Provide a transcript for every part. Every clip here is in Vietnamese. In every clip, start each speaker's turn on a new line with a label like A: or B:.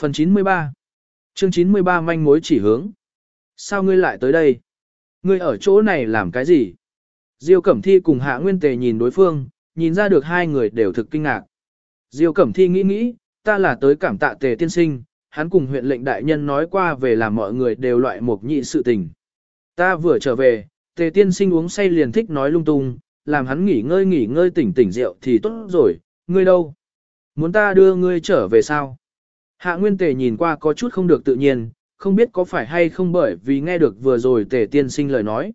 A: Phần 93 Chương 93 manh mối chỉ hướng. Sao ngươi lại tới đây? Ngươi ở chỗ này làm cái gì? Diêu Cẩm Thi cùng Hạ Nguyên Tề nhìn đối phương, nhìn ra được hai người đều thực kinh ngạc. Diêu Cẩm Thi nghĩ nghĩ, ta là tới cảm tạ Tề tiên sinh, hắn cùng huyện lệnh đại nhân nói qua về làm mọi người đều loại một nhị sự tình. Ta vừa trở về, Tề tiên sinh uống say liền thích nói lung tung, làm hắn nghỉ ngơi nghỉ ngơi tỉnh tỉnh rượu thì tốt rồi, ngươi đâu? Muốn ta đưa ngươi trở về sao? Hạ Nguyên Tề nhìn qua có chút không được tự nhiên, không biết có phải hay không bởi vì nghe được vừa rồi Tề tiên sinh lời nói.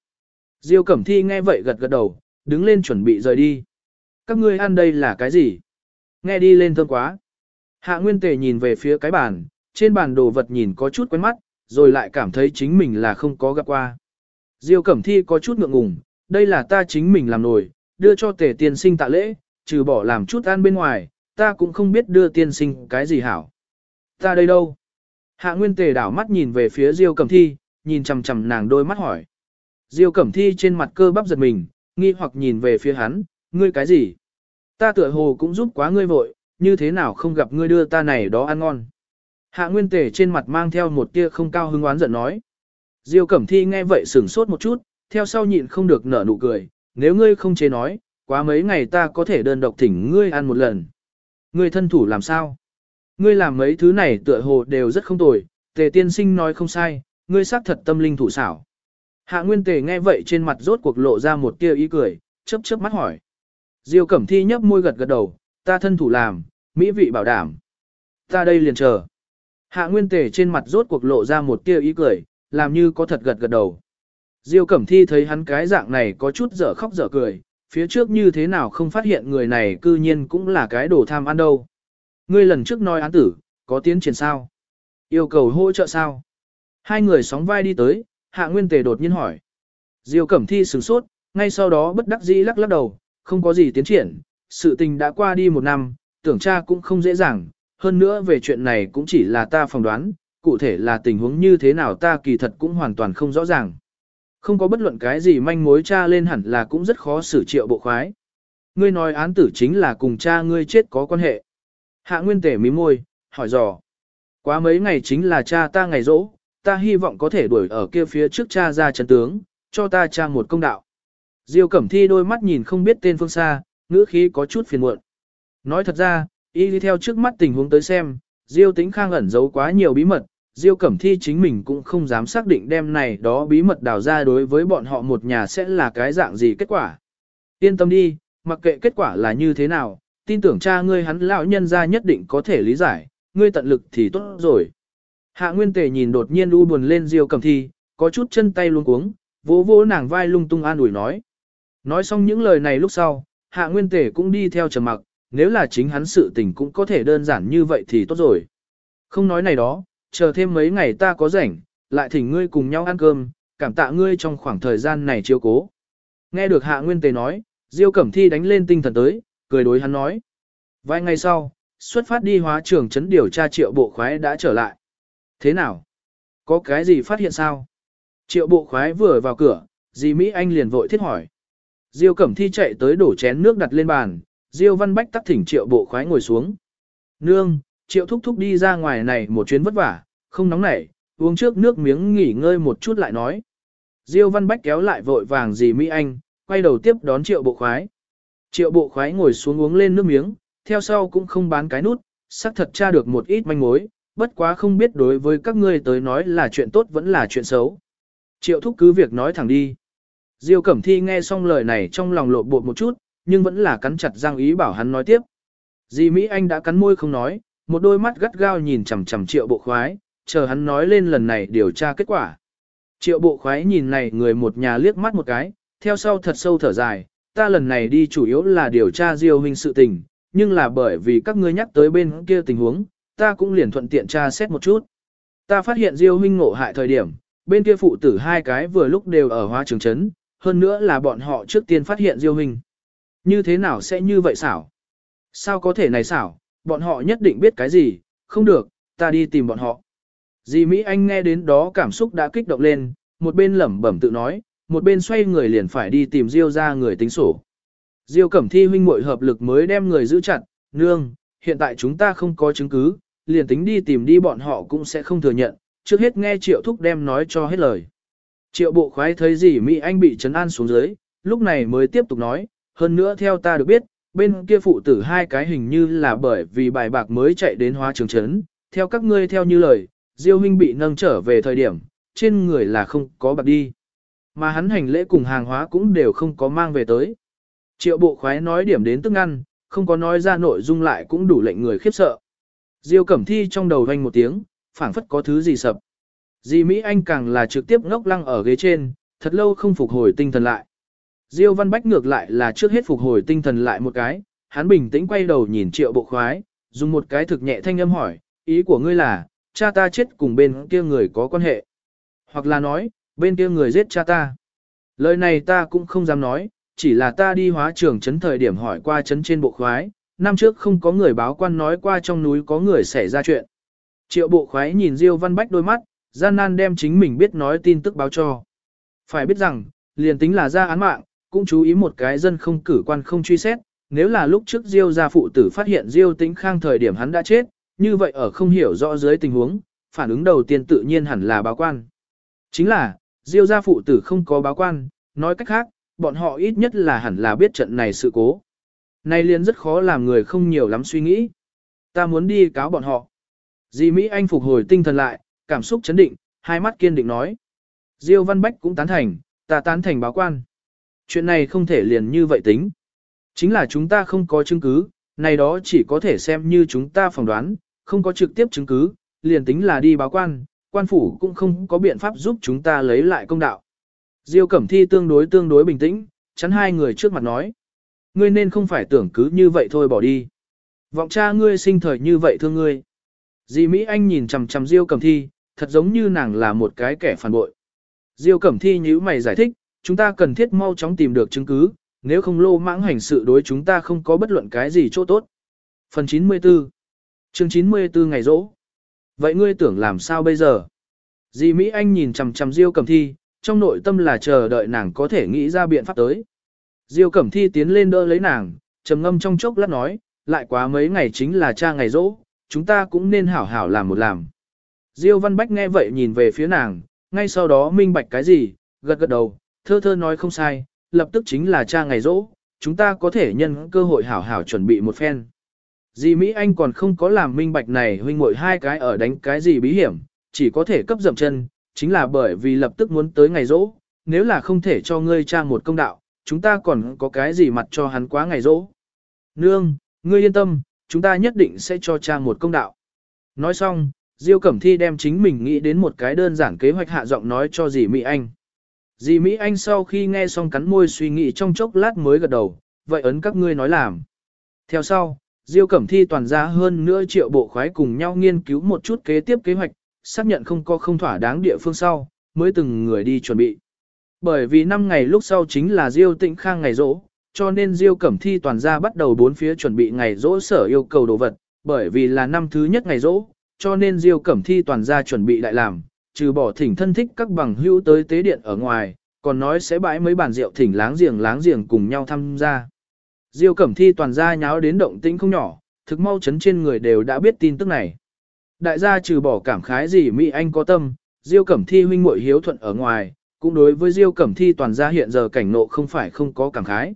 A: Diêu Cẩm Thi nghe vậy gật gật đầu, đứng lên chuẩn bị rời đi. Các ngươi ăn đây là cái gì? Nghe đi lên thơm quá. Hạ Nguyên Tề nhìn về phía cái bàn, trên bàn đồ vật nhìn có chút quen mắt, rồi lại cảm thấy chính mình là không có gặp qua. Diêu Cẩm Thi có chút ngượng ngùng, đây là ta chính mình làm nổi, đưa cho tề tiên sinh tạ lễ, trừ bỏ làm chút ăn bên ngoài, ta cũng không biết đưa tiên sinh cái gì hảo. Ta đây đâu? Hạ Nguyên Tề đảo mắt nhìn về phía Diêu Cẩm Thi, nhìn chằm chằm nàng đôi mắt hỏi. Diêu Cẩm Thi trên mặt cơ bắp giật mình, nghi hoặc nhìn về phía hắn, ngươi cái gì? Ta tựa hồ cũng giúp quá ngươi vội, như thế nào không gặp ngươi đưa ta này đó ăn ngon. Hạ Nguyên Tề trên mặt mang theo một tia không cao hứng oán giận nói. Diêu Cẩm Thi nghe vậy sửng sốt một chút, theo sau nhịn không được nở nụ cười, nếu ngươi không chế nói, quá mấy ngày ta có thể đơn độc thỉnh ngươi ăn một lần. Ngươi thân thủ làm sao? Ngươi làm mấy thứ này tựa hồ đều rất không tồi, tề tiên sinh nói không sai, ngươi xác thật tâm linh thủ xảo. Hạ Nguyên Tề nghe vậy trên mặt rốt cuộc lộ ra một tia ý cười, chớp chớp mắt hỏi. Diêu Cẩm Thi nhấp môi gật gật đầu, ta thân thủ làm, mỹ vị bảo đảm. Ta đây liền chờ. Hạ Nguyên Tề trên mặt rốt cuộc lộ ra một tia ý cười, làm như có thật gật gật đầu. Diêu Cẩm Thi thấy hắn cái dạng này có chút dở khóc dở cười, phía trước như thế nào không phát hiện người này cư nhiên cũng là cái đồ tham ăn đâu. Ngươi lần trước nói án tử, có tiến triển sao? Yêu cầu hỗ trợ sao? Hai người sóng vai đi tới, Hạ Nguyên Tề đột nhiên hỏi. Diêu Cẩm Thi sửng sốt, ngay sau đó bất đắc dĩ lắc lắc đầu, không có gì tiến triển, sự tình đã qua đi một năm, tưởng cha cũng không dễ dàng, hơn nữa về chuyện này cũng chỉ là ta phỏng đoán, cụ thể là tình huống như thế nào ta kỳ thật cũng hoàn toàn không rõ ràng. Không có bất luận cái gì manh mối cha lên hẳn là cũng rất khó xử triệu bộ khoái. Ngươi nói án tử chính là cùng cha ngươi chết có quan hệ. Hạ nguyên tể mí môi, hỏi dò. Quá mấy ngày chính là cha ta ngày rỗ, ta hy vọng có thể đuổi ở kia phía trước cha ra chân tướng, cho ta cha một công đạo. Diêu Cẩm Thi đôi mắt nhìn không biết tên phương xa, ngữ khí có chút phiền muộn. Nói thật ra, y đi theo trước mắt tình huống tới xem, Diêu Tĩnh Khang ẩn giấu quá nhiều bí mật, Diêu Cẩm Thi chính mình cũng không dám xác định đem này đó bí mật đào ra đối với bọn họ một nhà sẽ là cái dạng gì kết quả. Yên tâm đi, mặc kệ kết quả là như thế nào, tin tưởng cha ngươi hắn lão nhân ra nhất định có thể lý giải, ngươi tận lực thì tốt rồi. Hạ Nguyên Tề nhìn đột nhiên u buồn lên Diêu Cẩm Thi, có chút chân tay luống cuống, vỗ vỗ nàng vai lung tung an ủi nói. Nói xong những lời này lúc sau, Hạ Nguyên Tề cũng đi theo trầm mặc, nếu là chính hắn sự tình cũng có thể đơn giản như vậy thì tốt rồi. Không nói này đó, chờ thêm mấy ngày ta có rảnh, lại thỉnh ngươi cùng nhau ăn cơm, cảm tạ ngươi trong khoảng thời gian này chiếu cố. Nghe được Hạ Nguyên Tề nói, Diêu Cẩm Thi đánh lên tinh thần tới, cười đối hắn nói. Vài ngày sau, xuất phát đi hóa trưởng chấn điều tra triệu bộ khoái đã trở lại. Thế nào? Có cái gì phát hiện sao? Triệu bộ khoái vừa vào cửa, dì Mỹ Anh liền vội thiết hỏi. Diêu Cẩm Thi chạy tới đổ chén nước đặt lên bàn, Diêu Văn Bách tắc thỉnh triệu bộ khoái ngồi xuống. Nương, triệu thúc thúc đi ra ngoài này một chuyến vất vả, không nóng nảy, uống trước nước miếng nghỉ ngơi một chút lại nói. Diêu Văn Bách kéo lại vội vàng dì Mỹ Anh, quay đầu tiếp đón triệu bộ khoái. Triệu bộ khoái ngồi xuống uống lên nước miếng, theo sau cũng không bán cái nút, xác thật tra được một ít manh mối, bất quá không biết đối với các ngươi tới nói là chuyện tốt vẫn là chuyện xấu. Triệu thúc cứ việc nói thẳng đi. Diêu Cẩm Thi nghe xong lời này trong lòng lộ bột một chút, nhưng vẫn là cắn chặt răng ý bảo hắn nói tiếp. Di Mỹ Anh đã cắn môi không nói, một đôi mắt gắt gao nhìn chằm chằm triệu bộ khoái, chờ hắn nói lên lần này điều tra kết quả. Triệu bộ khoái nhìn này người một nhà liếc mắt một cái, theo sau thật sâu thở dài, ta lần này đi chủ yếu là điều tra Diêu huynh sự tình, nhưng là bởi vì các ngươi nhắc tới bên kia tình huống, ta cũng liền thuận tiện tra xét một chút. Ta phát hiện Diêu huynh ngộ hại thời điểm, bên kia phụ tử hai cái vừa lúc đều ở hoa trường trấn, hơn nữa là bọn họ trước tiên phát hiện Diêu huynh. Như thế nào sẽ như vậy xảo? Sao có thể này xảo, bọn họ nhất định biết cái gì, không được, ta đi tìm bọn họ. Dì Mỹ Anh nghe đến đó cảm xúc đã kích động lên, một bên lẩm bẩm tự nói, một bên xoay người liền phải đi tìm Diêu ra người tính sổ. Diêu Cẩm Thi huynh muội hợp lực mới đem người giữ chặt, nương, hiện tại chúng ta không có chứng cứ, liền tính đi tìm đi bọn họ cũng sẽ không thừa nhận, trước hết nghe triệu thúc đem nói cho hết lời. Triệu bộ khoái thấy gì Mỹ Anh bị trấn an xuống dưới, lúc này mới tiếp tục nói, hơn nữa theo ta được biết, bên kia phụ tử hai cái hình như là bởi vì bài bạc mới chạy đến hóa trường trấn, theo các ngươi theo như lời, Diêu huynh bị nâng trở về thời điểm, trên người là không có bạc đi. Mà hắn hành lễ cùng hàng hóa cũng đều không có mang về tới. Triệu bộ khoái nói điểm đến tức ăn, không có nói ra nội dung lại cũng đủ lệnh người khiếp sợ. Diêu Cẩm Thi trong đầu vang một tiếng, phảng phất có thứ gì sập. Di Mỹ Anh càng là trực tiếp ngốc lăng ở ghế trên, thật lâu không phục hồi tinh thần lại. Diêu Văn Bách ngược lại là trước hết phục hồi tinh thần lại một cái, hắn bình tĩnh quay đầu nhìn triệu bộ khoái, dùng một cái thực nhẹ thanh âm hỏi, ý của ngươi là, cha ta chết cùng bên kia người có quan hệ. Hoặc là nói, bên kia người giết cha ta. Lời này ta cũng không dám nói, chỉ là ta đi hóa trường chấn thời điểm hỏi qua chấn trên bộ khoái, năm trước không có người báo quan nói qua trong núi có người xảy ra chuyện. Triệu bộ khoái nhìn Diêu Văn Bách đôi mắt, gian nan đem chính mình biết nói tin tức báo cho. Phải biết rằng, liền tính là ra án mạng, cũng chú ý một cái dân không cử quan không truy xét, nếu là lúc trước Diêu gia phụ tử phát hiện Diêu Tĩnh Khang thời điểm hắn đã chết, như vậy ở không hiểu rõ dưới tình huống, phản ứng đầu tiên tự nhiên hẳn là báo quan. Chính là, Diêu gia phụ tử không có báo quan, nói cách khác, bọn họ ít nhất là hẳn là biết trận này sự cố. Nay liền rất khó làm người không nhiều lắm suy nghĩ. Ta muốn đi cáo bọn họ. Di Mỹ Anh phục hồi tinh thần lại, cảm xúc chấn định, hai mắt kiên định nói. Diêu Văn Bách cũng tán thành, ta tán thành báo quan. Chuyện này không thể liền như vậy tính. Chính là chúng ta không có chứng cứ, này đó chỉ có thể xem như chúng ta phỏng đoán, không có trực tiếp chứng cứ, liền tính là đi báo quan, quan phủ cũng không có biện pháp giúp chúng ta lấy lại công đạo. Diêu Cẩm Thi tương đối tương đối bình tĩnh, chắn hai người trước mặt nói. Ngươi nên không phải tưởng cứ như vậy thôi bỏ đi. Vọng cha ngươi sinh thời như vậy thương ngươi. Dì Mỹ Anh nhìn chằm chằm Diêu Cẩm Thi, thật giống như nàng là một cái kẻ phản bội. Diêu Cẩm Thi nhíu mày giải thích, chúng ta cần thiết mau chóng tìm được chứng cứ, nếu không lô mãng hành sự đối chúng ta không có bất luận cái gì chỗ tốt. Phần 94 chương 94 ngày rỗ. Vậy ngươi tưởng làm sao bây giờ? Di Mỹ Anh nhìn chằm chằm Diêu Cẩm Thi, trong nội tâm là chờ đợi nàng có thể nghĩ ra biện pháp tới. Diêu Cẩm Thi tiến lên đỡ lấy nàng, trầm ngâm trong chốc lát nói, lại quá mấy ngày chính là cha ngày rỗ, chúng ta cũng nên hảo hảo làm một làm. Diêu Văn Bách nghe vậy nhìn về phía nàng, ngay sau đó minh bạch cái gì, gật gật đầu, thơ thơ nói không sai, lập tức chính là cha ngày rỗ, chúng ta có thể nhân cơ hội hảo hảo chuẩn bị một phen. Dì Mỹ Anh còn không có làm minh bạch này huynh muội hai cái ở đánh cái gì bí hiểm, chỉ có thể cấp dậm chân, chính là bởi vì lập tức muốn tới ngày rỗ, nếu là không thể cho ngươi cha một công đạo, chúng ta còn có cái gì mặt cho hắn quá ngày rỗ. Nương, ngươi yên tâm, chúng ta nhất định sẽ cho cha một công đạo. Nói xong, Diêu Cẩm Thi đem chính mình nghĩ đến một cái đơn giản kế hoạch hạ giọng nói cho dì Mỹ Anh. Dì Mỹ Anh sau khi nghe xong cắn môi suy nghĩ trong chốc lát mới gật đầu, vậy ấn các ngươi nói làm. Theo sau, Diêu Cẩm Thi toàn ra hơn nửa triệu bộ khoái cùng nhau nghiên cứu một chút kế tiếp kế hoạch, xác nhận không có không thỏa đáng địa phương sau, mới từng người đi chuẩn bị. Bởi vì 5 ngày lúc sau chính là Diêu Tĩnh Khang ngày rỗ, cho nên Diêu Cẩm Thi toàn ra bắt đầu bốn phía chuẩn bị ngày rỗ sở yêu cầu đồ vật, bởi vì là năm thứ nhất ngày rỗ, cho nên Diêu Cẩm Thi toàn ra chuẩn bị lại làm, trừ bỏ thỉnh thân thích các bằng hữu tới tế điện ở ngoài, còn nói sẽ bãi mấy bàn rượu thỉnh láng giềng láng giềng cùng nhau tham gia. Diêu Cẩm Thi toàn ra nháo đến động tĩnh không nhỏ, thực mau chấn trên người đều đã biết tin tức này. Đại gia trừ bỏ cảm khái gì Mỹ Anh có tâm, Diêu Cẩm Thi huynh muội hiếu thuận ở ngoài, cũng đối với Diêu Cẩm Thi toàn gia hiện giờ cảnh nộ không phải không có cảm khái.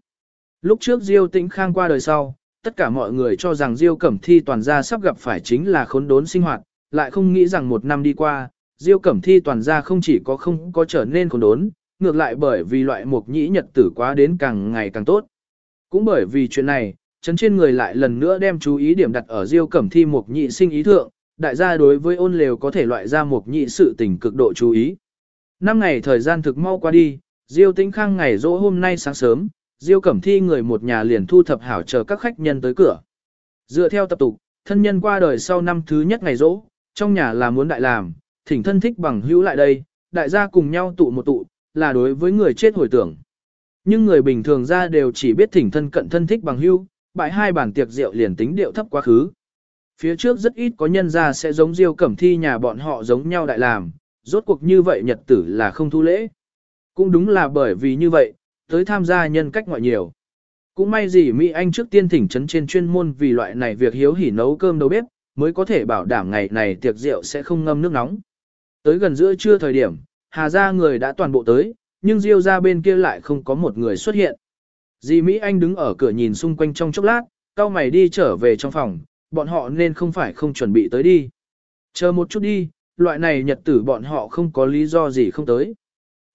A: Lúc trước Diêu Tĩnh Khang qua đời sau, tất cả mọi người cho rằng Diêu Cẩm Thi toàn gia sắp gặp phải chính là khốn đốn sinh hoạt, lại không nghĩ rằng một năm đi qua, Diêu Cẩm Thi toàn gia không chỉ có không có trở nên khốn đốn, ngược lại bởi vì loại mục nhĩ nhật tử quá đến càng ngày càng tốt. Cũng bởi vì chuyện này, chấn trên người lại lần nữa đem chú ý điểm đặt ở Diêu Cẩm Thi mục nhị sinh ý thượng, đại gia đối với ôn lều có thể loại ra mục nhị sự tình cực độ chú ý. Năm ngày thời gian thực mau qua đi, Diêu Tĩnh Khang ngày rỗ hôm nay sáng sớm, Diêu Cẩm Thi người một nhà liền thu thập hảo chờ các khách nhân tới cửa. Dựa theo tập tục, thân nhân qua đời sau năm thứ nhất ngày rỗ, trong nhà là muốn đại làm, thỉnh thân thích bằng hữu lại đây, đại gia cùng nhau tụ một tụ, là đối với người chết hồi tưởng. Nhưng người bình thường ra đều chỉ biết thỉnh thân cận thân thích bằng hữu, bãi hai bàn tiệc rượu liền tính điệu thấp quá khứ. Phía trước rất ít có nhân ra sẽ giống Diêu Cẩm Thi nhà bọn họ giống nhau đại làm, rốt cuộc như vậy nhật tử là không thu lễ. Cũng đúng là bởi vì như vậy, tới tham gia nhân cách ngoại nhiều. Cũng may gì Mỹ Anh trước tiên thỉnh trấn trên chuyên môn vì loại này việc hiếu hỉ nấu cơm đâu bếp, mới có thể bảo đảm ngày này tiệc rượu sẽ không ngâm nước nóng. Tới gần giữa trưa thời điểm, Hà gia người đã toàn bộ tới, nhưng Diêu gia bên kia lại không có một người xuất hiện. Dì Mỹ Anh đứng ở cửa nhìn xung quanh trong chốc lát, cao mày đi trở về trong phòng, bọn họ nên không phải không chuẩn bị tới đi. Chờ một chút đi, loại này nhật tử bọn họ không có lý do gì không tới.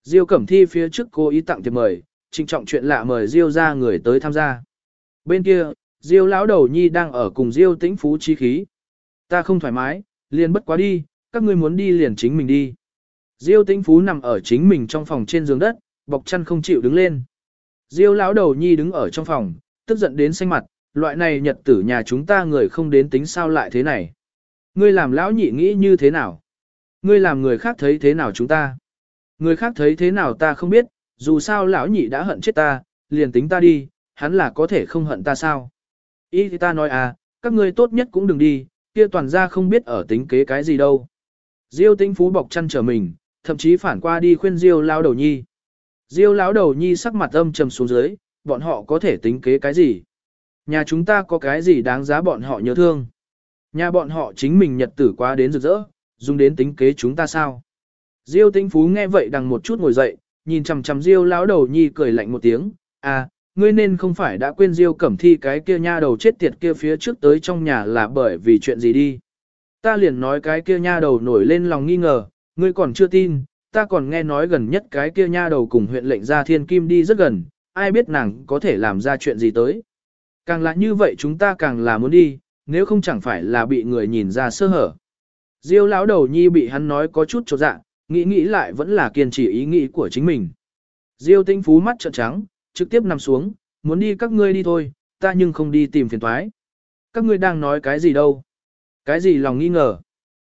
A: Diêu Cẩm Thi phía trước cố ý tặng thiệp mời, trinh trọng chuyện lạ mời Diêu ra người tới tham gia. Bên kia, Diêu lão đầu nhi đang ở cùng Diêu tĩnh phú trí khí. Ta không thoải mái, liền bất quá đi, các ngươi muốn đi liền chính mình đi. Diêu tĩnh phú nằm ở chính mình trong phòng trên giường đất, bọc chăn không chịu đứng lên. Diêu lão đầu nhi đứng ở trong phòng, tức giận đến xanh mặt, loại này nhật tử nhà chúng ta người không đến tính sao lại thế này. Ngươi làm lão nhị nghĩ như thế nào? Ngươi làm người khác thấy thế nào chúng ta? Người khác thấy thế nào ta không biết, dù sao lão nhị đã hận chết ta, liền tính ta đi, hắn là có thể không hận ta sao? Ý thì ta nói à, các ngươi tốt nhất cũng đừng đi, kia toàn ra không biết ở tính kế cái gì đâu. Diêu tinh phú bọc chăn trở mình, thậm chí phản qua đi khuyên Diêu lão đầu nhi. Diêu lão đầu nhi sắc mặt âm trầm xuống dưới, bọn họ có thể tính kế cái gì? Nhà chúng ta có cái gì đáng giá bọn họ nhớ thương? Nhà bọn họ chính mình nhật tử quá đến rực rỡ, dùng đến tính kế chúng ta sao? Diêu Tĩnh Phú nghe vậy đằng một chút ngồi dậy, nhìn chằm chằm Diêu lão đầu nhi cười lạnh một tiếng, "À, ngươi nên không phải đã quên Diêu Cẩm Thi cái kia nha đầu chết tiệt kia phía trước tới trong nhà là bởi vì chuyện gì đi?" Ta liền nói cái kia nha đầu nổi lên lòng nghi ngờ, ngươi còn chưa tin, ta còn nghe nói gần nhất cái kia nha đầu cùng huyện lệnh gia thiên kim đi rất gần, ai biết nàng có thể làm ra chuyện gì tới. Càng là như vậy chúng ta càng là muốn đi, nếu không chẳng phải là bị người nhìn ra sơ hở. Diêu lão đầu nhi bị hắn nói có chút chột dạ, nghĩ nghĩ lại vẫn là kiên trì ý nghĩ của chính mình. Diêu tinh phú mắt trợn trắng, trực tiếp nằm xuống, muốn đi các ngươi đi thôi, ta nhưng không đi tìm phiền toái. Các ngươi đang nói cái gì đâu? Cái gì lòng nghi ngờ?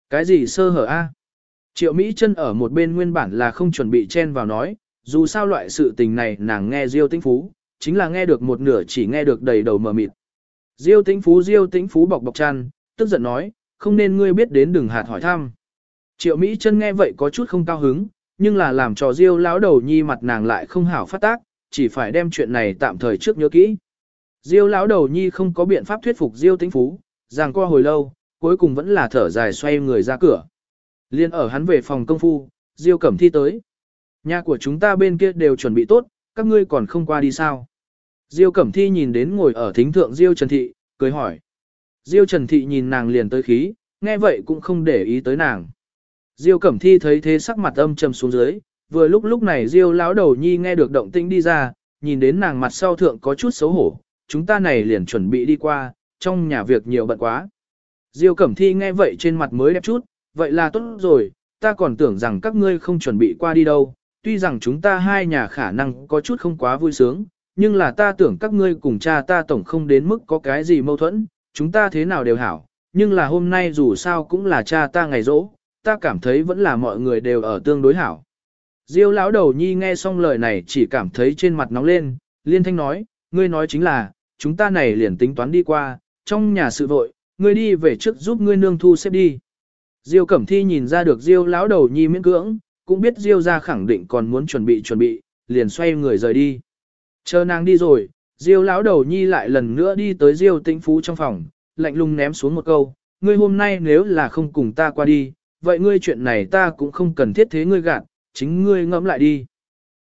A: Cái gì sơ hở a? Triệu Mỹ chân ở một bên nguyên bản là không chuẩn bị chen vào nói, dù sao loại sự tình này nàng nghe Diêu Tĩnh Phú, chính là nghe được một nửa chỉ nghe được đầy đầu mờ mịt. Diêu Tĩnh Phú Diêu Tĩnh Phú bọc bọc chăn, tức giận nói, không nên ngươi biết đến đừng hạt hỏi thăm. Triệu Mỹ chân nghe vậy có chút không cao hứng, nhưng là làm cho Diêu lão đầu nhi mặt nàng lại không hảo phát tác, chỉ phải đem chuyện này tạm thời trước nhớ kỹ. Diêu lão đầu nhi không có biện pháp thuyết phục Diêu Tĩnh Phú, rằng qua hồi lâu, cuối cùng vẫn là thở dài xoay người ra cửa. Liên ở hắn về phòng công phu, Diêu Cẩm Thi tới. Nhà của chúng ta bên kia đều chuẩn bị tốt, các ngươi còn không qua đi sao? Diêu Cẩm Thi nhìn đến ngồi ở thính thượng Diêu Trần Thị, cười hỏi. Diêu Trần Thị nhìn nàng liền tới khí, nghe vậy cũng không để ý tới nàng. Diêu Cẩm Thi thấy thế sắc mặt âm trầm xuống dưới, vừa lúc lúc này Diêu lão đầu nhi nghe được động tĩnh đi ra, nhìn đến nàng mặt sau thượng có chút xấu hổ, chúng ta này liền chuẩn bị đi qua, trong nhà việc nhiều bận quá. Diêu Cẩm Thi nghe vậy trên mặt mới đẹp chút, vậy là tốt rồi, ta còn tưởng rằng các ngươi không chuẩn bị qua đi đâu, tuy rằng chúng ta hai nhà khả năng có chút không quá vui sướng, nhưng là ta tưởng các ngươi cùng cha ta tổng không đến mức có cái gì mâu thuẫn, chúng ta thế nào đều hảo, nhưng là hôm nay dù sao cũng là cha ta ngày rỗ, ta cảm thấy vẫn là mọi người đều ở tương đối hảo. Diêu lão đầu nhi nghe xong lời này chỉ cảm thấy trên mặt nóng lên, liên thanh nói, ngươi nói chính là, chúng ta này liền tính toán đi qua, trong nhà sự vội, ngươi đi về trước giúp ngươi nương thu xếp đi. Diêu Cẩm Thi nhìn ra được Diêu lão đầu nhi miễn cưỡng, cũng biết Diêu gia khẳng định còn muốn chuẩn bị chuẩn bị, liền xoay người rời đi. Chờ nàng đi rồi, Diêu lão đầu nhi lại lần nữa đi tới Diêu Tĩnh Phú trong phòng, lạnh lùng ném xuống một câu, ngươi hôm nay nếu là không cùng ta qua đi, vậy ngươi chuyện này ta cũng không cần thiết thế ngươi gạt, chính ngươi ngẫm lại đi.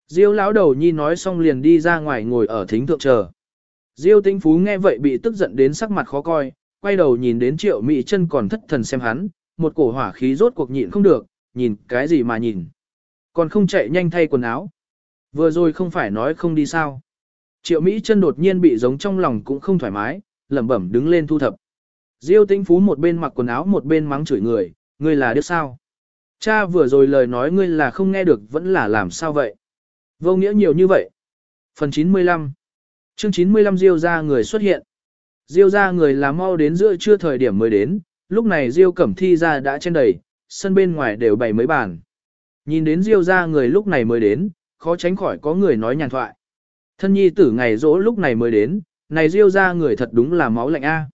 A: Diêu lão đầu nhi nói xong liền đi ra ngoài ngồi ở thính thượng chờ. Diêu Tĩnh Phú nghe vậy bị tức giận đến sắc mặt khó coi, quay đầu nhìn đến Triệu Mỹ chân còn thất thần xem hắn, một cổ hỏa khí rốt cuộc nhịn không được, nhìn cái gì mà nhìn. Còn không chạy nhanh thay quần áo. Vừa rồi không phải nói không đi sao. Triệu Mỹ chân đột nhiên bị giống trong lòng cũng không thoải mái, lẩm bẩm đứng lên thu thập. Diêu Tĩnh Phú một bên mặc quần áo một bên mắng chửi người, ngươi là đứa sao? Cha vừa rồi lời nói ngươi là không nghe được vẫn là làm sao vậy? Vô nghĩa nhiều như vậy. Phần 95 Chương 95 Diêu ra người xuất hiện. Diêu ra người là mau đến giữa trưa thời điểm mới đến, lúc này Diêu Cẩm Thi ra đã trên đầy, sân bên ngoài đều bày mấy bàn. Nhìn đến Diêu ra người lúc này mới đến, khó tránh khỏi có người nói nhàn thoại. Thân nhi tử ngày rỗ lúc này mới đến, này Diêu ra người thật đúng là máu lạnh A.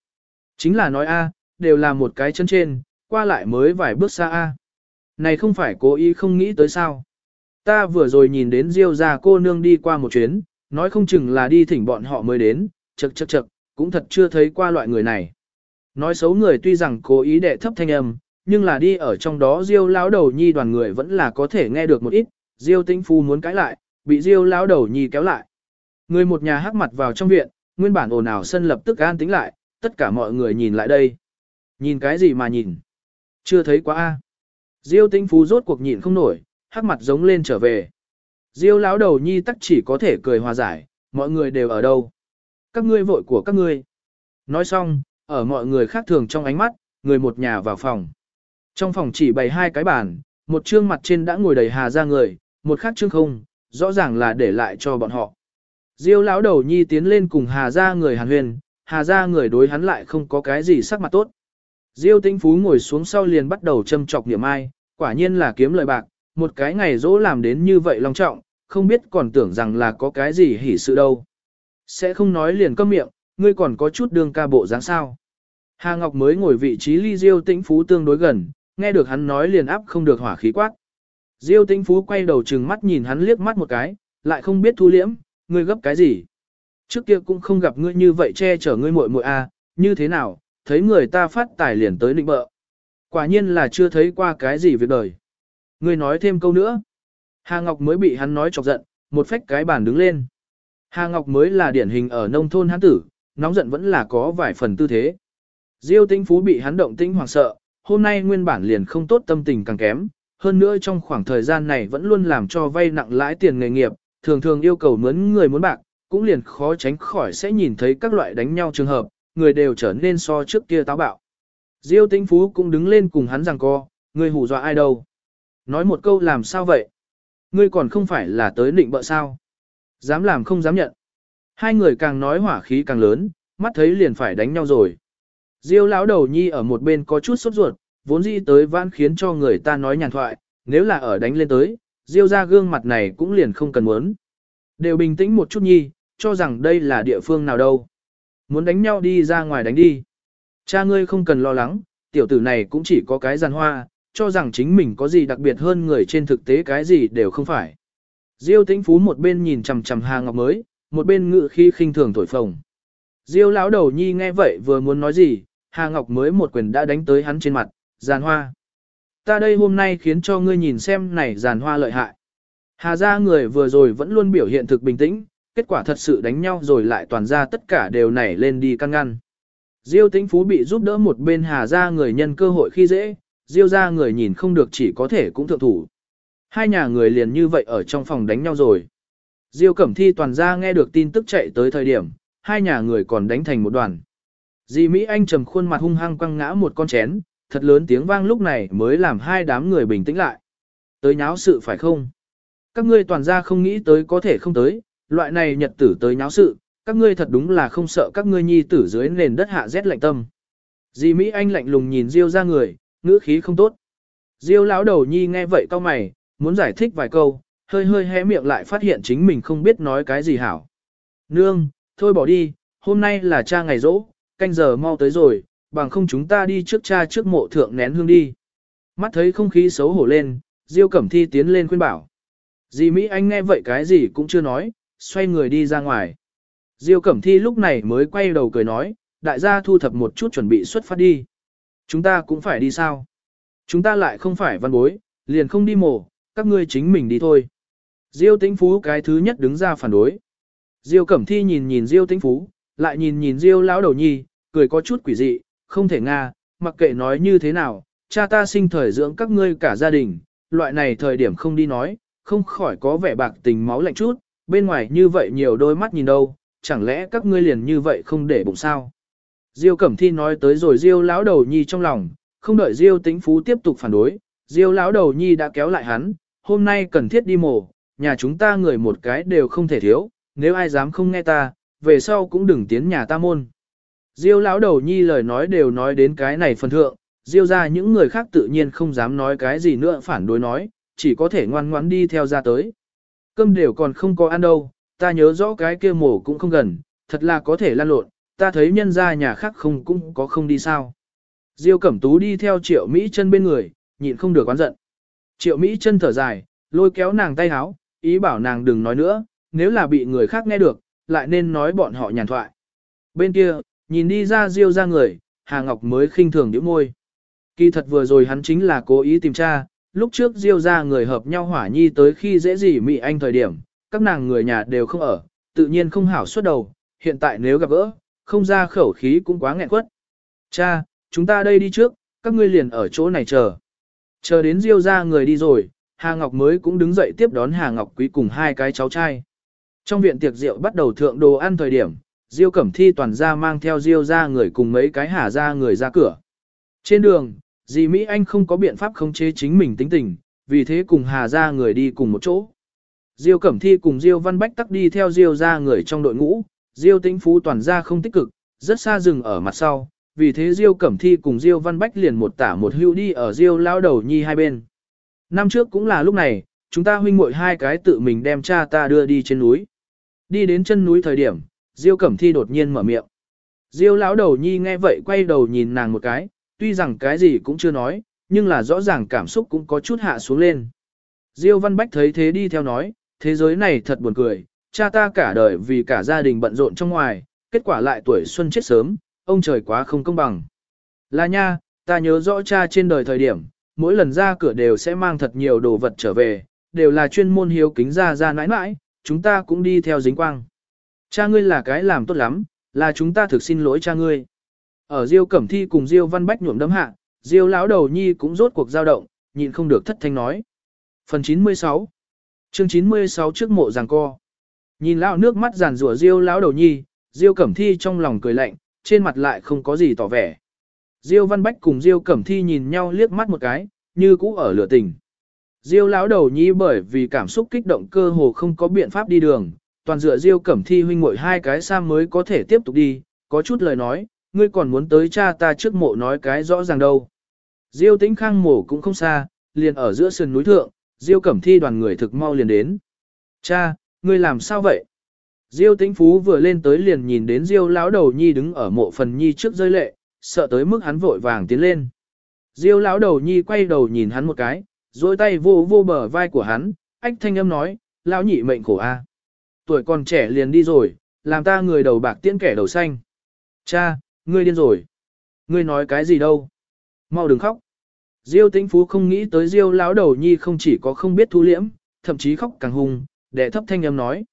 A: Chính là nói A, đều là một cái chân trên, qua lại mới vài bước xa A. Này không phải cố ý không nghĩ tới sao. Ta vừa rồi nhìn đến Diêu ra cô nương đi qua một chuyến, nói không chừng là đi thỉnh bọn họ mới đến, chật chật chật, cũng thật chưa thấy qua loại người này. Nói xấu người tuy rằng cố ý đệ thấp thanh âm, nhưng là đi ở trong đó Diêu lão đầu nhi đoàn người vẫn là có thể nghe được một ít, Diêu Tĩnh Phu muốn cãi lại, bị Diêu lão đầu nhi kéo lại. Người một nhà hắc mặt vào trong viện, nguyên bản ồn ào sân lập tức an tĩnh lại, tất cả mọi người nhìn lại đây. Nhìn cái gì mà nhìn? Chưa thấy quá a. Diêu Tĩnh phu rốt cuộc nhịn không nổi, hắc mặt giống lên trở về. Diêu lão đầu nhi tắc chỉ có thể cười hòa giải, mọi người đều ở đâu? Các ngươi vội của các ngươi. Nói xong, ở mọi người khác thường trong ánh mắt, người một nhà vào phòng. Trong phòng chỉ bày hai cái bàn, một trương mặt trên đã ngồi đầy hà ra người, một khác trương không, rõ ràng là để lại cho bọn họ. Diêu lão đầu nhi tiến lên cùng hà ra người hàn huyền, hà ra người đối hắn lại không có cái gì sắc mặt tốt. Diêu tĩnh phú ngồi xuống sau liền bắt đầu châm chọc niệm ai, quả nhiên là kiếm lợi bạc, một cái ngày dỗ làm đến như vậy long trọng, không biết còn tưởng rằng là có cái gì hỉ sự đâu. Sẽ không nói liền câm miệng, ngươi còn có chút đương ca bộ dáng sao. Hà Ngọc mới ngồi vị trí ly Diêu tĩnh phú tương đối gần, nghe được hắn nói liền áp không được hỏa khí quát. Diêu tĩnh phú quay đầu trừng mắt nhìn hắn liếc mắt một cái, lại không biết thu liễm, ngươi gấp cái gì. Trước kia cũng không gặp ngươi như vậy che chở ngươi muội muội a, như thế nào, thấy người ta phát tài liền tới định bợ. Quả nhiên là chưa thấy qua cái gì việc đời. Ngươi nói thêm câu nữa. Hà Ngọc mới bị hắn nói chọc giận, một phách cái bàn đứng lên. Hà Ngọc mới là điển hình ở nông thôn hắn tử, nóng giận vẫn là có vài phần tư thế. Diêu Tinh Phú bị hắn động tinh hoảng sợ, hôm nay nguyên bản liền không tốt tâm tình càng kém, hơn nữa trong khoảng thời gian này vẫn luôn làm cho vay nặng lãi tiền nghề nghiệp, thường thường yêu cầu mướn người muốn bạc, cũng liền khó tránh khỏi sẽ nhìn thấy các loại đánh nhau trường hợp, người đều trở nên so trước kia táo bạo. Diêu Tinh Phú cũng đứng lên cùng hắn rằng co, người hù dọa ai đâu. Nói một câu làm sao vậy? Ngươi còn không phải là tới định bợ sao? Dám làm không dám nhận. Hai người càng nói hỏa khí càng lớn, mắt thấy liền phải đánh nhau rồi. Diêu lão đầu nhi ở một bên có chút sốt ruột, vốn dĩ tới vãn khiến cho người ta nói nhàn thoại, nếu là ở đánh lên tới, Diêu ra gương mặt này cũng liền không cần muốn. Đều bình tĩnh một chút nhi, cho rằng đây là địa phương nào đâu. Muốn đánh nhau đi ra ngoài đánh đi. Cha ngươi không cần lo lắng, tiểu tử này cũng chỉ có cái giàn hoa, cho rằng chính mình có gì đặc biệt hơn người trên thực tế cái gì đều không phải. Diêu tĩnh phú một bên nhìn chằm chằm Hà Ngọc mới, một bên ngự khi khinh thường thổi phồng. Diêu lão đầu nhi nghe vậy vừa muốn nói gì, Hà Ngọc mới một quyền đã đánh tới hắn trên mặt, giàn hoa. Ta đây hôm nay khiến cho ngươi nhìn xem này giàn hoa lợi hại. Hà ra người vừa rồi vẫn luôn biểu hiện thực bình tĩnh, kết quả thật sự đánh nhau rồi lại toàn ra tất cả đều nảy lên đi căng ngăn. Diêu tĩnh phú bị giúp đỡ một bên hà ra người nhân cơ hội khi dễ, diêu ra người nhìn không được chỉ có thể cũng thượng thủ. Hai nhà người liền như vậy ở trong phòng đánh nhau rồi. Diêu Cẩm Thi toàn ra nghe được tin tức chạy tới thời điểm, hai nhà người còn đánh thành một đoàn. Dì Mỹ Anh trầm khuôn mặt hung hăng quăng ngã một con chén, thật lớn tiếng vang lúc này mới làm hai đám người bình tĩnh lại. Tới nháo sự phải không? Các ngươi toàn ra không nghĩ tới có thể không tới, loại này nhật tử tới nháo sự, các ngươi thật đúng là không sợ các ngươi nhi tử dưới nền đất hạ rét lạnh tâm. Dì Mỹ Anh lạnh lùng nhìn Diêu ra người, ngữ khí không tốt. Diêu lão đầu nhi nghe vậy cao mày, muốn giải thích vài câu, hơi hơi hé miệng lại phát hiện chính mình không biết nói cái gì hảo. Nương, thôi bỏ đi, hôm nay là cha ngày rỗ, canh giờ mau tới rồi, bằng không chúng ta đi trước cha trước mộ thượng nén hương đi. Mắt thấy không khí xấu hổ lên, Diêu Cẩm Thi tiến lên khuyên bảo. Dì Mỹ Anh nghe vậy cái gì cũng chưa nói, xoay người đi ra ngoài. Diêu Cẩm Thi lúc này mới quay đầu cười nói, đại gia thu thập một chút chuẩn bị xuất phát đi. Chúng ta cũng phải đi sao? Chúng ta lại không phải văn bối, liền không đi mổ, các ngươi chính mình đi thôi. Diêu Tĩnh Phú cái thứ nhất đứng ra phản đối. Diêu Cẩm Thi nhìn nhìn Diêu Tĩnh Phú, lại nhìn nhìn Diêu lão đầu nhi, cười có chút quỷ dị, không thể nga, mặc kệ nói như thế nào, cha ta sinh thời dưỡng các ngươi cả gia đình, loại này thời điểm không đi nói, không khỏi có vẻ bạc tình máu lạnh chút, bên ngoài như vậy nhiều đôi mắt nhìn đâu, chẳng lẽ các ngươi liền như vậy không để bụng sao? Diêu Cẩm Thi nói tới rồi Diêu lão đầu nhi trong lòng, không đợi Diêu Tĩnh Phú tiếp tục phản đối, Diêu lão đầu nhi đã kéo lại hắn, hôm nay cần thiết đi mổ, nhà chúng ta người một cái đều không thể thiếu, nếu ai dám không nghe ta, về sau cũng đừng tiến nhà ta môn. Diêu lão đầu nhi lời nói đều nói đến cái này phần thượng, Diêu ra những người khác tự nhiên không dám nói cái gì nữa phản đối nói, chỉ có thể ngoan ngoãn đi theo ra tới. Cơm đều còn không có ăn đâu, ta nhớ rõ cái kia mổ cũng không gần, thật là có thể lan lộn, ta thấy nhân ra nhà khác không cũng có không đi sao. Diêu Cẩm Tú đi theo Triệu Mỹ chân bên người, nhịn không được oán giận. Triệu Mỹ chân thở dài, lôi kéo nàng tay háo, ý bảo nàng đừng nói nữa, nếu là bị người khác nghe được, lại nên nói bọn họ nhàn thoại. Bên kia, nhìn đi ra Diêu ra người, Hà Ngọc mới khinh thường nhíu môi. Kỳ thật vừa rồi hắn chính là cố ý tìm tra, lúc trước Diêu ra người hợp nhau hỏa nhi tới khi dễ gì mị anh thời điểm, các nàng người nhà đều không ở, tự nhiên không hảo suốt đầu, hiện tại nếu gặp gỡ, không ra khẩu khí cũng quá nghẹn quất. Cha, chúng ta đây đi trước, các ngươi liền ở chỗ này chờ. Chờ đến Diêu ra người đi rồi, Hà Ngọc mới cũng đứng dậy tiếp đón Hà Ngọc Quý cùng hai cái cháu trai. Trong viện tiệc rượu bắt đầu thượng đồ ăn thời điểm, Diêu Cẩm Thi toàn ra mang theo Diêu ra người cùng mấy cái Hà ra người ra cửa. Trên đường, dì Mỹ Anh không có biện pháp khống chế chính mình tính tình, vì thế cùng Hà ra người đi cùng một chỗ. Diêu Cẩm Thi cùng Diêu Văn Bách tắc đi theo Diêu ra người trong đội ngũ, Diêu Tĩnh Phú toàn ra không tích cực, rất xa rừng ở mặt sau, vì thế Diêu Cẩm Thi cùng Diêu Văn Bách liền một tả một hưu đi ở Diêu lao đầu nhi hai bên. Năm trước cũng là lúc này, chúng ta huynh muội hai cái tự mình đem cha ta đưa đi trên núi. Đi đến chân núi thời điểm, Diêu Cẩm Thi đột nhiên mở miệng. Diêu lão đầu nhi nghe vậy quay đầu nhìn nàng một cái, tuy rằng cái gì cũng chưa nói, nhưng là rõ ràng cảm xúc cũng có chút hạ xuống lên. Diêu Văn Bách thấy thế đi theo nói, thế giới này thật buồn cười, cha ta cả đời vì cả gia đình bận rộn trong ngoài, kết quả lại tuổi xuân chết sớm, ông trời quá không công bằng. Là nha, ta nhớ rõ cha trên đời thời điểm, mỗi lần ra cửa đều sẽ mang thật nhiều đồ vật trở về, đều là chuyên môn hiếu kính ra ra nãi nãi, chúng ta cũng đi theo dính quang. Cha ngươi là cái làm tốt lắm, là chúng ta thực xin lỗi cha ngươi. Ở Diêu Cẩm Thi cùng Diêu Văn Bách nhuộm đấm hạ, Diêu lão đầu nhi cũng rốt cuộc dao động, nhịn không được thất thanh nói. Phần 96 Chương 96 trước mộ giằng co Nhìn lão nước mắt giàn rủa Diêu lão đầu nhi, Diêu Cẩm Thi trong lòng cười lạnh, trên mặt lại không có gì tỏ vẻ. Diêu Văn Bách cùng Diêu Cẩm Thi nhìn nhau liếc mắt một cái, như cũ ở lửa tình. Diêu lão đầu nhi bởi vì cảm xúc kích động cơ hồ không có biện pháp đi đường, toàn dựa Diêu Cẩm Thi huynh muội hai cái sam mới có thể tiếp tục đi, có chút lời nói, ngươi còn muốn tới cha ta trước mộ nói cái rõ ràng đâu. Diêu Tĩnh Khang mộ cũng không xa, liền ở giữa sườn núi thượng, Diêu Cẩm Thi đoàn người thực mau liền đến. Cha, ngươi làm sao vậy? Diêu Tĩnh Phú vừa lên tới liền nhìn đến Diêu lão đầu nhi đứng ở mộ phần nhi trước rơi lệ, sợ tới mức hắn vội vàng tiến lên. Diêu lão đầu nhi quay đầu nhìn hắn một cái, rồi tay vô vô bờ vai của hắn, ách thanh âm nói, lão nhị mệnh khổ a. Tuổi còn trẻ liền đi rồi, làm ta người đầu bạc tiễn kẻ đầu xanh. Cha, ngươi điên rồi. Ngươi nói cái gì đâu? Mau đừng khóc. Diêu Tĩnh Phú không nghĩ tới Diêu lão đầu nhi không chỉ có không biết thu liễm, thậm chí khóc càng hung, đệ thấp thanh âm nói.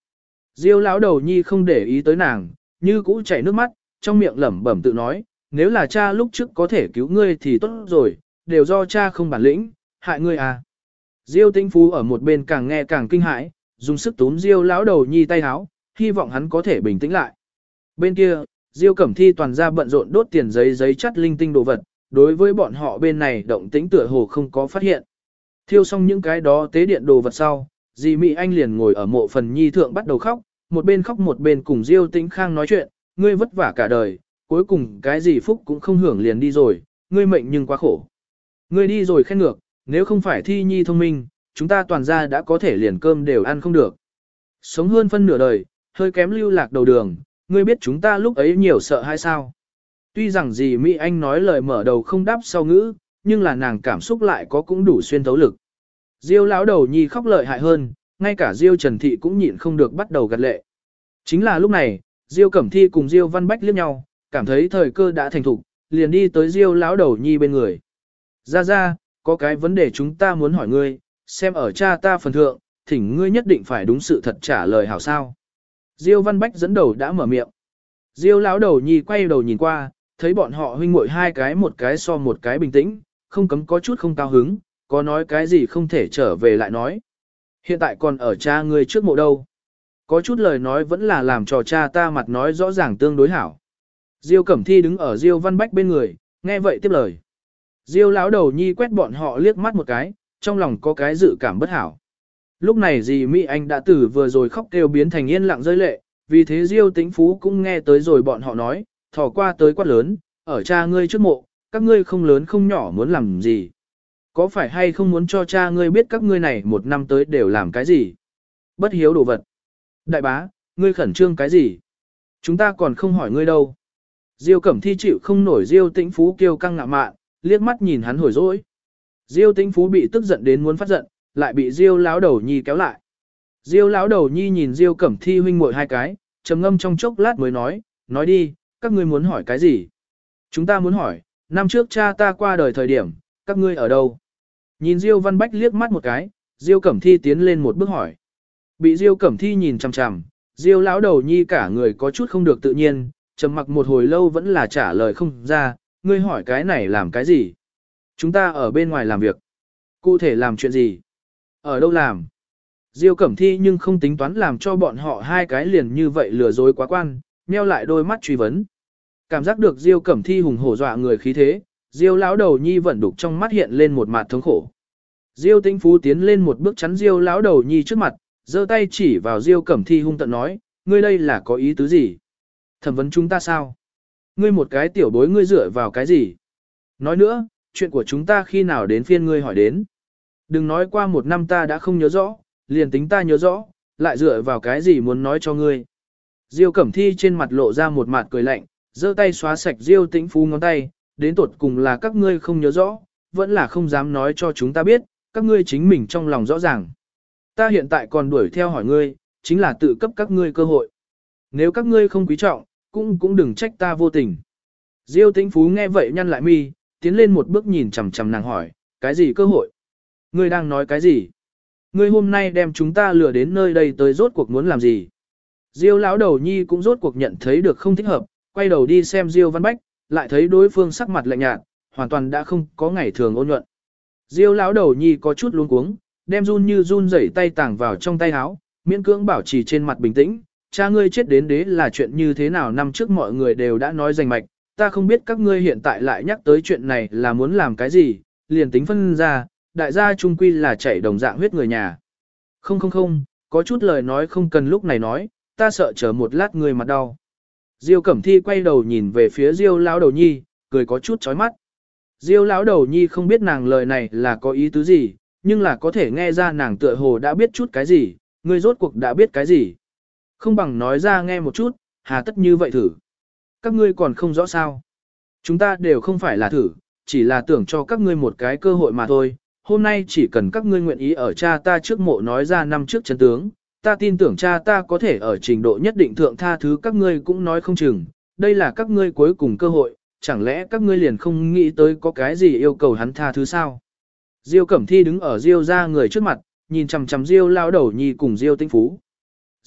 A: Diêu lão đầu nhi không để ý tới nàng, như cũ chảy nước mắt, trong miệng lẩm bẩm tự nói, nếu là cha lúc trước có thể cứu ngươi thì tốt rồi, đều do cha không bản lĩnh, hại ngươi à. Diêu Tĩnh Phú ở một bên càng nghe càng kinh hãi, dùng sức túm Diêu lão đầu nhi tay háo, hy vọng hắn có thể bình tĩnh lại. Bên kia, Diêu Cẩm Thi toàn ra bận rộn đốt tiền giấy giấy chắt linh tinh đồ vật, đối với bọn họ bên này động tĩnh tựa hồ không có phát hiện. Thiêu xong những cái đó tế điện đồ vật sau, dì Mỹ Anh liền ngồi ở mộ phần nhi thượng bắt đầu khóc, một bên khóc một bên cùng Diêu Tĩnh Khang nói chuyện, ngươi vất vả cả đời, cuối cùng cái gì phúc cũng không hưởng liền đi rồi, ngươi mệnh nhưng quá khổ. Ngươi đi rồi khen ngược, nếu không phải thi nhi thông minh, chúng ta toàn ra đã có thể liền cơm đều ăn không được. Sống hơn phân nửa đời, hơi kém lưu lạc đầu đường, ngươi biết chúng ta lúc ấy nhiều sợ hay sao? Tuy rằng gì Mỹ Anh nói lời mở đầu không đáp sau ngữ, nhưng là nàng cảm xúc lại có cũng đủ xuyên thấu lực. Diêu lão đầu nhi khóc lợi hại hơn, ngay cả Diêu Trần Thị cũng nhịn không được bắt đầu gật lệ. Chính là lúc này, Diêu Cẩm Thi cùng Diêu Văn Bách liếc nhau, cảm thấy thời cơ đã thành thục, liền đi tới Diêu lão đầu nhi bên người. Ra ra, có cái vấn đề chúng ta muốn hỏi ngươi, xem ở cha ta phần thượng, thỉnh ngươi nhất định phải đúng sự thật trả lời hảo sao. Diêu Văn Bách dẫn đầu đã mở miệng. Diêu lão đầu nhi quay đầu nhìn qua, thấy bọn họ huynh muội hai cái một cái so một cái bình tĩnh, không cấm có chút không cao hứng, có nói cái gì không thể trở về lại nói. Hiện tại còn ở cha ngươi trước mộ đâu. Có chút lời nói vẫn là làm cho cha ta mặt nói rõ ràng tương đối hảo. Diêu Cẩm Thi đứng ở Diêu Văn Bách bên người, nghe vậy tiếp lời. Diêu lão đầu nhi quét bọn họ liếc mắt một cái, trong lòng có cái dự cảm bất hảo. Lúc này dì Mỹ Anh đã tử vừa rồi khóc kêu biến thành yên lặng rơi lệ, vì thế Diêu Tĩnh Phú cũng nghe tới rồi bọn họ nói, thò qua tới quát lớn, ở cha ngươi trước mộ, các ngươi không lớn không nhỏ muốn làm gì. Có phải hay không muốn cho cha ngươi biết các ngươi này một năm tới đều làm cái gì? Bất hiếu đồ vật. Đại bá, ngươi khẩn trương cái gì? Chúng ta còn không hỏi ngươi đâu. Diêu Cẩm Thi chịu không nổi Diêu Tĩnh Phú kêu căng ngạo mạn, liếc mắt nhìn hắn hồi dỗi. Diêu Tĩnh Phú bị tức giận đến muốn phát giận, lại bị Diêu lão đầu nhi kéo lại. Diêu lão đầu nhi nhìn Diêu Cẩm Thi huynh muội hai cái, trầm ngâm trong chốc lát mới nói, nói đi, các ngươi muốn hỏi cái gì? Chúng ta muốn hỏi, năm trước cha ta qua đời thời điểm, các ngươi ở đâu? Nhìn Diêu Văn Bách liếc mắt một cái, Diêu Cẩm Thi tiến lên một bước hỏi. Bị Diêu Cẩm Thi nhìn chằm chằm, Diêu lão đầu nhi cả người có chút không được tự nhiên, trầm mặc một hồi lâu vẫn là trả lời không ra, ngươi hỏi cái này làm cái gì? Chúng ta ở bên ngoài làm việc. Cụ thể làm chuyện gì? Ở đâu làm? Diêu Cẩm Thi nhưng không tính toán làm cho bọn họ hai cái liền như vậy lừa dối quá quan, nheo lại đôi mắt truy vấn. Cảm giác được Diêu Cẩm Thi hùng hổ dọa người khí thế, Diêu lão đầu nhi vẫn đục trong mắt hiện lên một mặt thống khổ. Diêu Tinh Phú tiến lên một bước chắn Diêu lão đầu nhi trước mặt, giơ tay chỉ vào Diêu Cẩm Thi hung tận nói, ngươi đây là có ý tứ gì? Thẩm vấn chúng ta sao? Ngươi một cái tiểu bối ngươi dựa vào cái gì? Nói nữa, chuyện của chúng ta khi nào đến phiên ngươi hỏi đến? Đừng nói qua một năm ta đã không nhớ rõ, liền tính ta nhớ rõ, lại dựa vào cái gì muốn nói cho ngươi? Diêu Cẩm Thi trên mặt lộ ra một mặt cười lạnh, giơ tay xóa sạch Diêu Tĩnh Phú ngón tay, đến tột cùng là các ngươi không nhớ rõ, vẫn là không dám nói cho chúng ta biết, các ngươi chính mình trong lòng rõ ràng. Ta hiện tại còn đuổi theo hỏi ngươi, chính là tự cấp các ngươi cơ hội. Nếu các ngươi không quý trọng, cũng cũng đừng trách ta vô tình. Diêu Tĩnh Phú nghe vậy nhăn lại mi, tiến lên một bước nhìn chằm chằm nàng hỏi, cái gì cơ hội? Ngươi đang nói cái gì? Ngươi hôm nay đem chúng ta lừa đến nơi đây tới rốt cuộc muốn làm gì? Diêu lão đầu nhi cũng rốt cuộc nhận thấy được không thích hợp, quay đầu đi xem Diêu Văn Bách, lại thấy đối phương sắc mặt lạnh nhạt, hoàn toàn đã không có ngày thường ôn nhuận. Diêu lão đầu nhi có chút luống cuống, đem run như run rẩy tay tàng vào trong tay áo, miễn cưỡng bảo trì trên mặt bình tĩnh. Cha ngươi chết đến đế là chuyện như thế nào năm trước mọi người đều đã nói rành mạch, ta không biết các ngươi hiện tại lại nhắc tới chuyện này là muốn làm cái gì, liền tính phân ra, đại gia trung quy là chảy đồng dạng huyết người nhà. Không không không, có chút lời nói không cần lúc này nói, ta sợ chờ một lát người mặt đau. Diêu Cẩm Thi quay đầu nhìn về phía Diêu lão đầu nhi, cười có chút chói mắt. Diêu lão đầu nhi không biết nàng lời này là có ý tứ gì, nhưng là có thể nghe ra nàng tựa hồ đã biết chút cái gì, người rốt cuộc đã biết cái gì. Không bằng nói ra nghe một chút, hà tất như vậy thử. Các ngươi còn không rõ sao. Chúng ta đều không phải là thử, chỉ là tưởng cho các ngươi một cái cơ hội mà thôi. Hôm nay chỉ cần các ngươi nguyện ý ở cha ta trước mộ nói ra năm trước chân tướng, ta tin tưởng cha ta có thể ở trình độ nhất định thượng tha thứ các ngươi cũng nói không chừng, đây là các ngươi cuối cùng cơ hội, chẳng lẽ các ngươi liền không nghĩ tới có cái gì yêu cầu hắn tha thứ sao? Diêu Cẩm Thi đứng ở Diêu ra người trước mặt, nhìn chằm chằm Diêu lão đầu nhi cùng Diêu Tinh Phú.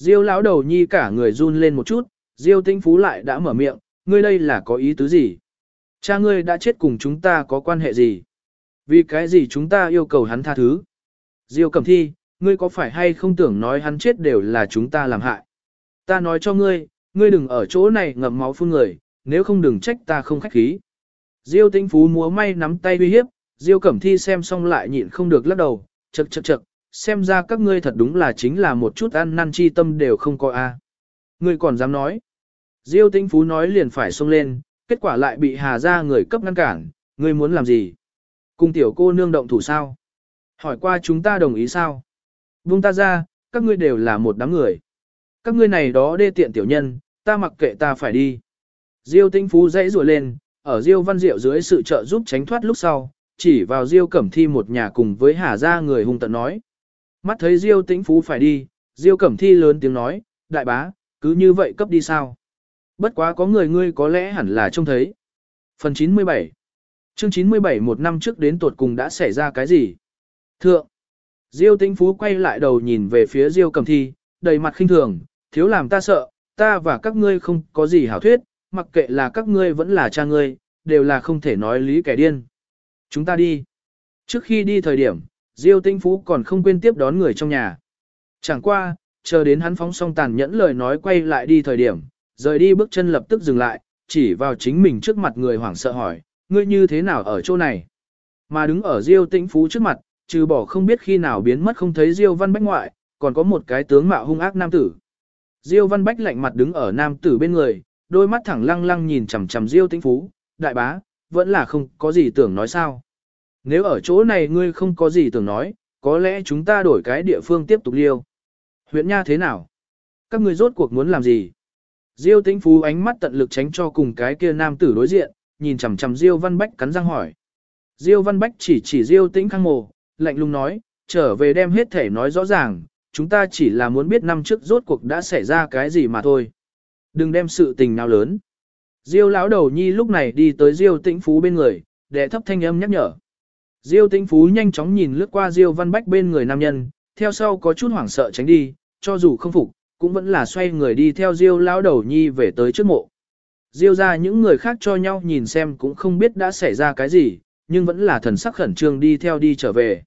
A: Diêu lão đầu nhi cả người run lên một chút, Diêu Tinh Phú lại đã mở miệng, ngươi đây là có ý tứ gì? Cha ngươi đã chết cùng chúng ta có quan hệ gì? Vì cái gì chúng ta yêu cầu hắn tha thứ? Diêu Cẩm Thi, ngươi có phải hay không tưởng nói hắn chết đều là chúng ta làm hại? Ta nói cho ngươi, ngươi đừng ở chỗ này ngậm máu phun người, nếu không đừng trách ta không khách khí. Diêu Tinh Phú múa may nắm tay uy hiếp, Diêu Cẩm Thi xem xong lại nhịn không được lắc đầu, chậc chậc chậc, xem ra các ngươi thật đúng là chính là một chút ăn năn chi tâm đều không có a. Ngươi còn dám nói? Diêu Tinh Phú nói liền phải xông lên, kết quả lại bị Hà gia người cấp ngăn cản, ngươi muốn làm gì? Cùng tiểu cô nương động thủ sao? Hỏi qua chúng ta đồng ý sao? vung ta ra, các ngươi đều là một đám người. Các ngươi này đó đê tiện tiểu nhân, ta mặc kệ ta phải đi. Diêu Tinh Phú dãy rủa lên, ở Diêu Văn Diệu dưới sự trợ giúp tránh thoát lúc sau, chỉ vào Diêu Cẩm Thi một nhà cùng với Hà gia người hung tận nói. Mắt thấy Diêu Tĩnh Phú phải đi, Diêu Cẩm Thi lớn tiếng nói, đại bá, cứ như vậy cấp đi sao? Bất quá có người ngươi có lẽ hẳn là trông thấy. Phần 97 Chương 97 một năm trước đến tuột cùng đã xảy ra cái gì? Thượng Diêu Tĩnh Phú quay lại đầu nhìn về phía Diêu Cẩm Thi, đầy mặt khinh thường, thiếu làm ta sợ, ta và các ngươi không có gì hảo thuyết, mặc kệ là các ngươi vẫn là cha ngươi, đều là không thể nói lý kẻ điên. Chúng ta đi. Trước khi đi thời điểm, Diêu Tinh Phú còn không quên tiếp đón người trong nhà. Chẳng qua, chờ đến hắn phóng xong tàn nhẫn lời nói quay lại đi thời điểm, rời đi bước chân lập tức dừng lại, chỉ vào chính mình trước mặt người hoảng sợ hỏi, ngươi như thế nào ở chỗ này? Mà đứng ở Diêu Tinh Phú trước mặt, trừ bỏ không biết khi nào biến mất không thấy Diêu Văn Bách ngoại, còn có một cái tướng mạo hung ác nam tử. Diêu Văn Bách lạnh mặt đứng ở nam tử bên người, đôi mắt thẳng lăng lăng nhìn chằm chằm Diêu Tinh Phú, đại bá, vẫn là không có gì tưởng nói sao. Nếu ở chỗ này ngươi không có gì tưởng nói, có lẽ chúng ta đổi cái địa phương tiếp tục liêu. Huyện Nha thế nào? Các ngươi rốt cuộc muốn làm gì? Diêu Tĩnh Phú ánh mắt tận lực tránh cho cùng cái kia nam tử đối diện, nhìn chằm chằm Diêu Văn Bách cắn răng hỏi. Diêu Văn Bách chỉ chỉ Diêu Tĩnh Khang Mồ, lạnh lùng nói, trở về đem hết thể nói rõ ràng, chúng ta chỉ là muốn biết năm trước rốt cuộc đã xảy ra cái gì mà thôi. Đừng đem sự tình nào lớn. Diêu lão đầu nhi lúc này đi tới Diêu Tĩnh Phú bên người, đệ thấp thanh âm nhắc nhở. Diêu Tĩnh Phú nhanh chóng nhìn lướt qua Diêu Văn Bách bên người nam nhân, theo sau có chút hoảng sợ tránh đi, cho dù không phục, cũng vẫn là xoay người đi theo Diêu lão đầu nhi về tới trước mộ. Diêu ra những người khác cho nhau nhìn xem cũng không biết đã xảy ra cái gì, nhưng vẫn là thần sắc khẩn trương đi theo đi trở về.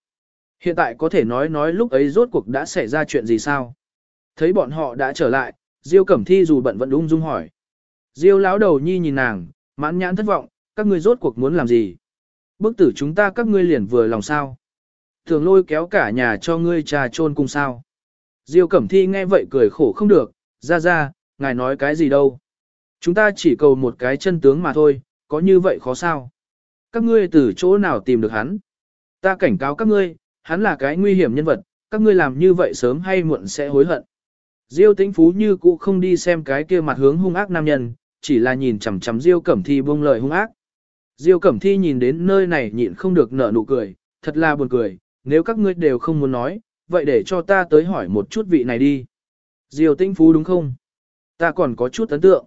A: Hiện tại có thể nói nói lúc ấy rốt cuộc đã xảy ra chuyện gì sao? Thấy bọn họ đã trở lại, Diêu Cẩm Thi dù bận vẫn ung dung hỏi. Diêu lão đầu nhi nhìn nàng, mãn nhãn thất vọng, các ngươi rốt cuộc muốn làm gì? Bức tử chúng ta các ngươi liền vừa lòng sao? Thường lôi kéo cả nhà cho ngươi trà trôn cùng sao? Diêu Cẩm Thi nghe vậy cười khổ không được, ra ra, ngài nói cái gì đâu? Chúng ta chỉ cầu một cái chân tướng mà thôi, có như vậy khó sao? Các ngươi từ chỗ nào tìm được hắn? Ta cảnh cáo các ngươi, hắn là cái nguy hiểm nhân vật, các ngươi làm như vậy sớm hay muộn sẽ hối hận. Diêu tĩnh phú như cũ không đi xem cái kia mặt hướng hung ác nam nhân, chỉ là nhìn chằm chằm Diêu Cẩm Thi buông lời hung ác. Diêu Cẩm Thi nhìn đến nơi này nhịn không được nở nụ cười, thật là buồn cười, nếu các ngươi đều không muốn nói, vậy để cho ta tới hỏi một chút vị này đi. Diêu Tĩnh Phú đúng không? Ta còn có chút ấn tượng.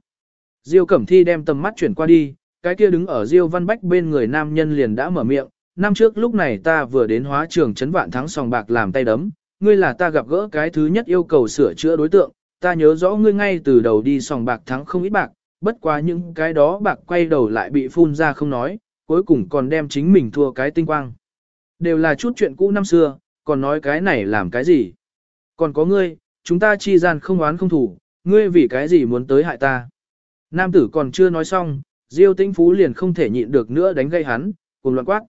A: Diêu Cẩm Thi đem tầm mắt chuyển qua đi, cái kia đứng ở Diêu Văn Bách bên người nam nhân liền đã mở miệng, năm trước lúc này ta vừa đến hóa trường trấn vạn thắng sòng bạc làm tay đấm, ngươi là ta gặp gỡ cái thứ nhất yêu cầu sửa chữa đối tượng, ta nhớ rõ ngươi ngay từ đầu đi sòng bạc thắng không ít bạc, bất quá những cái đó bạc quay đầu lại bị phun ra không nói, cuối cùng còn đem chính mình thua cái tinh quang. Đều là chút chuyện cũ năm xưa, còn nói cái này làm cái gì? Còn có ngươi, chúng ta chi gian không oán không thủ, ngươi vì cái gì muốn tới hại ta? Nam tử còn chưa nói xong, Diêu Tĩnh Phú liền không thể nhịn được nữa đánh gây hắn, cùng loạn quát.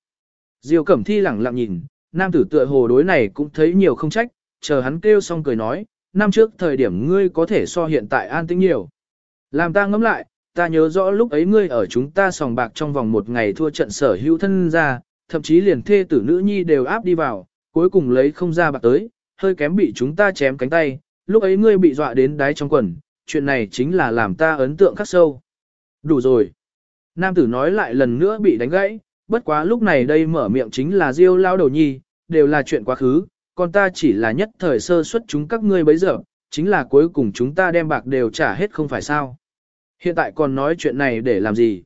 A: Diêu Cẩm Thi lẳng lặng nhìn, nam tử tựa hồ đối này cũng thấy nhiều không trách, chờ hắn kêu xong cười nói, năm trước thời điểm ngươi có thể so hiện tại an tĩnh nhiều. Làm ta ngẫm lại, ta nhớ rõ lúc ấy ngươi ở chúng ta sòng bạc trong vòng một ngày thua trận sở hữu thân ra, thậm chí liền thê tử nữ nhi đều áp đi vào, cuối cùng lấy không ra bạc tới, hơi kém bị chúng ta chém cánh tay, lúc ấy ngươi bị dọa đến đáy trong quần, chuyện này chính là làm ta ấn tượng khắc sâu. Đủ rồi. Nam tử nói lại lần nữa bị đánh gãy, bất quá lúc này đây mở miệng chính là Diêu lao đầu nhi, đều là chuyện quá khứ, còn ta chỉ là nhất thời sơ suất chúng các ngươi bấy giờ, chính là cuối cùng chúng ta đem bạc đều trả hết không phải sao. Hiện tại còn nói chuyện này để làm gì?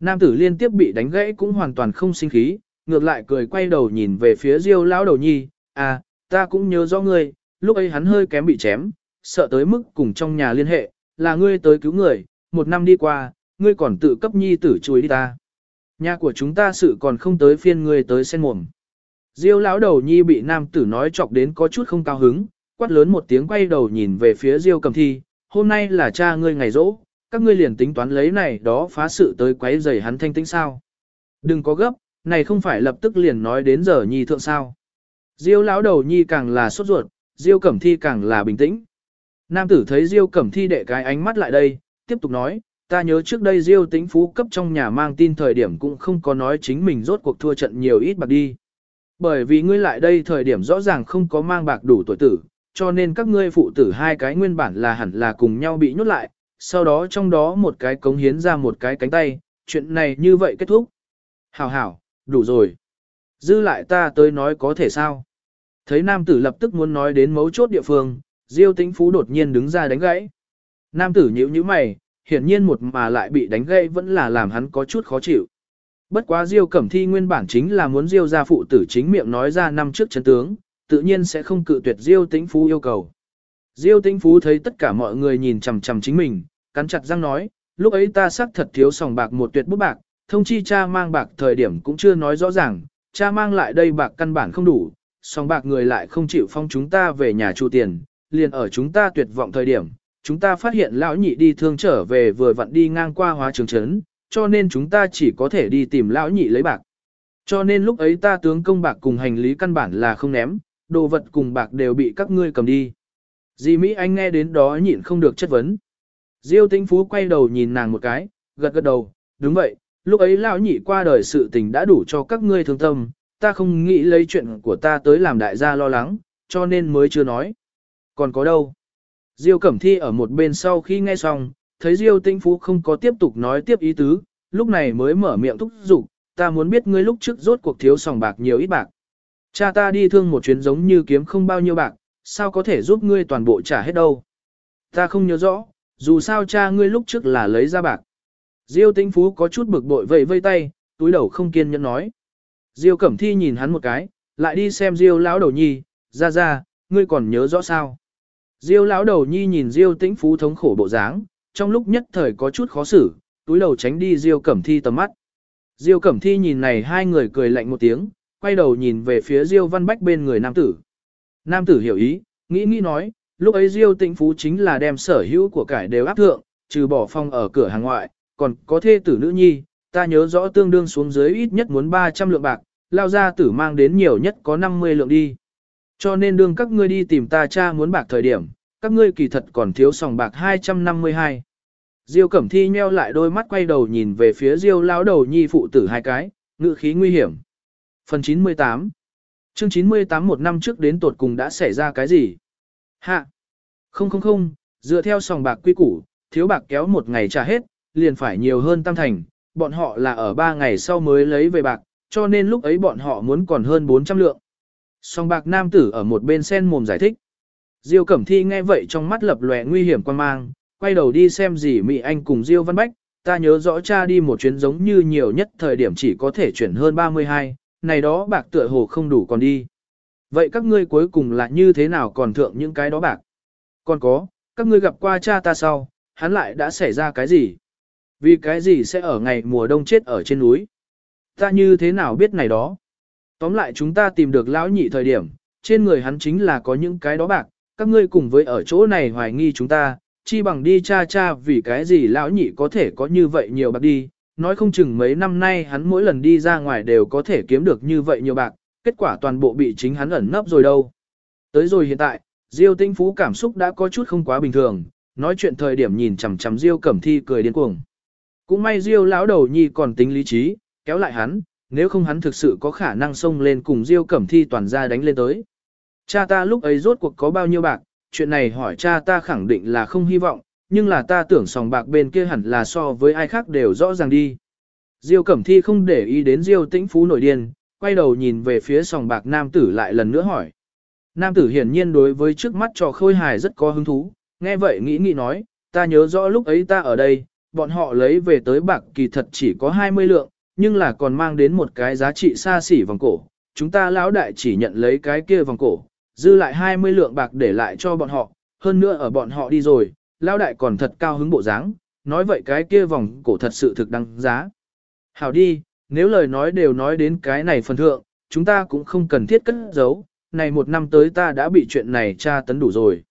A: Nam tử liên tiếp bị đánh gãy cũng hoàn toàn không sinh khí, ngược lại cười quay đầu nhìn về phía Diêu lão đầu nhi, à, ta cũng nhớ rõ ngươi, lúc ấy hắn hơi kém bị chém, sợ tới mức cùng trong nhà liên hệ, là ngươi tới cứu người, một năm đi qua, ngươi còn tự cấp nhi tử chui đi ta. Nhà của chúng ta sự còn không tới phiên ngươi tới sen mồm. Diêu lão đầu nhi bị nam tử nói chọc đến có chút không cao hứng, quát lớn một tiếng quay đầu nhìn về phía Diêu cầm thi, hôm nay là cha ngươi ngày rỗ, các ngươi liền tính toán lấy này đó phá sự tới quấy rầy hắn thanh tĩnh sao. Đừng có gấp, này không phải lập tức liền nói đến giờ nhi thượng sao. Diêu lão đầu nhi càng là sốt ruột, Diêu cẩm thi càng là bình tĩnh. Nam tử thấy Diêu cẩm thi đệ cái ánh mắt lại đây, tiếp tục nói, ta nhớ trước đây Diêu Tĩnh phú cấp trong nhà mang tin thời điểm cũng không có nói chính mình rốt cuộc thua trận nhiều ít bạc đi. Bởi vì ngươi lại đây thời điểm rõ ràng không có mang bạc đủ tuổi tử, cho nên các ngươi phụ tử hai cái nguyên bản là hẳn là cùng nhau bị nhốt lại, sau đó trong đó một cái cống hiến ra một cái cánh tay, chuyện này như vậy kết thúc. Hảo hảo, đủ rồi. Dư lại ta tới nói có thể sao. Thấy nam tử lập tức muốn nói đến mấu chốt địa phương, Diêu tĩnh phú đột nhiên đứng ra đánh gãy. Nam tử nhíu nhíu mày, hiển nhiên một mà lại bị đánh gãy vẫn là làm hắn có chút khó chịu. Bất quá Diêu Cẩm Thi nguyên bản chính là muốn Diêu gia phụ tử chính miệng nói ra năm trước chấn tướng, tự nhiên sẽ không cự tuyệt Diêu Tĩnh Phú yêu cầu. Diêu Tĩnh Phú thấy tất cả mọi người nhìn chằm chằm chính mình, cắn chặt răng nói, lúc ấy ta xác thật thiếu sòng bạc một tuyệt bút bạc, thông chi cha mang bạc thời điểm cũng chưa nói rõ ràng, cha mang lại đây bạc căn bản không đủ, sòng bạc người lại không chịu phong chúng ta về nhà chu tiền, liền ở chúng ta tuyệt vọng thời điểm, chúng ta phát hiện lão nhị đi thương trở về vừa vặn đi ngang qua hóa trường trấn, cho nên chúng ta chỉ có thể đi tìm lão nhị lấy bạc. Cho nên lúc ấy ta tướng công bạc cùng hành lý căn bản là không ném, đồ vật cùng bạc đều bị các ngươi cầm đi. Dì Mỹ Anh nghe đến đó nhịn không được chất vấn. Diêu Tĩnh Phú quay đầu nhìn nàng một cái, gật gật đầu, đúng vậy, lúc ấy lão nhị qua đời sự tình đã đủ cho các ngươi thương tâm, ta không nghĩ lấy chuyện của ta tới làm đại gia lo lắng, cho nên mới chưa nói. Còn có đâu? Diêu Cẩm Thi ở một bên sau khi nghe xong, thấy Diêu Tĩnh Phú không có tiếp tục nói tiếp ý tứ, lúc này mới mở miệng thúc giục, ta muốn biết ngươi lúc trước rốt cuộc thiếu sòng bạc nhiều ít bạc. Cha ta đi thương một chuyến giống như kiếm không bao nhiêu bạc, sao có thể giúp ngươi toàn bộ trả hết đâu. Ta không nhớ rõ, dù sao cha ngươi lúc trước là lấy ra bạc. Diêu Tĩnh Phú có chút bực bội vẫy vây tay, túi đầu không kiên nhẫn nói. Diêu Cẩm Thi nhìn hắn một cái, lại đi xem Diêu lão đầu nhi, ra ra, ngươi còn nhớ rõ sao? Diêu lão đầu nhi nhìn Diêu Tĩnh Phú thống khổ bộ dáng, trong lúc nhất thời có chút khó xử, túi đầu tránh đi Diêu Cẩm Thi tầm mắt. Diêu Cẩm Thi nhìn này hai người cười lạnh một tiếng, quay đầu nhìn về phía Diêu Văn Bách bên người nam tử. Nam tử hiểu ý, nghĩ nghĩ nói, lúc ấy Diêu Tĩnh Phú chính là đem sở hữu của cải đều áp thượng, trừ bỏ phong ở cửa hàng ngoại, còn có thê tử nữ nhi, ta nhớ rõ tương đương xuống dưới ít nhất muốn 300 lượng bạc, lao ra tử mang đến nhiều nhất có 50 lượng đi. Cho nên đương các ngươi đi tìm ta cha muốn bạc thời điểm, các ngươi kỳ thật còn thiếu sòng bạc 252. Diêu Cẩm Thi nheo lại đôi mắt quay đầu nhìn về phía Diêu lão đầu nhi phụ tử hai cái, ngữ khí nguy hiểm. Phần 98 Chương 98 một năm trước đến tột cùng đã xảy ra cái gì? Hạ! Không không không, dựa theo sòng bạc quy củ, thiếu bạc kéo một ngày trả hết, liền phải nhiều hơn tam thành, bọn họ là ở ba ngày sau mới lấy về bạc, cho nên lúc ấy bọn họ muốn còn hơn 400 lượng. Song bạc nam tử ở một bên sen mồm giải thích. Diêu Cẩm Thi nghe vậy trong mắt lập lòe nguy hiểm quan mang, quay đầu đi xem gì Mỹ Anh cùng Diêu Văn Bách, ta nhớ rõ cha đi một chuyến giống như nhiều nhất thời điểm chỉ có thể chuyển hơn 32, này đó bạc tựa hồ không đủ còn đi. Vậy các ngươi cuối cùng là như thế nào còn thượng những cái đó bạc? Còn có, các ngươi gặp qua cha ta sau, hắn lại đã xảy ra cái gì? Vì cái gì sẽ ở ngày mùa đông chết ở trên núi? Ta như thế nào biết này đó? Tóm lại chúng ta tìm được lão nhị thời điểm, trên người hắn chính là có những cái đó bạc, các ngươi cùng với ở chỗ này hoài nghi chúng ta, chi bằng đi cha cha vì cái gì lão nhị có thể có như vậy nhiều bạc đi, nói không chừng mấy năm nay hắn mỗi lần đi ra ngoài đều có thể kiếm được như vậy nhiều bạc, kết quả toàn bộ bị chính hắn ẩn nấp rồi đâu. Tới rồi hiện tại, Diêu Tinh Phú cảm xúc đã có chút không quá bình thường, nói chuyện thời điểm nhìn chằm chằm Diêu Cẩm Thi cười điên cuồng. Cũng may Diêu lão đầu nhi còn tính lý trí, kéo lại hắn, nếu không hắn thực sự có khả năng xông lên cùng Diêu Cẩm Thi toàn ra đánh lên tới. Cha ta lúc ấy rốt cuộc có bao nhiêu bạc, chuyện này hỏi cha ta khẳng định là không hy vọng, nhưng là ta tưởng sòng bạc bên kia hẳn là so với ai khác đều rõ ràng đi. Diêu Cẩm Thi không để ý đến Diêu Tĩnh Phú nổi điên, quay đầu nhìn về phía sòng bạc nam tử lại lần nữa hỏi. Nam tử hiển nhiên đối với trước mắt trò khôi hài rất có hứng thú, nghe vậy nghĩ nghĩ nói, ta nhớ rõ lúc ấy ta ở đây, bọn họ lấy về tới bạc kỳ thật chỉ có 20 lượng, nhưng là còn mang đến một cái giá trị xa xỉ vòng cổ. Chúng ta lão đại chỉ nhận lấy cái kia vòng cổ, dư lại 20 lượng bạc để lại cho bọn họ, hơn nữa ở bọn họ đi rồi, lão đại còn thật cao hứng bộ dáng, nói vậy cái kia vòng cổ thật sự thực đăng giá. Hảo đi, nếu lời nói đều nói đến cái này phần thượng, chúng ta cũng không cần thiết cất giấu, này một năm tới ta đã bị chuyện này tra tấn đủ rồi.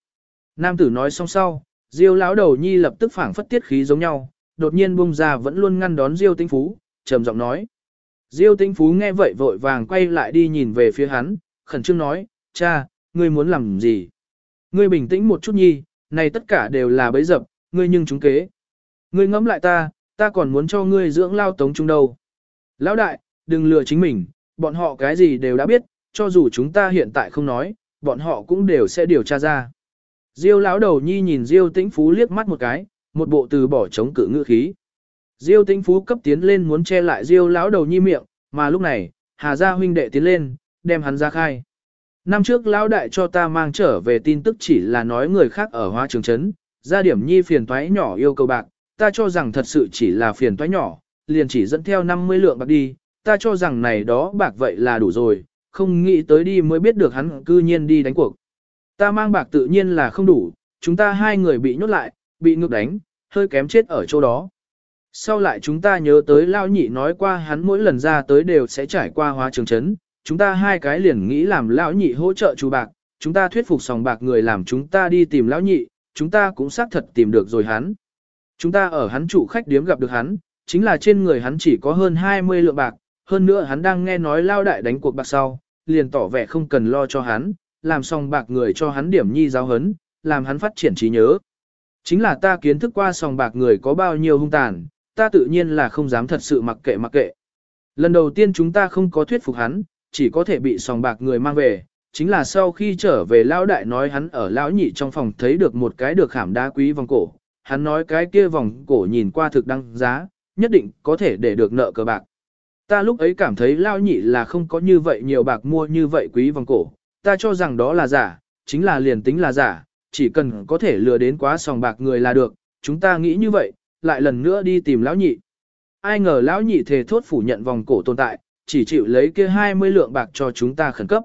A: Nam tử nói xong sau, Diêu lão đầu nhi lập tức phảng phất tiết khí giống nhau, đột nhiên bung ra vẫn luôn ngăn đón Diêu Tinh Phú, trầm giọng nói. Diêu Tinh Phú nghe vậy vội vàng quay lại đi nhìn về phía hắn, khẩn trương nói, cha, ngươi muốn làm gì? Ngươi bình tĩnh một chút nhi, này tất cả đều là bấy dập, ngươi nhưng chúng kế. Ngươi ngẫm lại ta, ta còn muốn cho ngươi dưỡng lao tống chúng đâu. Lão đại, đừng lừa chính mình, bọn họ cái gì đều đã biết, cho dù chúng ta hiện tại không nói, bọn họ cũng đều sẽ điều tra ra. Diêu lão đầu nhi nhìn Diêu Tĩnh Phú liếc mắt một cái, một bộ từ bỏ chống cự ngữ khí. Diêu Tĩnh Phú cấp tiến lên muốn che lại Diêu lão đầu nhi miệng, mà lúc này, Hà gia huynh đệ tiến lên, đem hắn ra khai. Năm trước lão đại cho ta mang trở về tin tức chỉ là nói người khác ở Hoa Trường Trấn, gia điểm nhi phiền toái nhỏ yêu cầu bạc, ta cho rằng thật sự chỉ là phiền toái nhỏ, liền chỉ dẫn theo 50 lượng bạc đi, ta cho rằng này đó bạc vậy là đủ rồi, không nghĩ tới đi mới biết được hắn cư nhiên đi đánh cuộc. Ta mang bạc tự nhiên là không đủ, chúng ta hai người bị nhốt lại, bị ngược đánh, hơi kém chết ở chỗ đó. Sau lại chúng ta nhớ tới Lao Nhị nói qua hắn mỗi lần ra tới đều sẽ trải qua hóa trường chấn, chúng ta hai cái liền nghĩ làm Lão Nhị hỗ trợ chú bạc, chúng ta thuyết phục sòng bạc người làm chúng ta đi tìm Lão Nhị, chúng ta cũng xác thật tìm được rồi hắn. Chúng ta ở hắn chủ khách điếm gặp được hắn, chính là trên người hắn chỉ có hơn 20 lượng bạc, hơn nữa hắn đang nghe nói Lao Đại đánh cuộc bạc sau, liền tỏ vẻ không cần lo cho hắn, làm sòng bạc người cho hắn điểm nhi giáo hấn, làm hắn phát triển trí nhớ. Chính là ta kiến thức qua sòng bạc người có bao nhiêu hung tàn, ta tự nhiên là không dám thật sự mặc kệ mặc kệ. Lần đầu tiên chúng ta không có thuyết phục hắn, chỉ có thể bị sòng bạc người mang về, chính là sau khi trở về lão đại nói hắn ở lão nhị trong phòng thấy được một cái được khảm đá quý vòng cổ, hắn nói cái kia vòng cổ nhìn qua thực đăng giá, nhất định có thể để được nợ cờ bạc. Ta lúc ấy cảm thấy lão nhị là không có như vậy nhiều bạc mua như vậy quý vòng cổ, ta cho rằng đó là giả, chính là liền tính là giả, chỉ cần có thể lừa đến quá sòng bạc người là được, chúng ta nghĩ như vậy, lại lần nữa đi tìm lão nhị. ai ngờ lão nhị thề thốt phủ nhận vòng cổ tồn tại, chỉ chịu lấy kia 20 lượng bạc cho chúng ta khẩn cấp.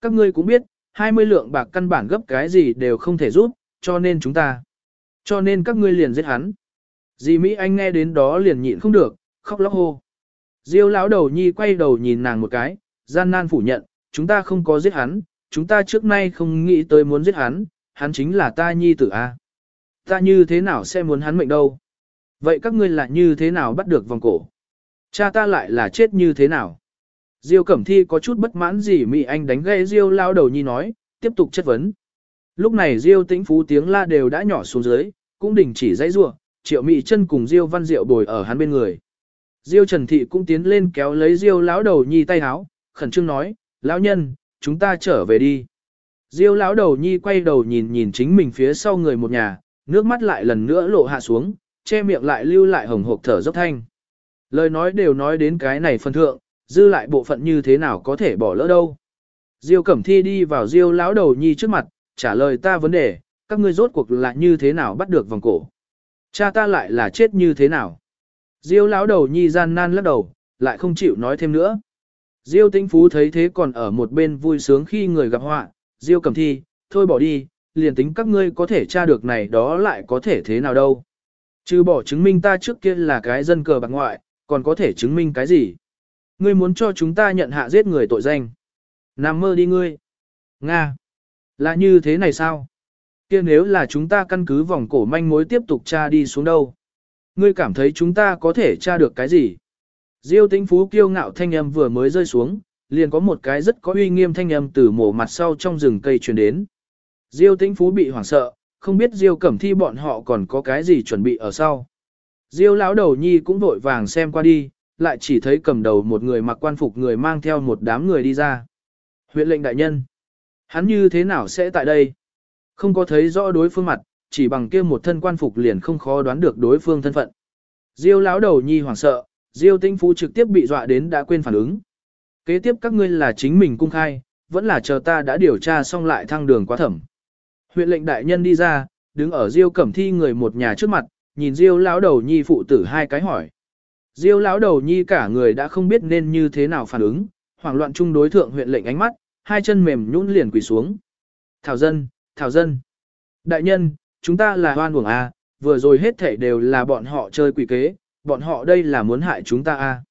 A: Các ngươi cũng biết, 20 lượng bạc căn bản gấp cái gì đều không thể giúp, cho nên chúng ta. Cho nên các ngươi liền giết hắn. Dì Mỹ Anh nghe đến đó liền nhịn không được, khóc lóc hô. Diêu lão đầu nhi quay đầu nhìn nàng một cái, gian nan phủ nhận, chúng ta không có giết hắn, chúng ta trước nay không nghĩ tới muốn giết hắn, hắn chính là ta nhi tử a. Ta như thế nào sẽ muốn hắn mệnh đâu? Vậy các ngươi là như thế nào bắt được vòng cổ? Cha ta lại là chết như thế nào? Diêu Cẩm Thi có chút bất mãn gì Mỹ Anh đánh gây Diêu lão đầu nhi nói, tiếp tục chất vấn. Lúc này Diêu tĩnh phú tiếng la đều đã nhỏ xuống dưới, cũng đình chỉ dãy rua, triệu Mỹ chân cùng Diêu văn diệu bồi ở hắn bên người. Diêu Trần Thị cũng tiến lên kéo lấy Diêu lão đầu nhi tay háo, khẩn trương nói, lão nhân, chúng ta trở về đi. Diêu lão đầu nhi quay đầu nhìn nhìn chính mình phía sau người một nhà, nước mắt lại lần nữa lộ hạ xuống, che miệng lại lưu lại hồng hộc thở dốc thanh. Lời nói đều nói đến cái này phân thượng, dư lại bộ phận như thế nào có thể bỏ lỡ đâu. Diêu Cẩm Thi đi vào Diêu lão đầu nhi trước mặt, trả lời ta vấn đề, các ngươi rốt cuộc là như thế nào bắt được vòng cổ. Cha ta lại là chết như thế nào. Diêu lão đầu nhi gian nan lắc đầu, lại không chịu nói thêm nữa. Diêu Tĩnh Phú thấy thế còn ở một bên vui sướng khi người gặp họa, Diêu Cẩm Thi, thôi bỏ đi, liền tính các ngươi có thể tra được này đó lại có thể thế nào đâu. Trừ bỏ chứng minh ta trước kia là cái dân cờ bạc ngoại, còn có thể chứng minh cái gì? Ngươi muốn cho chúng ta nhận hạ giết người tội danh. Nằm mơ đi ngươi. Nga. Là như thế này sao? Kia nếu là chúng ta căn cứ vòng cổ manh mối tiếp tục tra đi xuống đâu? Ngươi cảm thấy chúng ta có thể tra được cái gì? Diêu tĩnh phú kiêu ngạo thanh âm vừa mới rơi xuống, liền có một cái rất có uy nghiêm thanh âm từ mổ mặt sau trong rừng cây truyền đến. Diêu tĩnh phú bị hoảng sợ, không biết Diêu cẩm thi bọn họ còn có cái gì chuẩn bị ở sau. Diêu lão đầu nhi cũng vội vàng xem qua đi, lại chỉ thấy cầm đầu một người mặc quan phục người mang theo một đám người đi ra. Huyện lệnh đại nhân. Hắn như thế nào sẽ tại đây? Không có thấy rõ đối phương mặt, chỉ bằng kia một thân quan phục liền không khó đoán được đối phương thân phận. Diêu lão đầu nhi hoảng sợ, Diêu tinh phú trực tiếp bị dọa đến đã quên phản ứng. Kế tiếp các ngươi là chính mình cung khai, vẫn là chờ ta đã điều tra xong lại thăng đường quá thẩm. Huyện lệnh đại nhân đi ra, đứng ở Diêu Cẩm Thi người một nhà trước mặt, nhìn Diêu lão đầu nhi phụ tử hai cái hỏi. Diêu lão đầu nhi cả người đã không biết nên như thế nào phản ứng, hoảng loạn chung đối thượng huyện lệnh ánh mắt, hai chân mềm nhũn liền quỳ xuống. Thảo dân, thảo dân. Đại nhân, chúng ta là hoan uổng a, vừa rồi hết thảy đều là bọn họ chơi quỷ kế, bọn họ đây là muốn hại chúng ta a.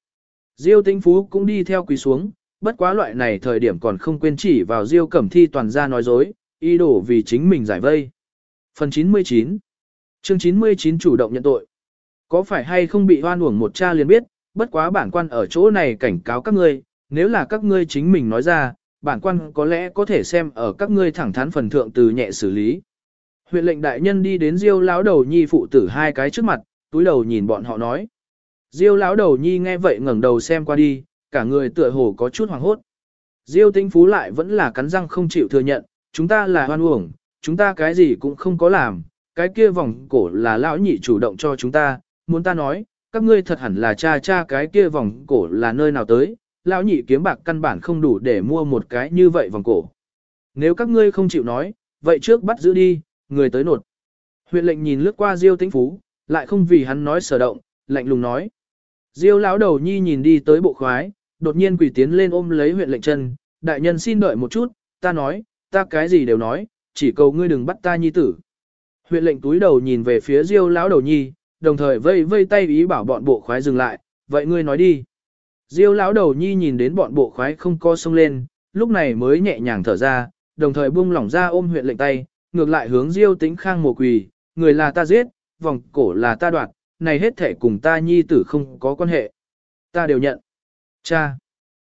A: Diêu Tĩnh Phú cũng đi theo quỳ xuống, bất quá loại này thời điểm còn không quên chỉ vào Diêu Cẩm Thi toàn ra nói dối, ý đồ vì chính mình giải vây. Phần 99 Chương 99 chủ động nhận tội. Có phải hay không bị hoan uổng một cha liền biết, bất quá bản quan ở chỗ này cảnh cáo các ngươi, nếu là các ngươi chính mình nói ra, bản quan có lẽ có thể xem ở các ngươi thẳng thắn phần thượng từ nhẹ xử lý. Huyện lệnh đại nhân đi đến Diêu lão đầu nhi phụ tử hai cái trước mặt, túi đầu nhìn bọn họ nói. Diêu lão đầu nhi nghe vậy ngẩng đầu xem qua đi, cả người tựa hồ có chút hoảng hốt. Diêu tinh phú lại vẫn là cắn răng không chịu thừa nhận, chúng ta là hoan uổng, chúng ta cái gì cũng không có làm, cái kia vòng cổ là lão nhị chủ động cho chúng ta, muốn ta nói, các ngươi thật hẳn là cha cha cái kia vòng cổ là nơi nào tới, lão nhị kiếm bạc căn bản không đủ để mua một cái như vậy vòng cổ. Nếu các ngươi không chịu nói, vậy trước bắt giữ đi, người tới nột. Huyện lệnh nhìn lướt qua Diêu Tĩnh Phú, lại không vì hắn nói sở động, lạnh lùng nói. Diêu lão đầu nhi nhìn đi tới bộ khoái, đột nhiên quỳ tiến lên ôm lấy huyện lệnh chân, đại nhân xin đợi một chút, ta nói, ta cái gì đều nói, chỉ cầu ngươi đừng bắt ta nhi tử. Huyện lệnh túi đầu nhìn về phía Diêu lão đầu nhi, đồng thời vây vây tay ý bảo bọn bộ khoái dừng lại, vậy ngươi nói đi. Diêu lão đầu nhi nhìn đến bọn bộ khoái không co sông lên, lúc này mới nhẹ nhàng thở ra, đồng thời buông lỏng ra ôm huyện lệnh tay, ngược lại hướng Diêu Tĩnh Khang mồ quỳ, người là ta giết, vòng cổ là ta đoạt, này hết thể cùng ta nhi tử không có quan hệ. Ta đều nhận. Cha.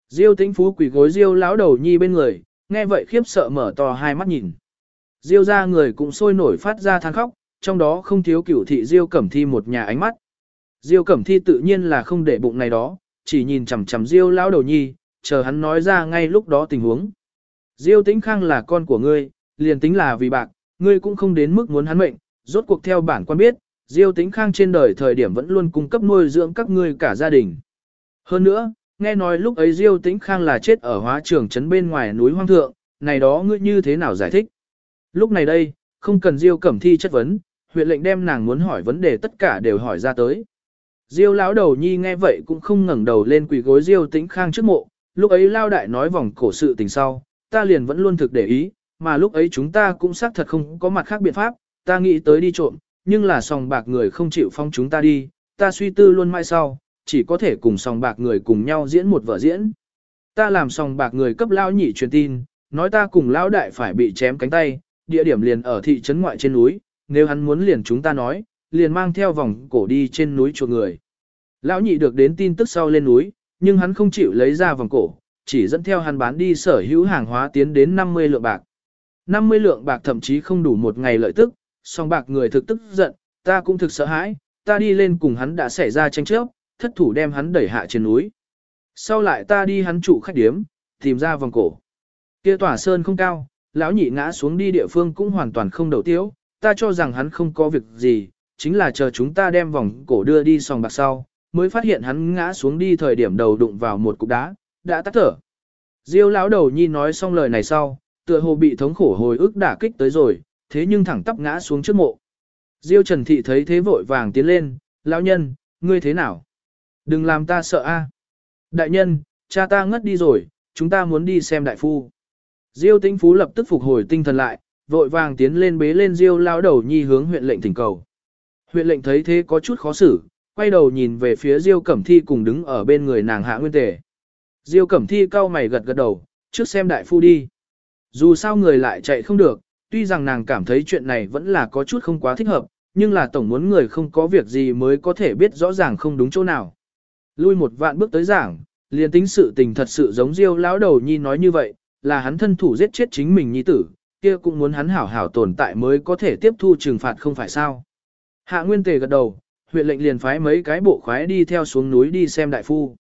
A: Diêu Tĩnh Phú quỳ gối Diêu lão đầu nhi bên người, nghe vậy khiếp sợ mở to hai mắt nhìn. Diêu ra người cũng sôi nổi phát ra than khóc, trong đó không thiếu cửu thị Diêu Cẩm Thi một nhà ánh mắt. Diêu Cẩm Thi tự nhiên là không để bụng này đó, chỉ nhìn chằm chằm Diêu lão đầu nhi, chờ hắn nói ra ngay lúc đó tình huống. Diêu Tĩnh Khang là con của ngươi, liền tính là vì bạc, ngươi cũng không đến mức muốn hắn mệnh, rốt cuộc theo bản quan biết, Diêu Tĩnh Khang trên đời thời điểm vẫn luôn cung cấp nuôi dưỡng các ngươi cả gia đình. Hơn nữa, nghe nói lúc ấy Diêu Tĩnh Khang là chết ở hóa trường trấn bên ngoài núi hoang thượng, này đó ngươi như thế nào giải thích? Lúc này đây, không cần Diêu Cẩm Thi chất vấn, huyện lệnh đem nàng muốn hỏi vấn đề tất cả đều hỏi ra tới. Diêu lão đầu nhi nghe vậy cũng không ngẩng đầu lên quỳ gối Diêu Tĩnh Khang trước mộ, lúc ấy lao đại nói vòng cổ sự tình sau, ta liền vẫn luôn thực để ý, mà lúc ấy chúng ta cũng xác thật không có mặt khác biện pháp, ta nghĩ tới đi trộm, nhưng là sòng bạc người không chịu phong chúng ta đi, ta suy tư luôn mãi sau, chỉ có thể cùng sòng bạc người cùng nhau diễn một vở diễn. Ta làm sòng bạc người cấp lao nhị truyền tin, nói ta cùng lão đại phải bị chém cánh tay, địa điểm liền ở thị trấn ngoại trên núi, nếu hắn muốn liền chúng ta nói, liền mang theo vòng cổ đi trên núi chuột người. Lão nhị được đến tin tức sau lên núi, nhưng hắn không chịu lấy ra vòng cổ, chỉ dẫn theo hắn bán đi sở hữu hàng hóa tiến đến 50 lượng bạc. 50 lượng bạc thậm chí không đủ một ngày lợi tức, song bạc người thực tức giận, ta cũng thực sợ hãi, ta đi lên cùng hắn đã xảy ra tranh chấp, thất thủ đem hắn đẩy hạ trên núi. Sau lại ta đi hắn trụ khách điếm, tìm ra vòng cổ. Kia tỏa sơn không cao, lão nhị ngã xuống đi địa phương cũng hoàn toàn không đầu tiếu, ta cho rằng hắn không có việc gì, chính là chờ chúng ta đem vòng cổ đưa đi sòng bạc sau, mới phát hiện hắn ngã xuống đi thời điểm đầu đụng vào một cục đá, đã tắt thở. Diêu lão đầu nhi nói xong lời này sau, tựa hồ bị thống khổ hồi ức đả kích tới rồi, thế nhưng thẳng tắp ngã xuống trước mộ. Diêu Trần Thị thấy thế vội vàng tiến lên, lão nhân, ngươi thế nào? Đừng làm ta sợ a. Đại nhân, cha ta ngất đi rồi, chúng ta muốn đi xem đại phu. Diêu Tĩnh Phú lập tức phục hồi tinh thần lại, vội vàng tiến lên bế lên Diêu lão đầu nhi hướng huyện lệnh thỉnh cầu. Huyện lệnh thấy thế có chút khó xử, quay đầu nhìn về phía Diêu Cẩm Thi cùng đứng ở bên người nàng Hạ Nguyên Tề. Diêu Cẩm Thi cau mày gật gật đầu, trước xem đại phu đi. Dù sao người lại chạy không được, tuy rằng nàng cảm thấy chuyện này vẫn là có chút không quá thích hợp, nhưng là tổng muốn người không có việc gì mới có thể biết rõ ràng không đúng chỗ nào. Lui một vạn bước tới giảng, liền tính sự tình thật sự giống Diêu lão đầu nhi nói như vậy, là hắn thân thủ giết chết chính mình nhi tử, kia cũng muốn hắn hảo hảo tồn tại mới có thể tiếp thu trừng phạt không phải sao. Hạ Nguyên Tề gật đầu, huyện lệnh liền phái mấy cái bộ khoái đi theo xuống núi đi xem đại phu.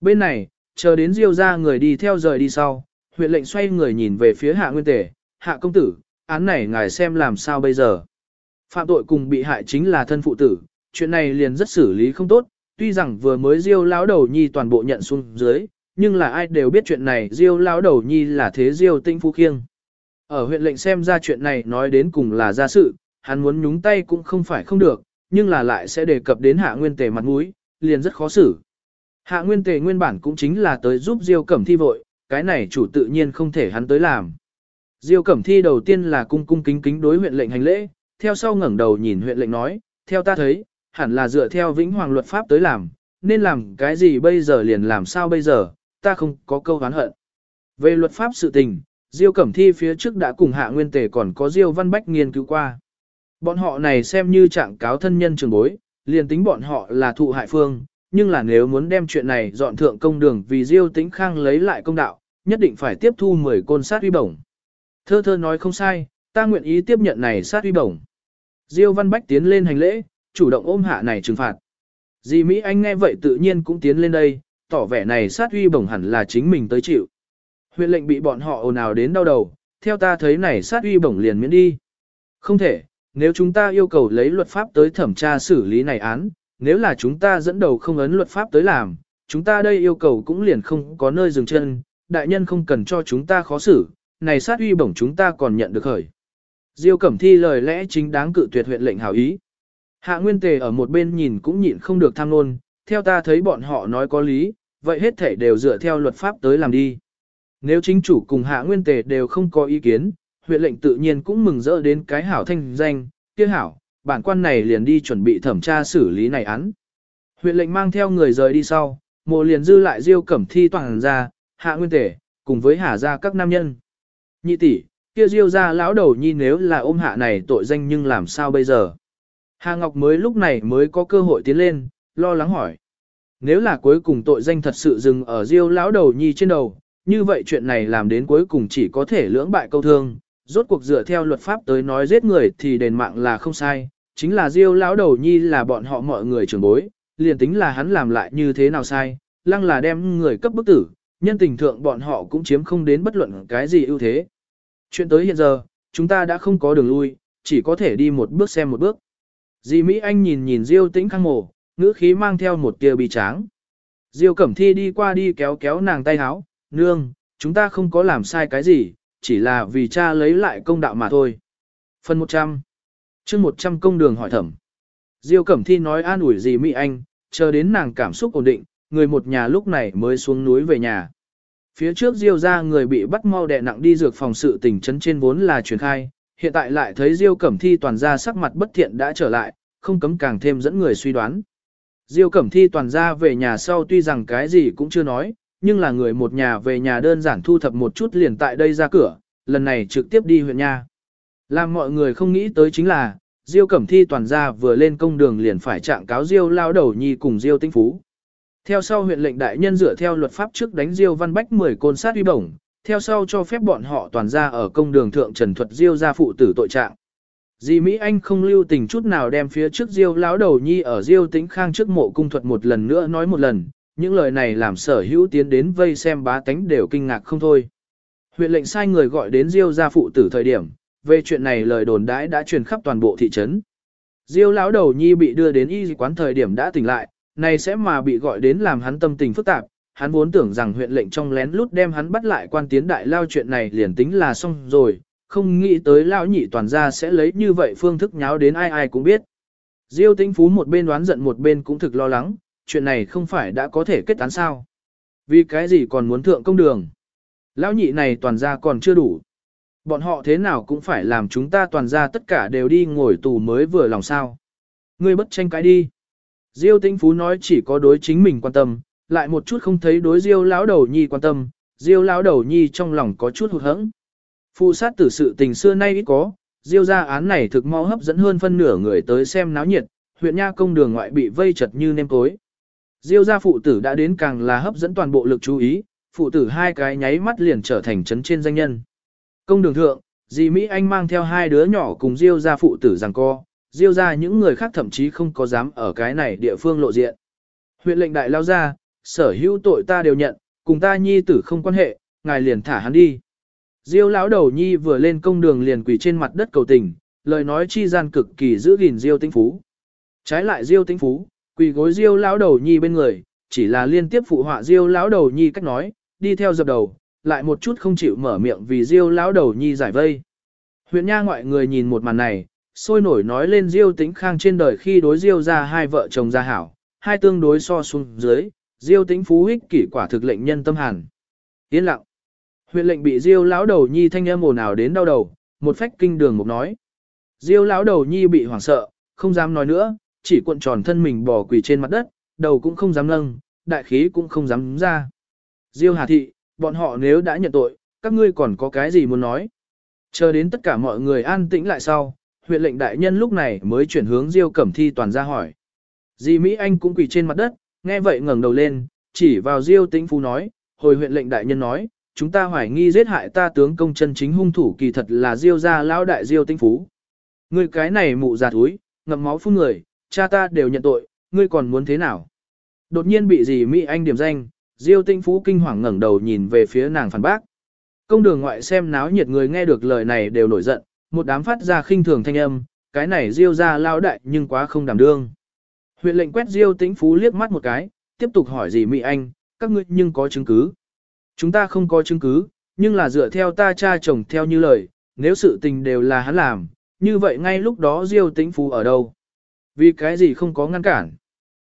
A: Bên này, chờ đến Diêu ra người đi theo rời đi sau, huyện lệnh xoay người nhìn về phía Hạ Nguyên Tề, Hạ công tử, án này ngài xem làm sao bây giờ. Phạm tội cùng bị hại chính là thân phụ tử, chuyện này liền rất xử lý không tốt, tuy rằng vừa mới Diêu lão đầu nhi toàn bộ nhận xuống dưới, nhưng là ai đều biết chuyện này Diêu lão đầu nhi là thế Diêu tinh phu khiêng. Ở huyện lệnh xem ra chuyện này nói đến cùng là gia sự, hắn muốn nhúng tay cũng không phải không được, nhưng là lại sẽ đề cập đến hạ nguyên tề mặt mũi, liền rất khó xử. Hạ nguyên tề nguyên bản cũng chính là tới giúp Diêu Cẩm Thi vội, cái này chủ tự nhiên không thể hắn tới làm. Diêu Cẩm Thi đầu tiên là cung cung kính kính đối huyện lệnh hành lễ, theo sau ngẩng đầu nhìn huyện lệnh nói, theo ta thấy, hẳn là dựa theo vĩnh hoàng luật pháp tới làm, nên làm cái gì bây giờ liền làm sao bây giờ, ta không có câu hán hận. Về luật pháp sự tình, Diêu Cẩm Thi phía trước đã cùng Hạ Nguyên Tề còn có Diêu Văn Bách nghiên cứu qua. Bọn họ này xem như trạng cáo thân nhân trường bối, liền tính bọn họ là thụ hại phương, nhưng là nếu muốn đem chuyện này dọn thượng công đường vì Diêu Tĩnh Khang lấy lại công đạo, nhất định phải tiếp thu 10 côn sát uy bổng. Thơ thơ nói không sai, ta nguyện ý tiếp nhận này sát uy bổng. Diêu Văn Bách tiến lên hành lễ, chủ động ôm hạ này trừng phạt. Dì Mỹ Anh nghe vậy tự nhiên cũng tiến lên đây, tỏ vẻ này sát uy bổng hẳn là chính mình tới chịu. Huyện lệnh bị bọn họ ồn ào đến đau đầu, theo ta thấy này sát uy bổng liền miễn đi. Không thể, nếu chúng ta yêu cầu lấy luật pháp tới thẩm tra xử lý này án, nếu là chúng ta dẫn đầu không ấn luật pháp tới làm, chúng ta đây yêu cầu cũng liền không có nơi dừng chân, đại nhân không cần cho chúng ta khó xử, này sát uy bổng chúng ta còn nhận được khởi. Diêu Cẩm Thi lời lẽ chính đáng cự tuyệt huyện lệnh hảo ý. Hạ Nguyên Tề ở một bên nhìn cũng nhịn không được tham nôn, theo ta thấy bọn họ nói có lý, vậy hết thể đều dựa theo luật pháp tới làm đi. Nếu chính chủ cùng Hạ Nguyên Tề đều không có ý kiến, huyện lệnh tự nhiên cũng mừng rỡ đến cái hảo thanh danh, kia hảo, bản quan này liền đi chuẩn bị thẩm tra xử lý này án. Huyện lệnh mang theo người rời đi sau, mộ liền dư lại Diêu Cẩm Thi toàn ra, Hạ Nguyên Tề, cùng với Hà gia các nam nhân. Nhị tỷ, kia Diêu gia lão đầu nhi nếu là ôm hạ này tội danh nhưng làm sao bây giờ? Hà Ngọc mới lúc này mới có cơ hội tiến lên, lo lắng hỏi. Nếu là cuối cùng tội danh thật sự dừng ở Diêu lão đầu nhi trên đầu, như vậy chuyện này làm đến cuối cùng chỉ có thể lưỡng bại câu thương, rốt cuộc dựa theo luật pháp tới nói giết người thì đền mạng là không sai, chính là Diêu lão đầu nhi là bọn họ mọi người trưởng bối, liền tính là hắn làm lại như thế nào sai, lăng là đem người cấp bức tử, nhân tình thượng bọn họ cũng chiếm không đến bất luận cái gì ưu thế. Chuyện tới hiện giờ, chúng ta đã không có đường lui, chỉ có thể đi một bước xem một bước. Di Mỹ Anh nhìn nhìn Diêu tĩnh khang mổ, ngữ khí mang theo một tia bi tráng. Diêu Cẩm Thi đi qua đi kéo kéo nàng tay háo, nương, chúng ta không có làm sai cái gì, chỉ là vì cha lấy lại công đạo mà thôi. Phần 100 chương 100 công đường hỏi thẩm. Diêu Cẩm Thi nói an ủi gì Mỹ Anh, chờ đến nàng cảm xúc ổn định, người một nhà lúc này mới xuống núi về nhà. Phía trước Diêu ra người bị bắt mau đè nặng đi dược phòng sự tình chấn trên vốn là truyền khai, hiện tại lại thấy Diêu Cẩm Thi toàn ra sắc mặt bất thiện đã trở lại, không cấm càng thêm dẫn người suy đoán. Diêu Cẩm Thi toàn ra về nhà sau tuy rằng cái gì cũng chưa nói, nhưng là người một nhà về nhà đơn giản thu thập một chút liền tại đây ra cửa, lần này trực tiếp đi huyện nha. Làm mọi người không nghĩ tới chính là, Diêu Cẩm Thi toàn ra vừa lên công đường liền phải trạng cáo Diêu lao đầu nhi cùng Diêu tinh phú. Theo sau huyện lệnh đại nhân dựa theo luật pháp trước đánh Diêu Văn Bách 10 côn sát uy bổng, theo sau cho phép bọn họ toàn ra ở công đường thượng trần thuật Diêu gia phụ tử tội trạng. Dì Mỹ Anh không lưu tình chút nào đem phía trước Diêu lão đầu nhi ở Diêu Tĩnh Khang trước mộ cung thuật một lần nữa nói một lần, những lời này làm sở hữu tiến đến vây xem bá tánh đều kinh ngạc không thôi. Huyện lệnh sai người gọi đến Diêu gia phụ tử thời điểm, về chuyện này lời đồn đãi đã truyền khắp toàn bộ thị trấn. Diêu lão đầu nhi bị đưa đến y quán thời điểm đã tỉnh lại, này sẽ mà bị gọi đến làm hắn tâm tình phức tạp, hắn vốn tưởng rằng huyện lệnh trong lén lút đem hắn bắt lại quan tiến đại lao chuyện này liền tính là xong rồi, không nghĩ tới lão nhị toàn gia sẽ lấy như vậy phương thức nháo đến ai ai cũng biết. Diêu Tĩnh Phú một bên đoán giận một bên cũng thực lo lắng, chuyện này không phải đã có thể kết án sao? Vì cái gì còn muốn thượng công đường? Lão nhị này toàn gia còn chưa đủ. Bọn họ thế nào cũng phải làm chúng ta toàn gia tất cả đều đi ngồi tù mới vừa lòng sao. Ngươi bất tranh cãi đi. Diêu Tĩnh Phú nói chỉ có đối chính mình quan tâm, lại một chút không thấy đối Diêu lão đầu nhi quan tâm, Diêu lão đầu nhi trong lòng có chút hụt hẫng. Phụ sát tử sự tình xưa nay ít có, Diêu gia án này thực mau hấp dẫn hơn phân nửa người tới xem náo nhiệt, huyện nha công đường ngoại bị vây chật như nêm tối. Diêu gia phụ tử đã đến càng là hấp dẫn toàn bộ lực chú ý, phụ tử hai cái nháy mắt liền trở thành chấn trên danh nhân. Công đường thượng, dì Mỹ Anh mang theo hai đứa nhỏ cùng Diêu gia phụ tử rằng co, Diêu gia những người khác thậm chí không có dám ở cái này địa phương lộ diện. Huyện lệnh đại lao ra, sở hữu tội ta đều nhận, cùng ta nhi tử không quan hệ, ngài liền thả hắn đi. Diêu lão đầu nhi vừa lên công đường liền quỳ trên mặt đất cầu tình, lời nói chi gian cực kỳ giữ gìn Diêu Tĩnh Phú. Trái lại Diêu Tĩnh Phú, quỳ gối Diêu lão đầu nhi bên người, chỉ là liên tiếp phụ họa Diêu lão đầu nhi cách nói, đi theo dập đầu, lại một chút không chịu mở miệng vì Diêu lão đầu nhi giải vây. Huyện nha ngoại người nhìn một màn này, sôi nổi nói lên Diêu Tĩnh Khang trên đời khi đối Diêu ra hai vợ chồng gia hảo, hai tương đối so xuống dưới, Diêu Tĩnh Phú hích kỷ quả thực lệnh nhân tâm hàn. Yên lặng. Huyện lệnh bị Diêu lão đầu nhi thanh âm ồn ào đến đau đầu, một phách kinh đường một nói. Diêu lão đầu nhi bị hoảng sợ, không dám nói nữa, chỉ cuộn tròn thân mình bò quỳ trên mặt đất, đầu cũng không dám nâng, đại khí cũng không dám ra. Diêu Hà thị, bọn họ nếu đã nhận tội, các ngươi còn có cái gì muốn nói? Chờ đến tất cả mọi người an tĩnh lại sau, huyện lệnh đại nhân lúc này mới chuyển hướng Diêu Cẩm Thi toàn ra hỏi. Di Mỹ Anh cũng quỳ trên mặt đất, nghe vậy ngẩng đầu lên, chỉ vào Diêu Tĩnh Phú nói, hồi huyện lệnh đại nhân nói, chúng ta hoài nghi giết hại ta tướng công chân chính hung thủ kỳ thật là Diêu gia lão đại Diêu Tĩnh Phú. Ngươi cái này mụ già thúi, ngậm máu phun người, cha ta đều nhận tội, ngươi còn muốn thế nào? Đột nhiên bị gì Mỹ Anh điểm danh, Diêu Tinh Phú kinh hoàng ngẩng đầu nhìn về phía nàng phản bác. Công đường ngoại xem náo nhiệt người nghe được lời này đều nổi giận, một đám phát ra khinh thường thanh âm, cái này Diêu gia lão đại nhưng quá không đảm đương. Huyện lệnh quét Diêu Tĩnh Phú liếc mắt một cái, tiếp tục hỏi gì Mỹ Anh, các ngươi nhưng có chứng cứ. Chúng ta không có chứng cứ, nhưng là dựa theo ta cha chồng theo như lời, nếu sự tình đều là hắn làm, như vậy ngay lúc đó Diêu Tĩnh Phú ở đâu? Vì cái gì không có ngăn cản?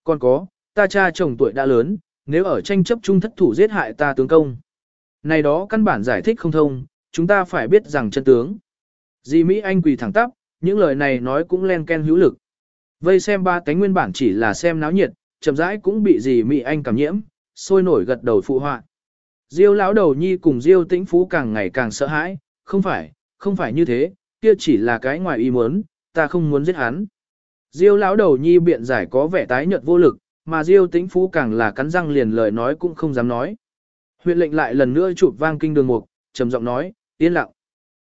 A: Còn có, ta cha chồng tuổi đã lớn, nếu ở tranh chấp chung thất thủ giết hại ta tướng công. Này đó căn bản giải thích không thông, chúng ta phải biết rằng chân tướng. Di Mỹ Anh quỳ thẳng tắp, những lời này nói cũng len ken hữu lực. Vây xem ba cánh nguyên bản chỉ là xem náo nhiệt, chậm rãi cũng bị Di Mỹ Anh cảm nhiễm, sôi nổi gật đầu phụ họa. Diêu lão đầu nhi cùng Diêu tĩnh phú càng ngày càng sợ hãi, không phải, không phải như thế, kia chỉ là cái ngoài ý muốn, ta không muốn giết hắn. Diêu lão đầu nhi biện giải có vẻ tái nhợt vô lực, mà Diêu tĩnh phú càng là cắn răng liền lời nói cũng không dám nói. Huyện lệnh lại lần nữa chụp vang kinh đường mục, trầm giọng nói, yên lặng.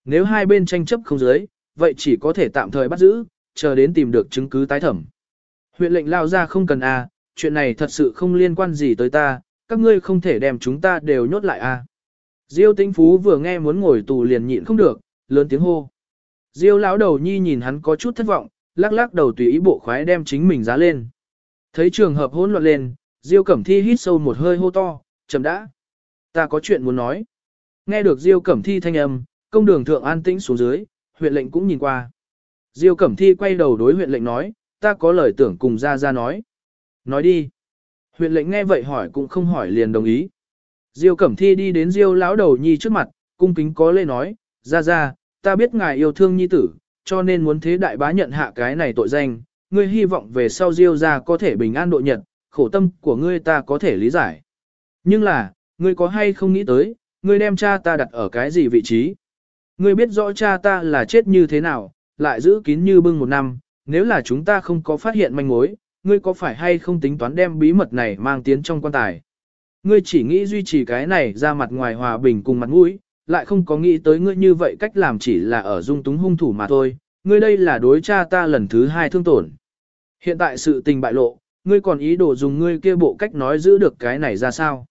A: Nếu hai bên tranh chấp không dưới, vậy chỉ có thể tạm thời bắt giữ, chờ đến tìm được chứng cứ tái thẩm. Huyện lệnh lao ra không cần a, chuyện này thật sự không liên quan gì tới ta, các ngươi không thể đem chúng ta đều nhốt lại a. Diêu Tĩnh Phú vừa nghe muốn ngồi tù liền nhịn không được, lớn tiếng hô. Diêu lão đầu nhi nhìn hắn có chút thất vọng, lắc lắc đầu tùy ý bộ khoái đem chính mình giá lên. Thấy trường hợp hỗn loạn lên, Diêu Cẩm Thi hít sâu một hơi hô to, chậm đã. Ta có chuyện muốn nói. Nghe được Diêu Cẩm Thi thanh âm, công đường thượng an tĩnh xuống dưới, huyện lệnh cũng nhìn qua. Diêu Cẩm Thi quay đầu đối huyện lệnh nói, ta có lời tưởng cùng ra ra nói. Nói đi. Huyện lệnh nghe vậy hỏi cũng không hỏi liền đồng ý. Diêu Cẩm Thi đi đến Diêu lão đầu nhi trước mặt, cung kính có lê nói, ra ra, ta biết ngài yêu thương nhi tử, cho nên muốn thế đại bá nhận hạ cái này tội danh, ngươi hy vọng về sau Diêu ra có thể bình an độ nhật, khổ tâm của ngươi ta có thể lý giải. Nhưng là, ngươi có hay không nghĩ tới, ngươi đem cha ta đặt ở cái gì vị trí? Ngươi biết rõ cha ta là chết như thế nào, lại giữ kín như bưng một năm, nếu là chúng ta không có phát hiện manh mối, ngươi có phải hay không tính toán đem bí mật này mang tiến trong quan tài? Ngươi chỉ nghĩ duy trì cái này ra mặt ngoài hòa bình cùng mặt mũi, lại không có nghĩ tới ngươi như vậy cách làm chỉ là ở dung túng hung thủ mà thôi, ngươi đây là đối cha ta lần thứ hai thương tổn. Hiện tại sự tình bại lộ, ngươi còn ý đồ dùng ngươi kia bộ cách nói giữ được cái này ra sao?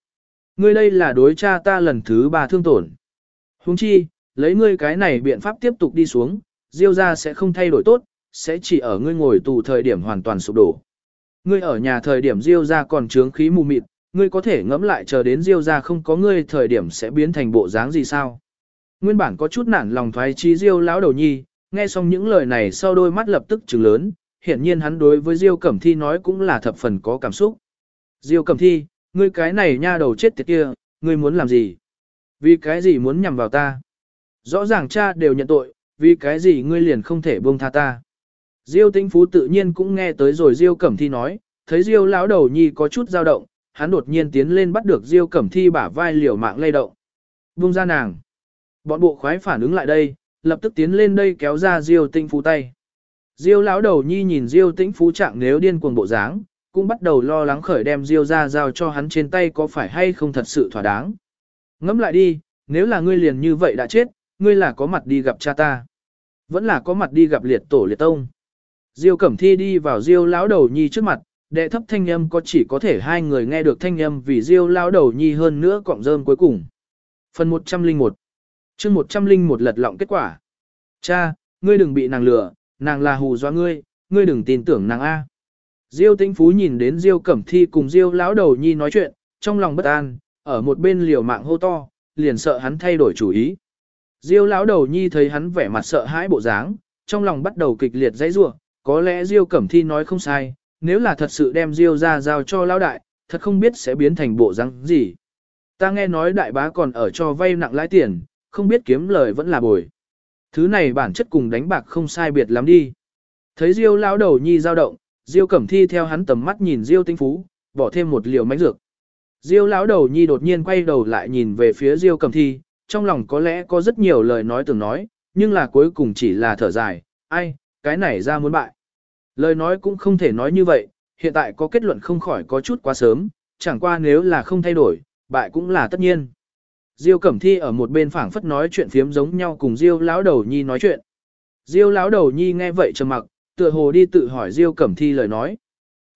A: Ngươi đây là đối cha ta lần thứ ba thương tổn. Huống chi, lấy ngươi cái này biện pháp tiếp tục đi xuống, Diêu gia sẽ không thay đổi tốt, sẽ chỉ ở ngươi ngồi tù thời điểm hoàn toàn sụp đổ. Ngươi ở nhà thời điểm Diêu gia còn trướng khí mù mịt, ngươi có thể ngẫm lại chờ đến Diêu gia không có ngươi thời điểm sẽ biến thành bộ dáng gì sao? Nguyên bản có chút nản lòng thoái chí Diêu lão đầu nhi, nghe xong những lời này sau đôi mắt lập tức trừng lớn, hiển nhiên hắn đối với Diêu Cẩm Thi nói cũng là thập phần có cảm xúc. Diêu Cẩm Thi, ngươi cái này nha đầu chết tiệt kia, ngươi muốn làm gì? Vì cái gì muốn nhằm vào ta? Rõ ràng cha đều nhận tội, vì cái gì ngươi liền không thể buông tha ta? Diêu Tĩnh Phú tự nhiên cũng nghe tới rồi Diêu Cẩm Thi nói, thấy Diêu lão đầu nhi có chút dao động, hắn đột nhiên tiến lên bắt được Diêu Cẩm Thi bả vai liều mạng lay động. vung ra nàng. Bọn bộ khoái phản ứng lại đây, lập tức tiến lên đây kéo ra Diêu Tĩnh Phú tay. Diêu lão đầu nhi nhìn Diêu Tĩnh Phú trạng nếu điên cuồng bộ dáng, cũng bắt đầu lo lắng khởi đem Diêu ra giao cho hắn trên tay có phải hay không thật sự thỏa đáng. Ngẫm lại đi, nếu là ngươi liền như vậy đã chết, ngươi là có mặt đi gặp cha ta. Vẫn là có mặt đi gặp liệt tổ liệt tông. Diêu Cẩm Thi đi vào Diêu lão đầu nhi trước mặt, đệ thấp thanh âm có chỉ có thể hai người nghe được thanh âm vì Diêu lão đầu nhi hơn nữa cọng rơm cuối cùng. Phần 101 chương 101 lật lọng kết quả. Cha, ngươi đừng bị nàng lừa, nàng là hù doa ngươi, ngươi đừng tin tưởng nàng A. Diêu Tĩnh Phú nhìn đến Diêu Cẩm Thi cùng Diêu lão đầu nhi nói chuyện, trong lòng bất an, ở một bên liều mạng hô to, liền sợ hắn thay đổi chủ ý. Diêu lão đầu nhi thấy hắn vẻ mặt sợ hãi bộ dáng, trong lòng bắt đầu kịch liệt dãy rủa, có lẽ Diêu Cẩm Thi nói không sai, nếu là thật sự đem Diêu ra giao cho lão đại, thật không biết sẽ biến thành bộ răng gì. Ta nghe nói đại bá còn ở cho vay nặng lãi tiền, không biết kiếm lời vẫn là bồi. Thứ này bản chất cùng đánh bạc không sai biệt lắm đi. Thấy Diêu lão đầu nhi dao động, Diêu Cẩm Thi theo hắn tầm mắt nhìn Diêu Tinh Phú, bỏ thêm một liều mánh dược. Diêu lão đầu nhi đột nhiên quay đầu lại nhìn về phía Diêu Cẩm Thi, trong lòng có lẽ có rất nhiều lời nói tưởng nói, nhưng là cuối cùng chỉ là thở dài, ai, cái này ra muốn bại. Lời nói cũng không thể nói như vậy, hiện tại có kết luận không khỏi có chút quá sớm, chẳng qua nếu là không thay đổi, bại cũng là tất nhiên. Diêu Cẩm Thi ở một bên phảng phất nói chuyện phiếm giống nhau cùng Diêu lão đầu nhi nói chuyện. Diêu lão đầu nhi nghe vậy trầm mặc, tựa hồ đi tự hỏi Diêu Cẩm Thi lời nói.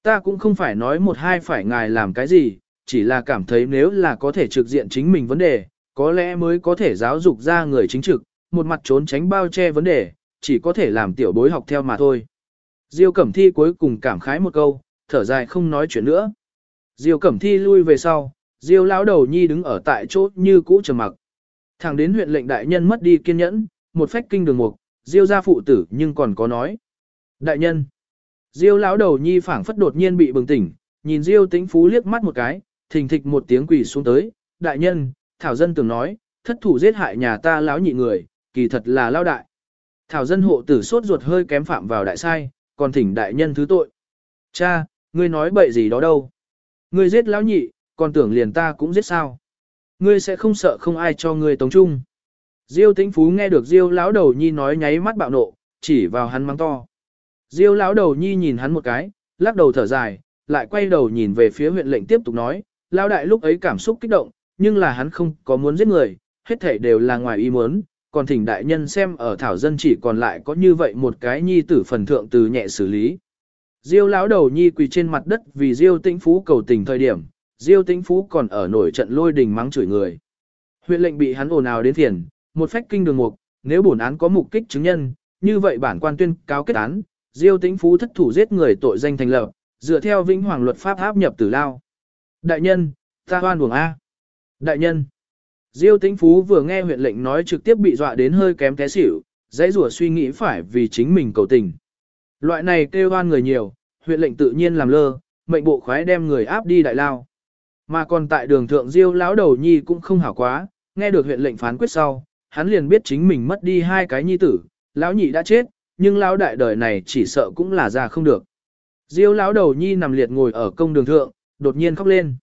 A: Ta cũng không phải nói một hai phải ngài làm cái gì, chỉ là cảm thấy nếu là có thể trực diện chính mình vấn đề, có lẽ mới có thể giáo dục ra người chính trực, một mặt trốn tránh bao che vấn đề, chỉ có thể làm tiểu bối học theo mà thôi. Diêu Cẩm Thi cuối cùng cảm khái một câu, thở dài không nói chuyện nữa. Diêu Cẩm Thi lui về sau, Diêu lão đầu nhi đứng ở tại chỗ như cũ trầm mặc. Thẳng đến huyện lệnh đại nhân mất đi kiên nhẫn, một phách kinh đường mục, Diêu gia phụ tử nhưng còn có nói. Đại nhân. Diêu lão đầu nhi phảng phất đột nhiên bị bừng tỉnh, nhìn Diêu Tĩnh Phú liếc mắt một cái, thình thịch một tiếng quỳ xuống tới, "Đại nhân, thảo dân từng nói, thất thủ giết hại nhà ta lão nhị người, kỳ thật là lao đại." Thảo dân hộ tử sốt ruột hơi kém phạm vào đại sai, còn thỉnh đại nhân thứ tội. "Cha, ngươi nói bậy gì đó đâu? Ngươi giết lão nhị, còn tưởng liền ta cũng giết sao? Ngươi sẽ không sợ không ai cho ngươi tống trung?" Diêu Tĩnh Phú nghe được Diêu lão đầu nhi nói nháy mắt bạo nộ, chỉ vào hắn mắng to. Diêu lão đầu nhi nhìn hắn một cái, lắc đầu thở dài, lại quay đầu nhìn về phía huyện lệnh tiếp tục nói, lão đại lúc ấy cảm xúc kích động, nhưng là hắn không có muốn giết người, hết thảy đều là ngoài ý muốn, còn thỉnh đại nhân xem ở thảo dân chỉ còn lại có như vậy một cái nhi tử phần thượng từ nhẹ xử lý. Diêu lão đầu nhi quỳ trên mặt đất vì Diêu Tĩnh Phú cầu tình thời điểm, Diêu Tĩnh Phú còn ở nổi trận lôi đình mắng chửi người. Huyện lệnh bị hắn ồn ào đến phiền, một phách kinh đường mục, nếu bổn án có mục kích chứng nhân, như vậy bản quan tuyên cáo kết án, Diêu Tĩnh Phú thất thủ giết người tội danh thành lập, dựa theo vĩnh hoàng luật pháp áp nhập tử lao. Đại nhân, ta hoan buồng A. Đại nhân. Diêu Tĩnh Phú vừa nghe huyện lệnh nói trực tiếp bị dọa đến hơi kém té xỉu, dãy rủa suy nghĩ phải vì chính mình cầu tình. Loại này kêu oan người nhiều, huyện lệnh tự nhiên làm lơ, mệnh bộ khoái đem người áp đi đại lao. Mà còn tại đường thượng diêu lão đầu nhi cũng không hảo quá, nghe được huyện lệnh phán quyết sau, hắn liền biết chính mình mất đi hai cái nhi tử, lão nhị đã chết, nhưng lão đại đời này chỉ sợ cũng là ra không được. Diêu lão đầu nhi nằm liệt ngồi ở công đường thượng, đột nhiên khóc lên.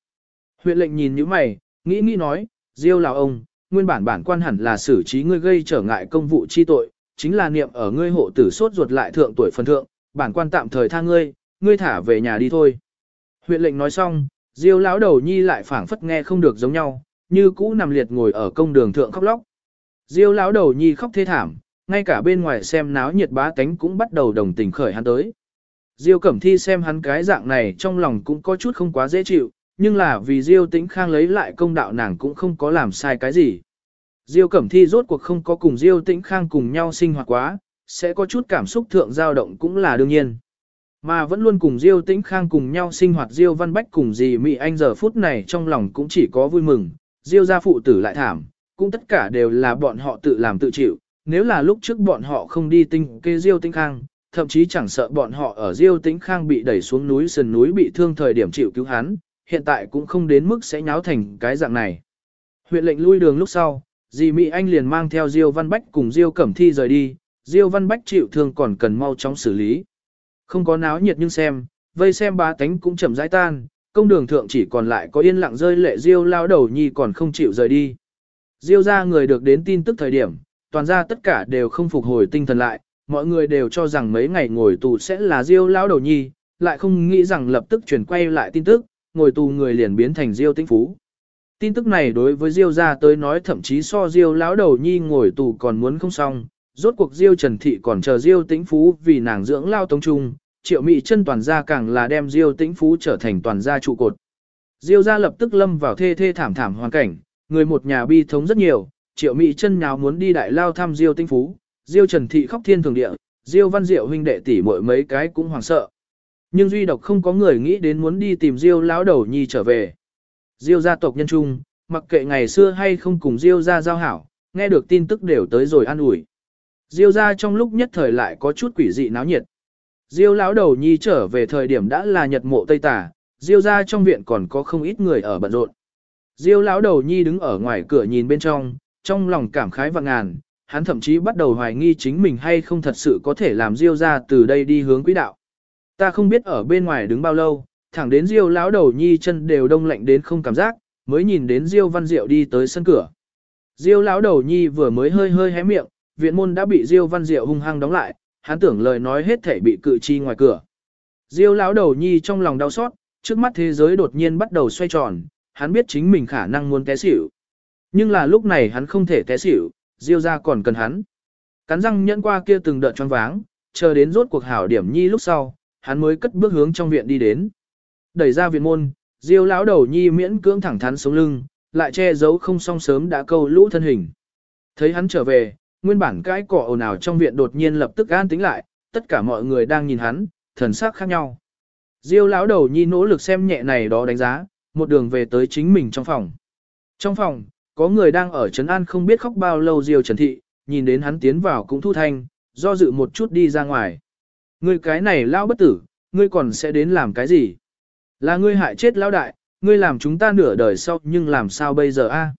A: Huyện lệnh nhìn như mày, nghĩ nghĩ nói, Diêu lão ông, nguyên bản bản quan hẳn là xử trí ngươi gây trở ngại công vụ chi tội, chính là niệm ở ngươi hộ tử sốt ruột lại thượng tuổi phần thượng, bản quan tạm thời tha ngươi, ngươi thả về nhà đi thôi. Huyện lệnh nói xong, Diêu lão đầu nhi lại phảng phất nghe không được giống nhau, như cũ nằm liệt ngồi ở công đường thượng khóc lóc. Diêu lão đầu nhi khóc thê thảm, ngay cả bên ngoài xem náo nhiệt bá tánh cũng bắt đầu đồng tình khởi hắn tới. Diêu Cẩm Thi xem hắn cái dạng này trong lòng cũng có chút không quá dễ chịu, nhưng là vì Diêu Tĩnh Khang lấy lại công đạo nàng cũng không có làm sai cái gì. Diêu Cẩm Thi rốt cuộc không có cùng Diêu Tĩnh Khang cùng nhau sinh hoạt quá, sẽ có chút cảm xúc thượng dao động cũng là đương nhiên. Mà vẫn luôn cùng Diêu Tĩnh Khang cùng nhau sinh hoạt Diêu Văn Bách cùng dì Mỹ Anh giờ phút này trong lòng cũng chỉ có vui mừng, Diêu gia phụ tử lại thảm, cũng tất cả đều là bọn họ tự làm tự chịu, nếu là lúc trước bọn họ không đi tinh kê Diêu Tĩnh Khang, thậm chí chẳng sợ bọn họ ở Diêu Tĩnh Khang bị đẩy xuống núi sườn núi bị thương thời điểm chịu cứu hắn, hiện tại cũng không đến mức sẽ nháo thành cái dạng này. Huyện lệnh lui đường lúc sau, dì Mỹ Anh liền mang theo Diêu Văn Bách cùng Diêu Cẩm Thi rời đi, Diêu Văn Bách chịu thương còn cần mau chóng xử lý. Không có náo nhiệt nhưng xem, vây xem bá tánh cũng chậm rãi tan, công đường thượng chỉ còn lại có yên lặng rơi lệ Diêu lao đầu nhi còn không chịu rời đi. Diêu ra người được đến tin tức thời điểm, toàn ra tất cả đều không phục hồi tinh thần lại, mọi người đều cho rằng mấy ngày ngồi tù sẽ là Diêu lao đầu nhi, lại không nghĩ rằng lập tức chuyển quay lại tin tức, ngồi tù người liền biến thành Diêu tinh phú. Tin tức này đối với Diêu Gia tới nói thậm chí so Diêu lão đầu nhi ngồi tù còn muốn không xong, rốt cuộc Diêu Trần Thị còn chờ Diêu Tĩnh Phú vì nàng dưỡng lao tông trung, Triệu Mị chân toàn gia càng là đem Diêu Tĩnh Phú trở thành toàn gia trụ cột. Diêu gia lập tức lâm vào thê thê thảm thảm hoàn cảnh, người một nhà bi thống rất nhiều, Triệu Mị chân nhào muốn đi đại lao thăm Diêu Tĩnh Phú, Diêu Trần Thị khóc thiên thường địa, Diêu Văn Diệu huynh đệ tỷ muội mấy cái cũng hoảng sợ. Nhưng duy độc không có người nghĩ đến muốn đi tìm Diêu lão đầu nhi trở về. Diêu gia tộc nhân trung, mặc kệ ngày xưa hay không cùng Diêu gia giao hảo, nghe được tin tức đều tới rồi an ủi. Diêu gia trong lúc nhất thời lại có chút quỷ dị náo nhiệt. Diêu lão đầu nhi trở về thời điểm đã là nhật mộ Tây Tà, Diêu gia trong viện còn có không ít người ở bận rộn. Diêu lão đầu nhi đứng ở ngoài cửa nhìn bên trong, trong lòng cảm khái và ngàn, hắn thậm chí bắt đầu hoài nghi chính mình hay không thật sự có thể làm Diêu gia từ đây đi hướng quỹ đạo. Ta không biết ở bên ngoài đứng bao lâu, thẳng đến Diêu lão đầu nhi chân đều đông lạnh đến không cảm giác, mới nhìn đến Diêu Văn Diệu đi tới sân cửa. Diêu lão đầu nhi vừa mới hơi hơi hé miệng, viện môn đã bị Diêu Văn Diệu hung hăng đóng lại, hắn tưởng lời nói hết thể bị cự chi ngoài cửa. Diêu lão đầu nhi trong lòng đau xót, trước mắt thế giới đột nhiên bắt đầu xoay tròn, hắn biết chính mình khả năng muốn té xỉu. Nhưng là lúc này hắn không thể té xỉu, Diêu gia còn cần hắn. Cắn răng nhẫn qua kia từng đợt choáng váng, chờ đến rốt cuộc hảo điểm nhi lúc sau, hắn mới cất bước hướng trong viện đi đến. Đẩy ra viện môn, Diêu lão đầu nhi miễn cưỡng thẳng thắn sống lưng, lại che giấu không song sớm đã câu lũ thân hình. Thấy hắn trở về, nguyên bản cái cỏ ồn ào trong viện đột nhiên lập tức an tĩnh lại, tất cả mọi người đang nhìn hắn, thần sắc khác nhau. Diêu lão đầu nhi nỗ lực xem nhẹ này đó đánh giá, một đường về tới chính mình trong phòng. Trong phòng, có người đang ở trấn an không biết khóc bao lâu Diêu Trần Thị, nhìn đến hắn tiến vào cũng thu thanh, do dự một chút đi ra ngoài. Ngươi cái này lão bất tử, ngươi còn sẽ đến làm cái gì? Là ngươi hại chết lão đại, ngươi làm chúng ta nửa đời sau nhưng làm sao bây giờ a?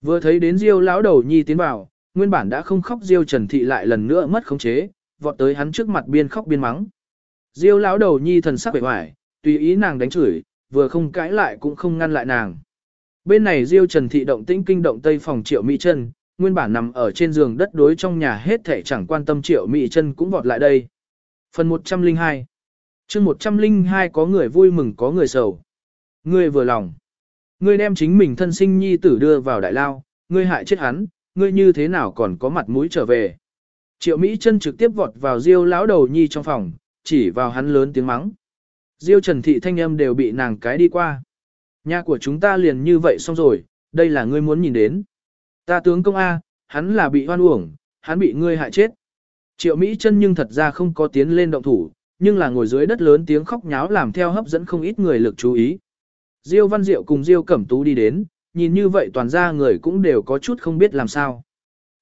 A: Vừa thấy đến Diêu lão đầu nhi tiến vào, nguyên bản đã không khóc Diêu Trần Thị lại lần nữa mất khống chế, vọt tới hắn trước mặt biên khóc biên mắng. Diêu lão đầu nhi thần sắc vẻ hoài, tùy ý nàng đánh chửi, vừa không cãi lại cũng không ngăn lại nàng. Bên này Diêu Trần Thị động tĩnh kinh động tây phòng Triệu Mỹ Chân, nguyên bản nằm ở trên giường đất đối trong nhà hết thể chẳng quan tâm Triệu Mỹ Chân cũng vọt lại đây. Phần 102 chương 102 có người vui mừng có người sầu. Ngươi vừa lòng. Ngươi đem chính mình thân sinh nhi tử đưa vào đại lao, ngươi hại chết hắn, ngươi như thế nào còn có mặt mũi trở về. Triệu Mỹ chân trực tiếp vọt vào Diêu lão đầu nhi trong phòng, chỉ vào hắn lớn tiếng mắng. Diêu Trần Thị thanh âm đều bị nàng cái đi qua. Nhà của chúng ta liền như vậy xong rồi, đây là ngươi muốn nhìn đến. Ta tướng công A, hắn là bị hoan uổng, hắn bị ngươi hại chết. Triệu Mỹ chân nhưng thật ra không có tiến lên động thủ, nhưng là ngồi dưới đất lớn tiếng khóc nháo làm theo hấp dẫn không ít người lực chú ý. Diêu Văn Diệu cùng Diêu Cẩm Tú đi đến, nhìn như vậy toàn ra người cũng đều có chút không biết làm sao.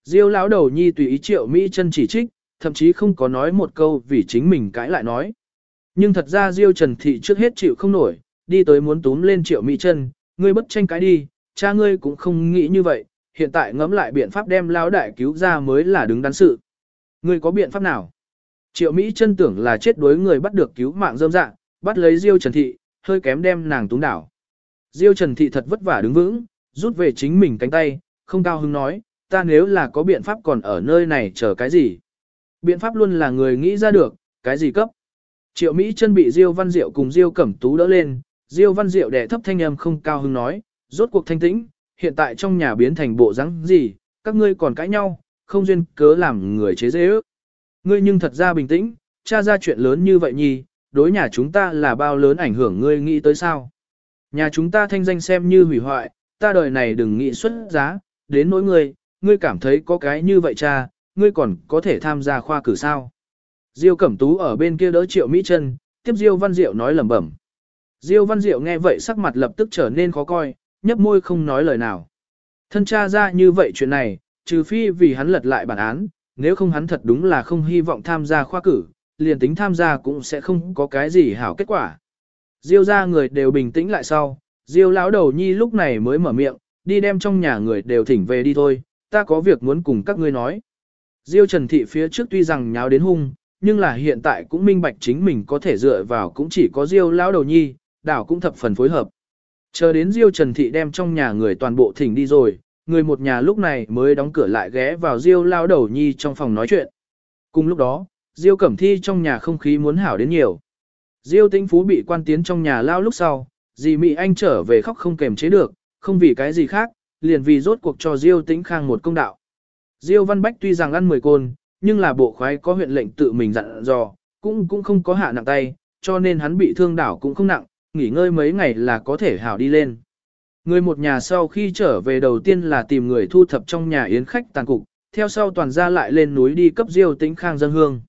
A: Diêu lão đầu nhi tùy ý triệu Mỹ chân chỉ trích, thậm chí không có nói một câu vì chính mình cãi lại nói. Nhưng thật ra Diêu Trần Thị trước hết chịu không nổi, đi tới muốn túm lên triệu Mỹ chân, ngươi bất tranh cái đi, cha ngươi cũng không nghĩ như vậy, hiện tại ngẫm lại biện pháp đem Lão đại cứu ra mới là đứng đắn sự. Ngươi có biện pháp nào? Triệu Mỹ chân tưởng là chết đối người bắt được cứu mạng dâm dạng, bắt lấy Diêu Trần Thị, hơi kém đem nàng túng đảo. Diêu Trần Thị thật vất vả đứng vững, rút về chính mình cánh tay, không cao hứng nói, ta nếu là có biện pháp còn ở nơi này chờ cái gì? Biện pháp luôn là người nghĩ ra được, cái gì cấp? Triệu Mỹ chân bị Diêu Văn Diệu cùng Diêu Cẩm Tú đỡ lên, Diêu Văn Diệu đẻ thấp thanh âm không cao hứng nói, rốt cuộc thanh tĩnh, hiện tại trong nhà biến thành bộ rắn gì, các ngươi còn cãi nhau, không duyên cớ làm người chế dễ ước. Ngươi nhưng thật ra bình tĩnh, Cha ra chuyện lớn như vậy nhì, đối nhà chúng ta là bao lớn ảnh hưởng ngươi nghĩ tới sao. Nhà chúng ta thanh danh xem như hủy hoại, ta đời này đừng nghĩ xuất giá, đến nỗi ngươi, ngươi cảm thấy có cái như vậy cha, ngươi còn có thể tham gia khoa cử sao. Diêu Cẩm Tú ở bên kia đỡ Triệu Mỹ Trân, tiếp Diêu Văn Diệu nói lẩm bẩm. Diêu Văn Diệu nghe vậy sắc mặt lập tức trở nên khó coi, nhấp môi không nói lời nào. Thân cha ra như vậy chuyện này, trừ phi vì hắn lật lại bản án, nếu không hắn thật đúng là không hy vọng tham gia khoa cử, liền tính tham gia cũng sẽ không có cái gì hảo kết quả. Diêu ra người đều bình tĩnh lại sau, Diêu lão đầu nhi lúc này mới mở miệng, đi đem trong nhà người đều thỉnh về đi thôi, ta có việc muốn cùng các ngươi nói. Diêu Trần Thị phía trước tuy rằng nháo đến hung, nhưng là hiện tại cũng minh bạch chính mình có thể dựa vào cũng chỉ có Diêu lão đầu nhi, đảo cũng thập phần phối hợp. Chờ đến Diêu Trần Thị đem trong nhà người toàn bộ thỉnh đi rồi, người một nhà lúc này mới đóng cửa lại ghé vào Diêu lao đầu nhi trong phòng nói chuyện. Cùng lúc đó, Diêu Cẩm Thi trong nhà không khí muốn hảo đến nhiều. Diêu Tĩnh Phú bị quan tiến trong nhà lao lúc sau, dì Mị Anh trở về khóc không kềm chế được, không vì cái gì khác, liền vì rốt cuộc cho Diêu Tĩnh Khang một công đạo. Diêu Văn Bách tuy rằng ăn 10 côn, nhưng là bộ khoái có huyện lệnh tự mình dặn dò, cũng cũng không có hạ nặng tay, cho nên hắn bị thương đảo cũng không nặng, nghỉ ngơi mấy ngày là có thể hảo đi lên. Người một nhà sau khi trở về đầu tiên là tìm người thu thập trong nhà yến khách tàn cục, theo sau toàn ra lại lên núi đi cấp Diêu Tĩnh Khang dân hương.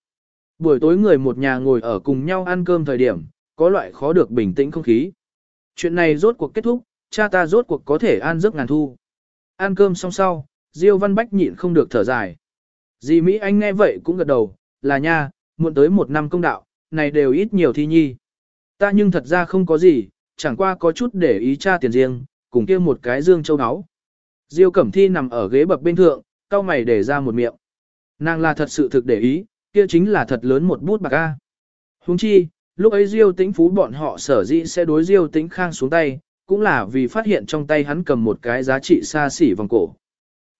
A: Buổi tối người một nhà ngồi ở cùng nhau ăn cơm thời điểm, có loại khó được bình tĩnh không khí. Chuyện này rốt cuộc kết thúc, cha ta rốt cuộc có thể an giấc ngàn thu. Ăn cơm xong sau, Diêu Văn Bách nhịn không được thở dài. Dì Mỹ Anh nghe vậy cũng gật đầu, là nha, muộn tới một năm công đạo, này đều ít nhiều thi nhi. Ta nhưng thật ra không có gì, chẳng qua có chút để ý cha tiền riêng, cùng kia một cái dương châu áo. Diêu Cẩm Thi nằm ở ghế bập bên thượng, cao mày để ra một miệng. Nàng là thật sự thực để ý, kia chính là thật lớn một bút bạc a. Huống chi, lúc ấy Diêu Tĩnh Phú bọn họ sở dĩ sẽ đối Diêu Tĩnh Khang xuống tay, cũng là vì phát hiện trong tay hắn cầm một cái giá trị xa xỉ vòng cổ.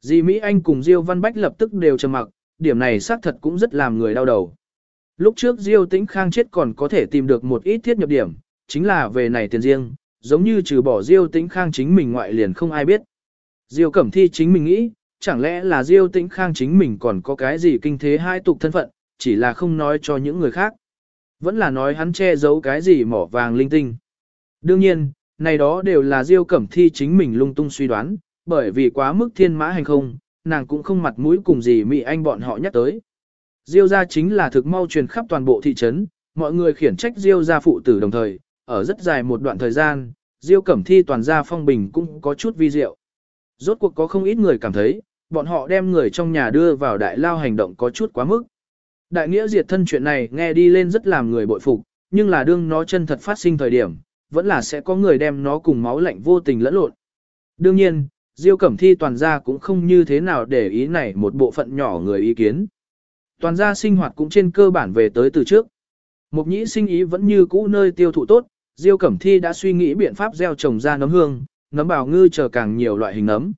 A: Di Mỹ Anh cùng Diêu Văn Bách lập tức đều trầm mặc, điểm này xác thật cũng rất làm người đau đầu. Lúc trước Diêu Tĩnh Khang chết còn có thể tìm được một ít thiết nhập điểm, chính là về này tiền riêng, giống như trừ bỏ Diêu Tĩnh Khang chính mình ngoại liền không ai biết. Diêu Cẩm Thi chính mình nghĩ, chẳng lẽ là Diêu Tĩnh Khang chính mình còn có cái gì kinh thế hai tục thân phận, chỉ là không nói cho những người khác. Vẫn là nói hắn che giấu cái gì mỏ vàng linh tinh. Đương nhiên, này đó đều là Diêu Cẩm Thi chính mình lung tung suy đoán, bởi vì quá mức thiên mã hành không, nàng cũng không mặt mũi cùng gì Mỹ Anh bọn họ nhắc tới. Diêu gia chính là thực mau truyền khắp toàn bộ thị trấn, mọi người khiển trách Diêu gia phụ tử đồng thời, ở rất dài một đoạn thời gian, Diêu Cẩm Thi toàn gia phong bình cũng có chút vi diệu. Rốt cuộc có không ít người cảm thấy, bọn họ đem người trong nhà đưa vào đại lao hành động có chút quá mức. Đại nghĩa diệt thân chuyện này nghe đi lên rất làm người bội phục, nhưng là đương nó chân thật phát sinh thời điểm, vẫn là sẽ có người đem nó cùng máu lạnh vô tình lẫn lộn. Đương nhiên, Diêu Cẩm Thi toàn gia cũng không như thế nào để ý này một bộ phận nhỏ người ý kiến. Toàn gia sinh hoạt cũng trên cơ bản về tới từ trước. Mục nhĩ sinh ý vẫn như cũ nơi tiêu thụ tốt, Diêu Cẩm Thi đã suy nghĩ biện pháp gieo trồng ra nấm hương, nấm bào ngư chờ càng nhiều loại hình nấm.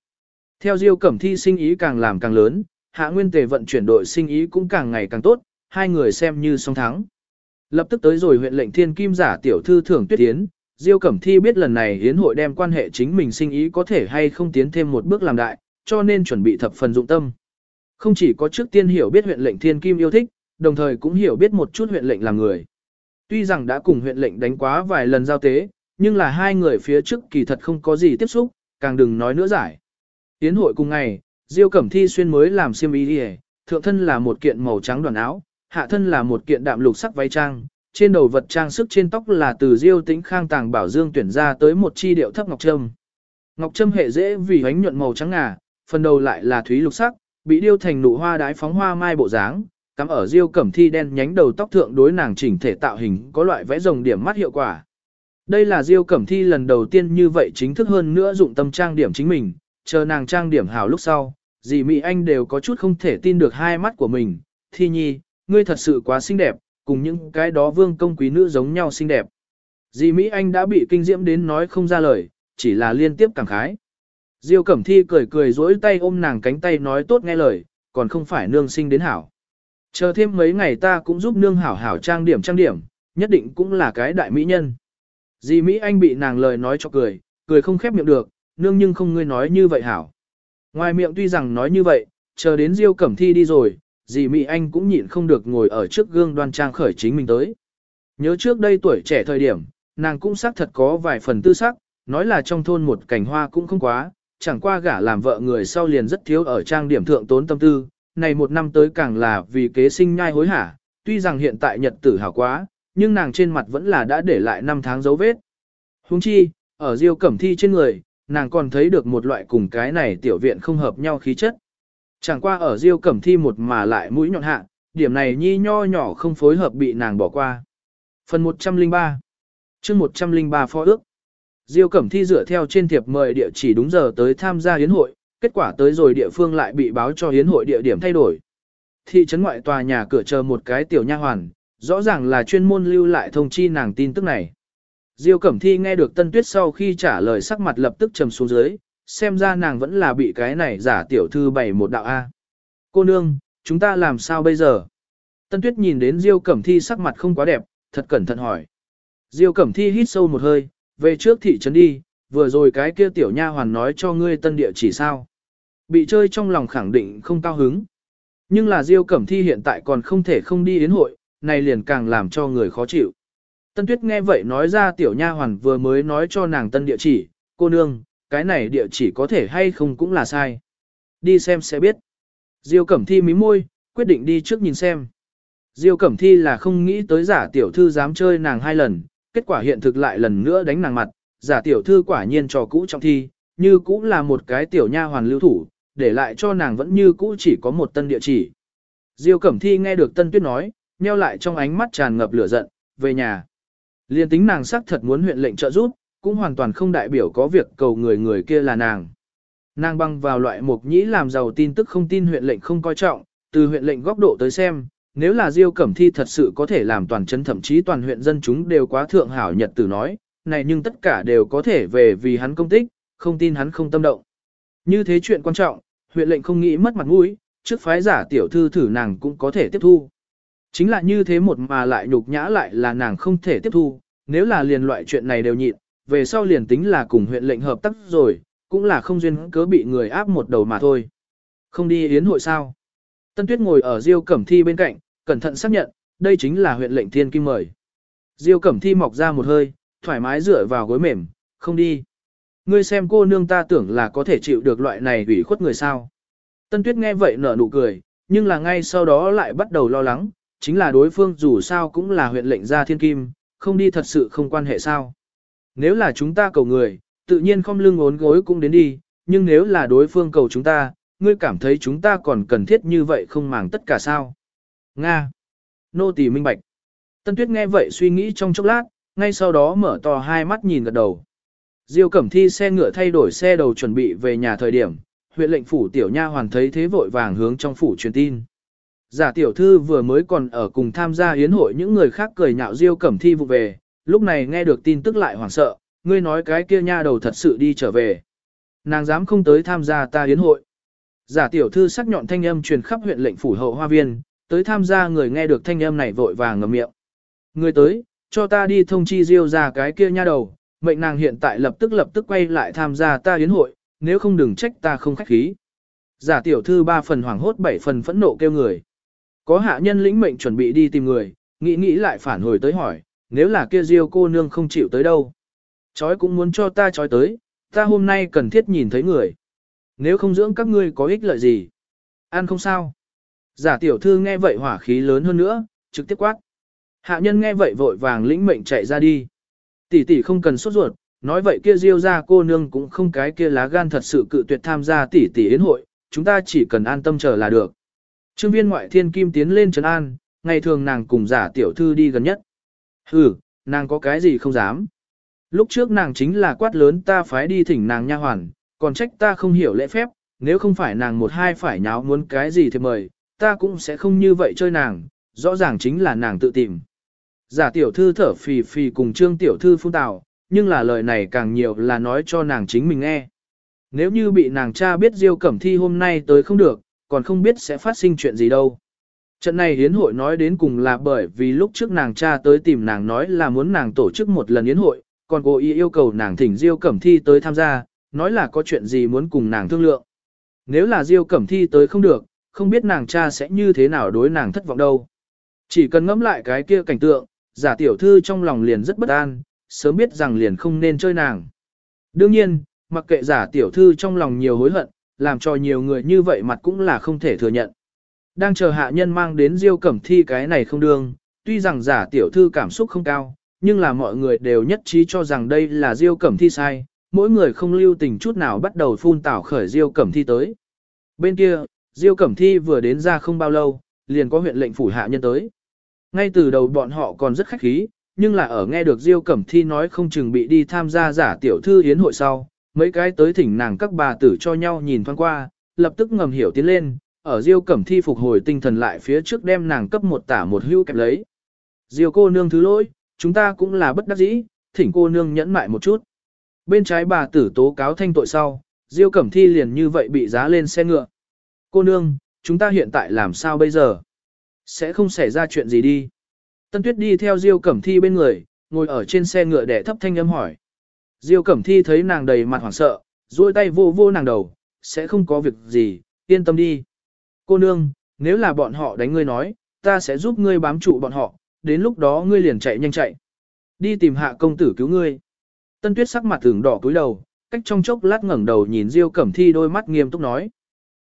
A: Theo Diêu Cẩm Thi sinh ý càng làm càng lớn, Hạ Nguyên Tề vận chuyển đội sinh ý cũng càng ngày càng tốt, hai người xem như song thắng. Lập tức tới rồi huyện lệnh Thiên Kim giả tiểu thư thưởng tuyết tiến, Diêu Cẩm Thi biết lần này hiến hội đem quan hệ chính mình sinh ý có thể hay không tiến thêm một bước làm đại, cho nên chuẩn bị thập phần dụng tâm. Không chỉ có trước tiên hiểu biết huyện lệnh Thiên Kim yêu thích, đồng thời cũng hiểu biết một chút huyện lệnh làm người. Tuy rằng đã cùng huyện lệnh đánh quá vài lần giao tế, nhưng là hai người phía trước kỳ thật không có gì tiếp xúc, càng đừng nói nữa giải. Tiến hội cùng ngày, Diêu Cẩm Thi xuyên mới làm xiêm y đi thượng thân là một kiện màu trắng đoàn áo, hạ thân là một kiện đạm lục sắc váy trang, trên đầu vật trang sức trên tóc là từ Diêu Tĩnh Khang tàng bảo dương tuyển ra tới một chi điệu thấp ngọc trâm. Ngọc trâm hệ dễ vì ánh nhuận màu trắng ngà, phần đầu lại là thúy lục sắc, bị điêu thành nụ hoa đái phóng hoa mai bộ dáng, cắm ở Diêu Cẩm Thi đen nhánh đầu tóc thượng đối nàng chỉnh thể tạo hình có loại vẽ rồng điểm mắt hiệu quả. Đây là Diêu Cẩm Thi lần đầu tiên như vậy chính thức hơn nữa dụng tâm trang điểm chính mình, chờ nàng trang điểm hảo lúc sau, dì Mỹ Anh đều có chút không thể tin được hai mắt của mình. Thi nhi, ngươi thật sự quá xinh đẹp, cùng những cái đó vương công quý nữ giống nhau xinh đẹp. Dì Mỹ Anh đã bị kinh diễm đến nói không ra lời, chỉ là liên tiếp cảm khái. Diêu Cẩm Thi cười cười dỗi tay ôm nàng cánh tay nói tốt nghe lời, còn không phải nương sinh đến hảo. Chờ thêm mấy ngày ta cũng giúp nương hảo hảo trang điểm trang điểm, nhất định cũng là cái đại mỹ nhân. Dì Mỹ Anh bị nàng lời nói cho cười, cười không khép miệng được, nương nhưng không ngươi nói như vậy hảo. Ngoài miệng tuy rằng nói như vậy, chờ đến Diêu Cẩm Thi đi rồi, dì Mỹ Anh cũng nhịn không được ngồi ở trước gương đoan trang khởi chính mình tới. Nhớ trước đây tuổi trẻ thời điểm, nàng cũng xác thật có vài phần tư sắc, nói là trong thôn một cảnh hoa cũng không quá, chẳng qua gả làm vợ người sau liền rất thiếu ở trang điểm thượng tốn tâm tư, này một năm tới càng là vì kế sinh nhai hối hả, tuy rằng hiện tại nhật tử hảo quá, nhưng nàng trên mặt vẫn là đã để lại năm tháng dấu vết. Huống chi, ở Diêu Cẩm Thi trên người, nàng còn thấy được một loại cùng cái này tiểu viện không hợp nhau khí chất. Chẳng qua ở Diêu Cẩm Thi một mà lại mũi nhọn hạ, điểm này nhi nho nhỏ không phối hợp bị nàng bỏ qua. Phần 103 chương 103 phó ước Diêu Cẩm Thi dựa theo trên thiệp mời địa chỉ đúng giờ tới tham gia yến hội, kết quả tới rồi địa phương lại bị báo cho hiến hội địa điểm thay đổi. Thị trấn ngoại tòa nhà cửa chờ một cái tiểu nha hoàn, rõ ràng là chuyên môn lưu lại thông chi nàng tin tức này. Diêu Cẩm Thi nghe được Tân Tuyết sau khi trả lời sắc mặt lập tức trầm xuống dưới, xem ra nàng vẫn là bị cái này giả tiểu thư bày một đạo A. Cô nương, chúng ta làm sao bây giờ? Tân Tuyết nhìn đến Diêu Cẩm Thi sắc mặt không quá đẹp, thật cẩn thận hỏi. Diêu Cẩm Thi hít sâu một hơi, về trước thị trấn đi, vừa rồi cái kia tiểu nha hoàn nói cho ngươi tân địa chỉ sao. Bị chơi trong lòng khẳng định không cao hứng. Nhưng là Diêu Cẩm Thi hiện tại còn không thể không đi yến hội, này liền càng làm cho người khó chịu. Tân Tuyết nghe vậy nói ra tiểu nha hoàn vừa mới nói cho nàng tân địa chỉ, cô nương, cái này địa chỉ có thể hay không cũng là sai. Đi xem sẽ biết. Diêu Cẩm Thi mím môi, quyết định đi trước nhìn xem. Diêu Cẩm Thi là không nghĩ tới giả tiểu thư dám chơi nàng hai lần, kết quả hiện thực lại lần nữa đánh nàng mặt, giả tiểu thư quả nhiên trò cũ trong thi, như cũng là một cái tiểu nha hoàn lưu thủ, để lại cho nàng vẫn như cũ chỉ có một tân địa chỉ. Diêu Cẩm Thi nghe được Tân Tuyết nói, nheo lại trong ánh mắt tràn ngập lửa giận, về nhà. Liên tính nàng sắc thật muốn huyện lệnh trợ giúp, cũng hoàn toàn không đại biểu có việc cầu người người kia là nàng. Nàng băng vào loại mục nhĩ làm giàu tin tức không tin huyện lệnh không coi trọng, từ huyện lệnh góc độ tới xem, nếu là Diêu Cẩm Thi thật sự có thể làm toàn chân thậm chí toàn huyện dân chúng đều quá thượng hảo nhật tử nói, này nhưng tất cả đều có thể về vì hắn công tích, không tin hắn không tâm động. Như thế chuyện quan trọng, huyện lệnh không nghĩ mất mặt mũi, trước phái giả tiểu thư thử nàng cũng có thể tiếp thu. Chính là như thế một mà lại nhục nhã lại là nàng không thể tiếp thu, nếu là liền loại chuyện này đều nhịn, về sau liền tính là cùng huyện lệnh hợp tác rồi, cũng là không duyên cớ bị người áp một đầu mà thôi. Không đi yến hội sao? Tân Tuyết ngồi ở Diêu Cẩm Thi bên cạnh, cẩn thận xác nhận, đây chính là huyện lệnh thiên kim mời. Diêu Cẩm Thi mọc ra một hơi, thoải mái dựa vào gối mềm, không đi. Ngươi xem cô nương ta tưởng là có thể chịu được loại này ủy khuất người sao. Tân Tuyết nghe vậy nở nụ cười, nhưng là ngay sau đó lại bắt đầu lo lắng, chính là đối phương dù sao cũng là huyện lệnh gia thiên kim, không đi thật sự không quan hệ sao. Nếu là chúng ta cầu người, tự nhiên không lưng ốn gối cũng đến đi, nhưng nếu là đối phương cầu chúng ta, ngươi cảm thấy chúng ta còn cần thiết như vậy không màng tất cả sao. Nga. Nô tỳ minh bạch. Tân Tuyết nghe vậy suy nghĩ trong chốc lát, ngay sau đó mở to hai mắt nhìn gật đầu. Diêu Cẩm Thi xe ngựa thay đổi xe đầu chuẩn bị về nhà thời điểm, huyện lệnh phủ tiểu nha hoàn thấy thế vội vàng hướng trong phủ truyền tin. Giả tiểu thư vừa mới còn ở cùng tham gia yến hội những người khác cười nhạo Diêu Cẩm Thi vụ về, lúc này nghe được tin tức lại hoảng sợ, ngươi nói cái kia nha đầu thật sự đi trở về. Nàng dám không tới tham gia ta yến hội. Giả tiểu thư sắc nhọn thanh âm truyền khắp huyện lệnh phủ hậu hoa viên, tới tham gia người nghe được thanh âm này vội vàng ngậm miệng. Người tới, cho ta đi thông chi Diêu ra cái kia nha đầu, mệnh nàng hiện tại lập tức lập tức quay lại tham gia ta yến hội, nếu không đừng trách ta không khách khí. Giả tiểu thư ba phần hoảng hốt bảy phần phẫn nộ kêu người. Có hạ nhân lĩnh mệnh chuẩn bị đi tìm người, nghĩ nghĩ lại phản hồi tới hỏi, nếu là kia Diêu cô nương không chịu tới đâu. Chói cũng muốn cho ta chói tới, ta hôm nay cần thiết nhìn thấy người. Nếu không dưỡng các ngươi có ích lợi gì? Ăn không sao. Giả tiểu thư nghe vậy hỏa khí lớn hơn nữa, trực tiếp quát. Hạ nhân nghe vậy vội vàng lĩnh mệnh chạy ra đi. Tỷ tỷ không cần sốt ruột, nói vậy kia diêu ra cô nương cũng không cái kia lá gan thật sự cự tuyệt tham gia tỷ tỷ yến hội, chúng ta chỉ cần an tâm chờ là được. Trương viên ngoại thiên kim tiến lên trấn an, ngày thường nàng cùng giả tiểu thư đi gần nhất. Ừ, nàng có cái gì không dám. Lúc trước nàng chính là quát lớn ta phái đi thỉnh nàng nha hoàn, còn trách ta không hiểu lễ phép, nếu không phải nàng một hai phải nháo muốn cái gì thì mời, ta cũng sẽ không như vậy chơi nàng, rõ ràng chính là nàng tự tìm. Giả tiểu thư thở phì phì cùng trương tiểu thư phun tào, nhưng là lời này càng nhiều là nói cho nàng chính mình nghe. Nếu như bị nàng cha biết Diêu Cẩm Thi hôm nay tới không được, còn không biết sẽ phát sinh chuyện gì đâu. Trận này hiến hội nói đến cùng là bởi vì lúc trước nàng cha tới tìm nàng nói là muốn nàng tổ chức một lần hiến hội, còn cô ý yêu cầu nàng thỉnh Diêu Cẩm Thi tới tham gia, nói là có chuyện gì muốn cùng nàng thương lượng. Nếu là Diêu Cẩm Thi tới không được, không biết nàng cha sẽ như thế nào đối nàng thất vọng đâu. Chỉ cần ngẫm lại cái kia cảnh tượng, giả tiểu thư trong lòng liền rất bất an, sớm biết rằng liền không nên chơi nàng. Đương nhiên, mặc kệ giả tiểu thư trong lòng nhiều hối hận, làm cho nhiều người như vậy mặt cũng là không thể thừa nhận. Đang chờ hạ nhân mang đến Diêu Cẩm Thi cái này không đương, tuy rằng giả tiểu thư cảm xúc không cao, nhưng là mọi người đều nhất trí cho rằng đây là Diêu Cẩm Thi sai, mỗi người không lưu tình chút nào bắt đầu phun tảo khởi Diêu Cẩm Thi tới. Bên kia, Diêu Cẩm Thi vừa đến ra không bao lâu, liền có huyện lệnh phủ hạ nhân tới. Ngay từ đầu bọn họ còn rất khách khí, nhưng là ở nghe được Diêu Cẩm Thi nói không chừng bị đi tham gia giả tiểu thư yến hội sau, mấy cái tới thỉnh nàng các bà tử cho nhau nhìn thoáng qua, lập tức ngầm hiểu tiến lên, ở Diêu Cẩm Thi phục hồi tinh thần lại phía trước đem nàng cấp một tả một hưu kẹp lấy. Diêu cô nương thứ lỗi, chúng ta cũng là bất đắc dĩ, thỉnh cô nương nhẫn mại một chút. Bên trái bà tử tố cáo thanh tội sau, Diêu Cẩm Thi liền như vậy bị giá lên xe ngựa. Cô nương, chúng ta hiện tại làm sao bây giờ? Sẽ không xảy ra chuyện gì đi. Tân Tuyết đi theo Diêu Cẩm Thi bên người, ngồi ở trên xe ngựa để thấp thanh âm hỏi. Diêu Cẩm Thi thấy nàng đầy mặt hoảng sợ, duỗi tay vô vô nàng đầu, sẽ không có việc gì, yên tâm đi. Cô nương, nếu là bọn họ đánh ngươi nói, ta sẽ giúp ngươi bám trụ bọn họ, đến lúc đó ngươi liền chạy nhanh chạy. Đi tìm hạ công tử cứu ngươi. Tân Tuyết sắc mặt thường đỏ cúi đầu, cách trong chốc lát ngẩng đầu nhìn Diêu Cẩm Thi đôi mắt nghiêm túc nói.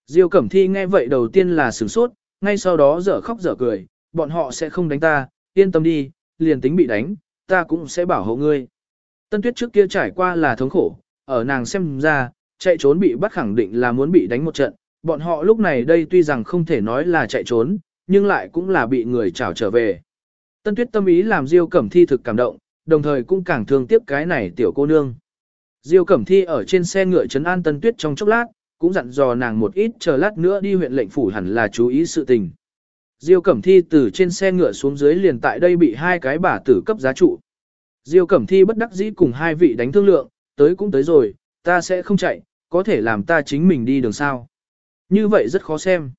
A: Diêu Cẩm Thi nghe vậy đầu tiên là sửng sốt, ngay sau đó dở khóc dở cười, bọn họ sẽ không đánh ta, yên tâm đi, liền tính bị đánh, ta cũng sẽ bảo hộ ngươi. Tân Tuyết trước kia trải qua là thống khổ, ở nàng xem ra, chạy trốn bị bắt khẳng định là muốn bị đánh một trận, bọn họ lúc này đây tuy rằng không thể nói là chạy trốn, nhưng lại cũng là bị người trảo trở về. Tân Tuyết tâm ý làm Diêu Cẩm Thi thực cảm động, đồng thời cũng càng thương tiếc cái này tiểu cô nương. Diêu Cẩm Thi ở trên xe ngựa trấn an Tân Tuyết trong chốc lát, cũng dặn dò nàng một ít chờ lát nữa đi huyện lệnh phủ hẳn là chú ý sự tình. Diêu Cẩm Thi từ trên xe ngựa xuống dưới liền tại đây bị hai cái bà tử cấp giá trụ. Diêu Cẩm Thi bất đắc dĩ cùng hai vị đánh thương lượng, tới cũng tới rồi, ta sẽ không chạy, có thể làm ta chính mình đi đường sao. Như vậy rất khó xem.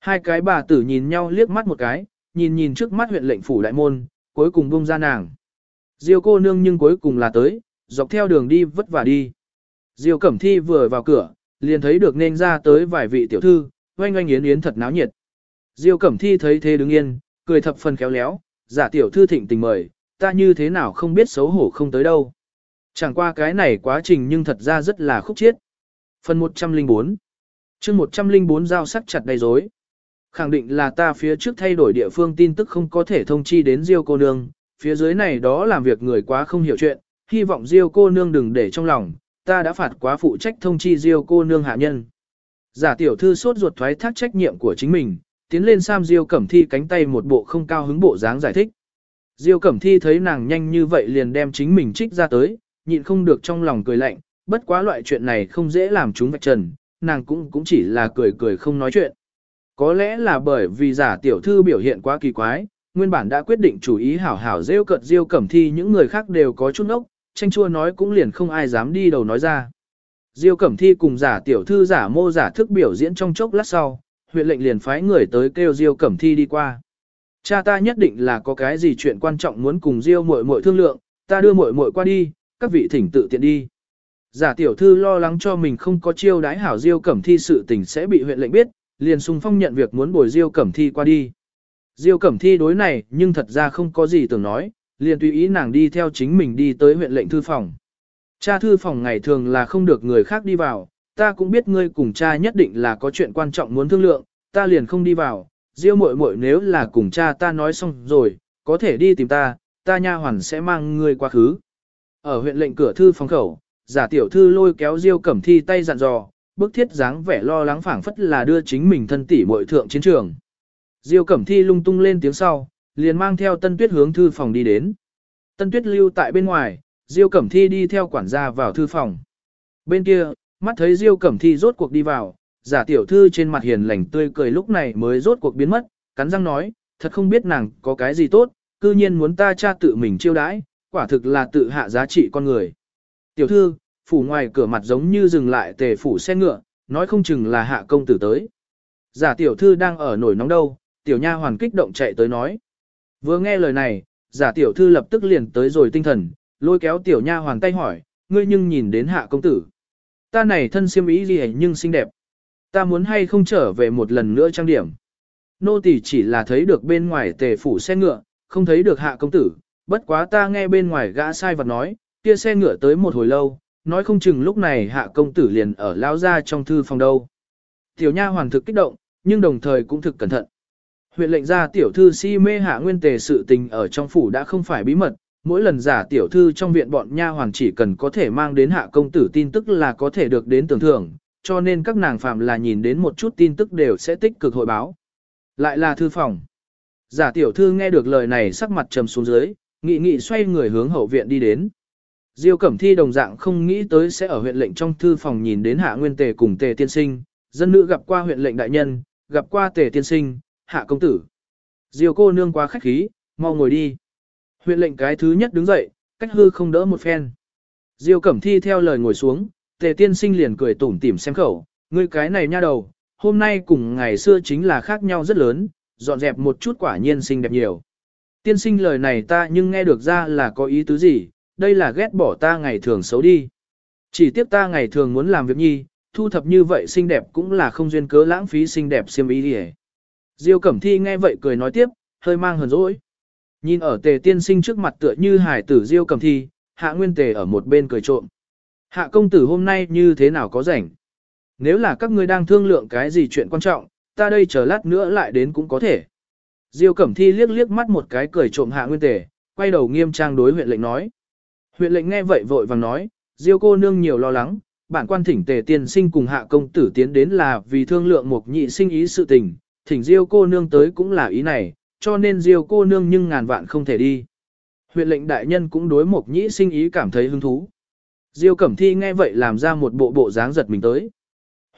A: Hai cái bà tử nhìn nhau liếc mắt một cái, nhìn nhìn trước mắt huyện lệnh phủ đại môn, cuối cùng buông ra nàng. Diêu cô nương nhưng cuối cùng là tới, dọc theo đường đi vất vả đi. Diêu Cẩm Thi vừa vào cửa, liền thấy được nên ra tới vài vị tiểu thư, oanh oanh yến yến thật náo nhiệt. Diêu Cẩm Thi thấy thế đứng yên, cười thập phần khéo léo, giả tiểu thư thịnh tình mời, ta như thế nào không biết xấu hổ không tới đâu. Chẳng qua cái này quá trình nhưng thật ra rất là khúc chiết. Phần 104 chương 104 giao sắc chặt đầy rối. Khẳng định là ta phía trước thay đổi địa phương tin tức không có thể thông chi đến Diêu cô nương, phía dưới này đó làm việc người quá không hiểu chuyện, hy vọng Diêu cô nương đừng để trong lòng, ta đã phạt quá phụ trách thông chi Diêu cô nương hạ nhân. Giả tiểu thư sốt ruột thoái thác trách nhiệm của chính mình, tiến lên Sam Diêu Cẩm Thi cánh tay một bộ không cao hứng bộ dáng giải thích. Diêu Cẩm Thi thấy nàng nhanh như vậy liền đem chính mình trích ra tới, nhịn không được trong lòng cười lạnh, bất quá loại chuyện này không dễ làm chúng vạch trần, nàng cũng cũng chỉ là cười cười không nói chuyện. Có lẽ là bởi vì giả tiểu thư biểu hiện quá kỳ quái, nguyên bản đã quyết định chủ ý hảo hảo rêu cợt Diêu Cẩm Thi những người khác đều có chút ốc, tranh chua nói cũng liền không ai dám đi đầu nói ra. Diêu Cẩm Thi cùng giả tiểu thư giả mô giả thức biểu diễn trong chốc lát sau, huyện lệnh liền phái người tới kêu Diêu Cẩm Thi đi qua. Cha ta nhất định là có cái gì chuyện quan trọng muốn cùng Diêu muội muội thương lượng, ta đưa muội muội qua đi, các vị thỉnh tự tiện đi. Giả tiểu thư lo lắng cho mình không có chiêu đái hảo Diêu Cẩm Thi sự tình sẽ bị huyện lệnh biết, liền sung phong nhận việc muốn bồi Diêu Cẩm Thi qua đi. Diêu Cẩm Thi đối này nhưng thật ra không có gì tưởng nói, liền tùy ý nàng đi theo chính mình đi tới huyện lệnh thư phòng. Cha thư phòng ngày thường là không được người khác đi vào, ta cũng biết ngươi cùng cha nhất định là có chuyện quan trọng muốn thương lượng, ta liền không đi vào, Diêu muội muội nếu là cùng cha ta nói xong rồi, có thể đi tìm ta, ta nha hoàn sẽ mang ngươi qua khứ. Ở huyện lệnh cửa thư phòng khẩu, giả tiểu thư lôi kéo Diêu Cẩm Thi tay dặn dò, bức thiết dáng vẻ lo lắng phảng phất là đưa chính mình thân tỷ muội thượng chiến trường. Diêu Cẩm Thi lung tung lên tiếng sau, liền mang theo Tân Tuyết hướng thư phòng đi đến. Tân Tuyết lưu tại bên ngoài, Diêu Cẩm Thi đi theo quản gia vào thư phòng. Bên kia, mắt thấy Diêu Cẩm Thi rốt cuộc đi vào, giả tiểu thư trên mặt hiền lành tươi cười lúc này mới rốt cuộc biến mất, cắn răng nói, thật không biết nàng có cái gì tốt, cư nhiên muốn ta cha tự mình chiêu đãi, quả thực là tự hạ giá trị con người. Tiểu thư, phủ ngoài cửa mặt giống như dừng lại tề phủ xe ngựa, nói không chừng là hạ công tử tới. Giả tiểu thư đang ở nổi nóng đâu, tiểu nha hoàn kích động chạy tới nói. Vừa nghe lời này, giả tiểu thư lập tức liền tới rồi tinh thần, lôi kéo tiểu nha hoàng tay hỏi, ngươi nhưng nhìn đến hạ công tử. Ta này thân siêm ý gì nhưng xinh đẹp. Ta muốn hay không trở về một lần nữa trang điểm. Nô tỳ chỉ là thấy được bên ngoài tề phủ xe ngựa, không thấy được hạ công tử, bất quá ta nghe bên ngoài gã sai vật nói, kia xe ngựa tới một hồi lâu, nói không chừng lúc này hạ công tử liền ở lao ra trong thư phòng đâu. Tiểu nha hoàng thực kích động, nhưng đồng thời cũng thực cẩn thận. Huyện lệnh ra tiểu thư si mê hạ nguyên tề sự tình ở trong phủ đã không phải bí mật, mỗi lần giả tiểu thư trong viện bọn nha hoàn chỉ cần có thể mang đến hạ công tử tin tức là có thể được đến tưởng thưởng, cho nên các nàng phạm là nhìn đến một chút tin tức đều sẽ tích cực hội báo. Lại là thư phòng. Giả tiểu thư nghe được lời này sắc mặt trầm xuống dưới, nghị nghị xoay người hướng hậu viện đi đến. Diêu Cẩm Thi đồng dạng không nghĩ tới sẽ ở huyện lệnh trong thư phòng nhìn đến Hạ Nguyên Tề cùng Tề Tiên Sinh, dân nữ gặp qua huyện lệnh đại nhân, gặp qua Tề Tiên Sinh, Hạ công tử. Diêu cô nương quá khách khí, mau ngồi đi. Huyện lệnh cái thứ nhất đứng dậy, cách hư không đỡ một phen. Diêu Cẩm Thi theo lời ngồi xuống, Tề Tiên Sinh liền cười tủm tỉm xem khẩu, ngươi cái này nha đầu, hôm nay cùng ngày xưa chính là khác nhau rất lớn, dọn dẹp một chút quả nhiên xinh đẹp nhiều. Tiên sinh lời này ta nhưng nghe được ra là có ý tứ gì, đây là ghét bỏ ta ngày thường xấu đi. Chỉ tiếp ta ngày thường muốn làm việc nhi, thu thập như vậy xinh đẹp cũng là không duyên cớ lãng phí xinh đẹp xiêm ý đi Diêu Cẩm Thi nghe vậy cười nói tiếp, hơi mang hờn dỗi. Nhìn ở tề tiên sinh trước mặt tựa như hải tử Diêu Cẩm Thi, hạ nguyên tề ở một bên cười trộm. Hạ công tử hôm nay như thế nào có rảnh? Nếu là các ngươi đang thương lượng cái gì chuyện quan trọng, ta đây chờ lát nữa lại đến cũng có thể. Diêu Cẩm Thi liếc liếc mắt một cái cười trộm hạ nguyên tề, quay đầu nghiêm trang đối huyện lệnh nói. Huyện lệnh nghe vậy vội vàng nói, Diêu cô nương nhiều lo lắng, bản quan thỉnh tề tiên sinh cùng hạ công tử tiến đến là vì thương lượng một nhị sinh ý sự tình, thỉnh Diêu cô nương tới cũng là ý này, cho nên Diêu cô nương nhưng ngàn vạn không thể đi. Huyện lệnh đại nhân cũng đối một nhị sinh ý cảm thấy hứng thú. Diêu Cẩm Thi nghe vậy làm ra một bộ bộ dáng giật mình tới.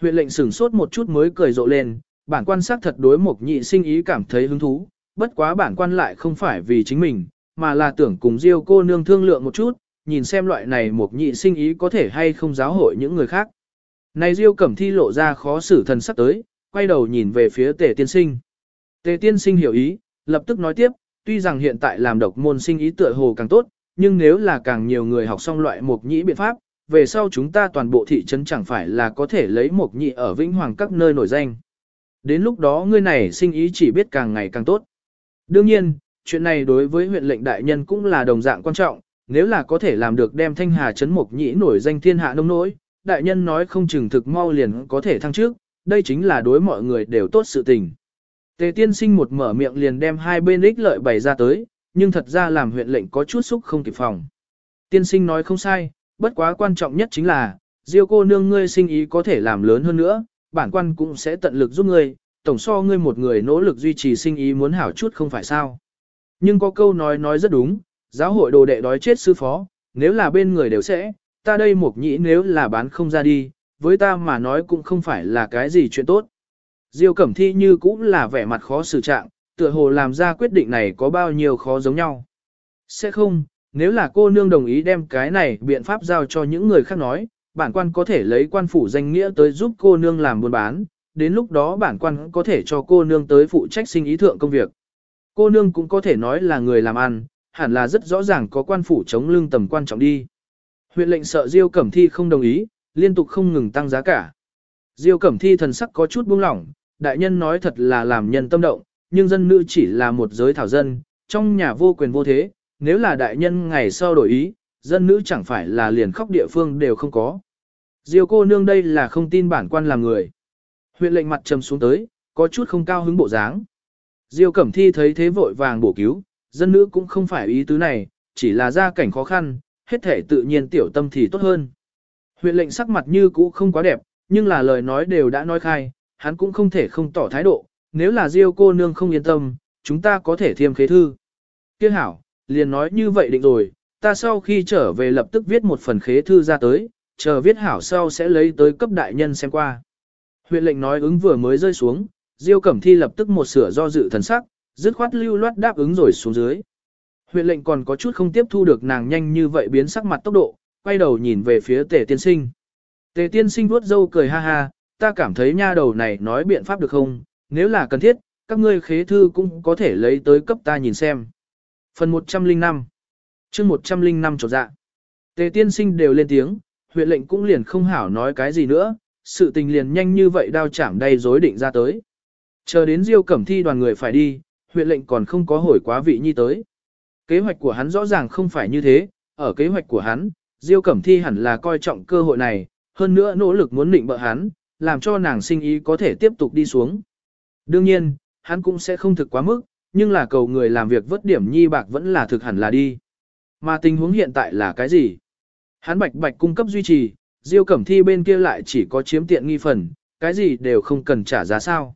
A: Huyện lệnh sửng sốt một chút mới cười rộ lên, bản quan sát thật đối một nhị sinh ý cảm thấy hứng thú, bất quá bản quan lại không phải vì chính mình, mà là tưởng cùng Diêu cô nương thương lượng một chút, nhìn xem loại này một nhị sinh ý có thể hay không giáo hội những người khác. Này Diêu Cẩm Thi lộ ra khó xử thần sắc tới, quay đầu nhìn về phía Tề Tiên Sinh. Tề Tiên Sinh hiểu ý, lập tức nói tiếp, tuy rằng hiện tại làm độc môn sinh ý tựa hồ càng tốt, nhưng nếu là càng nhiều người học xong loại mục nhĩ biện pháp, về sau chúng ta toàn bộ thị trấn chẳng phải là có thể lấy mục nhĩ ở Vĩnh Hoàng các nơi nổi danh. Đến lúc đó ngươi này sinh ý chỉ biết càng ngày càng tốt. Đương nhiên, chuyện này đối với huyện lệnh đại nhân cũng là đồng dạng quan trọng, nếu là có thể làm được đem thanh hà chấn mục nhĩ nổi danh thiên hạ nông nỗi, đại nhân nói không chừng thực mau liền có thể thăng trước, đây chính là đối mọi người đều tốt sự tình. Tề tiên sinh một mở miệng liền đem hai bên ích lợi bày ra tới, nhưng thật ra làm huyện lệnh có chút xúc không kịp phòng. Tiên sinh nói không sai, bất quá quan trọng nhất chính là, Diêu cô nương ngươi sinh ý có thể làm lớn hơn nữa, bản quan cũng sẽ tận lực giúp ngươi, tổng so ngươi một người nỗ lực duy trì sinh ý muốn hảo chút không phải sao. Nhưng có câu nói nói rất đúng, giáo hội đồ đệ đói chết sư phó, nếu là bên người đều sẽ, ta đây một nhĩ nếu là bán không ra đi, với ta mà nói cũng không phải là cái gì chuyện tốt. Diêu Cẩm Thi như cũng là vẻ mặt khó xử trạng, tựa hồ làm ra quyết định này có bao nhiêu khó giống nhau. Sẽ không, nếu là cô nương đồng ý đem cái này biện pháp giao cho những người khác nói, bản quan có thể lấy quan phủ danh nghĩa tới giúp cô nương làm buôn bán, đến lúc đó bản quan có thể cho cô nương tới phụ trách sinh ý thượng công việc. Cô nương cũng có thể nói là người làm ăn, hẳn là rất rõ ràng có quan phủ chống lưng tầm quan trọng đi. Huyện lệnh sợ Diêu Cẩm Thi không đồng ý, liên tục không ngừng tăng giá cả. Diêu Cẩm Thi thần sắc có chút buông lỏng, đại nhân nói thật là làm nhân tâm động, nhưng dân nữ chỉ là một giới thảo dân, trong nhà vô quyền vô thế, nếu là đại nhân ngày sau đổi ý, dân nữ chẳng phải là liền khóc địa phương đều không có. Diêu cô nương đây là không tin bản quan làm người. Huyện lệnh mặt trầm xuống tới, có chút không cao hứng bộ dáng. Diêu Cẩm Thi thấy thế vội vàng bổ cứu, dân nữ cũng không phải ý tứ này, chỉ là gia cảnh khó khăn, hết thể tự nhiên tiểu tâm thì tốt hơn. Huyện lệnh sắc mặt như cũ không quá đẹp, nhưng là lời nói đều đã nói khai, hắn cũng không thể không tỏ thái độ, nếu là Diêu cô nương không yên tâm, chúng ta có thể thêm khế thư. Kiếc hảo, liền nói như vậy định rồi, ta sau khi trở về lập tức viết một phần khế thư ra tới, chờ viết hảo sau sẽ lấy tới cấp đại nhân xem qua. Huyện lệnh nói ứng vừa mới rơi xuống, Diêu Cẩm Thi lập tức một sửa do dự thần sắc, dứt khoát lưu loát đáp ứng rồi xuống dưới. Huyện lệnh còn có chút không tiếp thu được nàng nhanh như vậy biến sắc mặt tốc độ, quay đầu nhìn về phía tề tiên sinh. Tề tiên sinh vuốt râu cười ha ha, ta cảm thấy nha đầu này nói biện pháp được không, nếu là cần thiết, các ngươi khế thư cũng có thể lấy tới cấp ta nhìn xem. Phần 105 chương 105 trọt dạ. Tề tiên sinh đều lên tiếng, huyện lệnh cũng liền không hảo nói cái gì nữa, sự tình liền nhanh như vậy đao chảm đầy dối định ra tới. Chờ đến Diêu Cẩm Thi đoàn người phải đi, huyện lệnh còn không có hồi quá vị nhi tới. Kế hoạch của hắn rõ ràng không phải như thế, ở kế hoạch của hắn, Diêu Cẩm Thi hẳn là coi trọng cơ hội này, hơn nữa nỗ lực muốn định bợ hắn, làm cho nàng sinh ý có thể tiếp tục đi xuống. Đương nhiên, hắn cũng sẽ không thực quá mức, nhưng là cầu người làm việc vất điểm nhi bạc vẫn là thực hẳn là đi. Mà tình huống hiện tại là cái gì? Hắn bạch bạch cung cấp duy trì, Diêu Cẩm Thi bên kia lại chỉ có chiếm tiện nghi phần, cái gì đều không cần trả giá sao.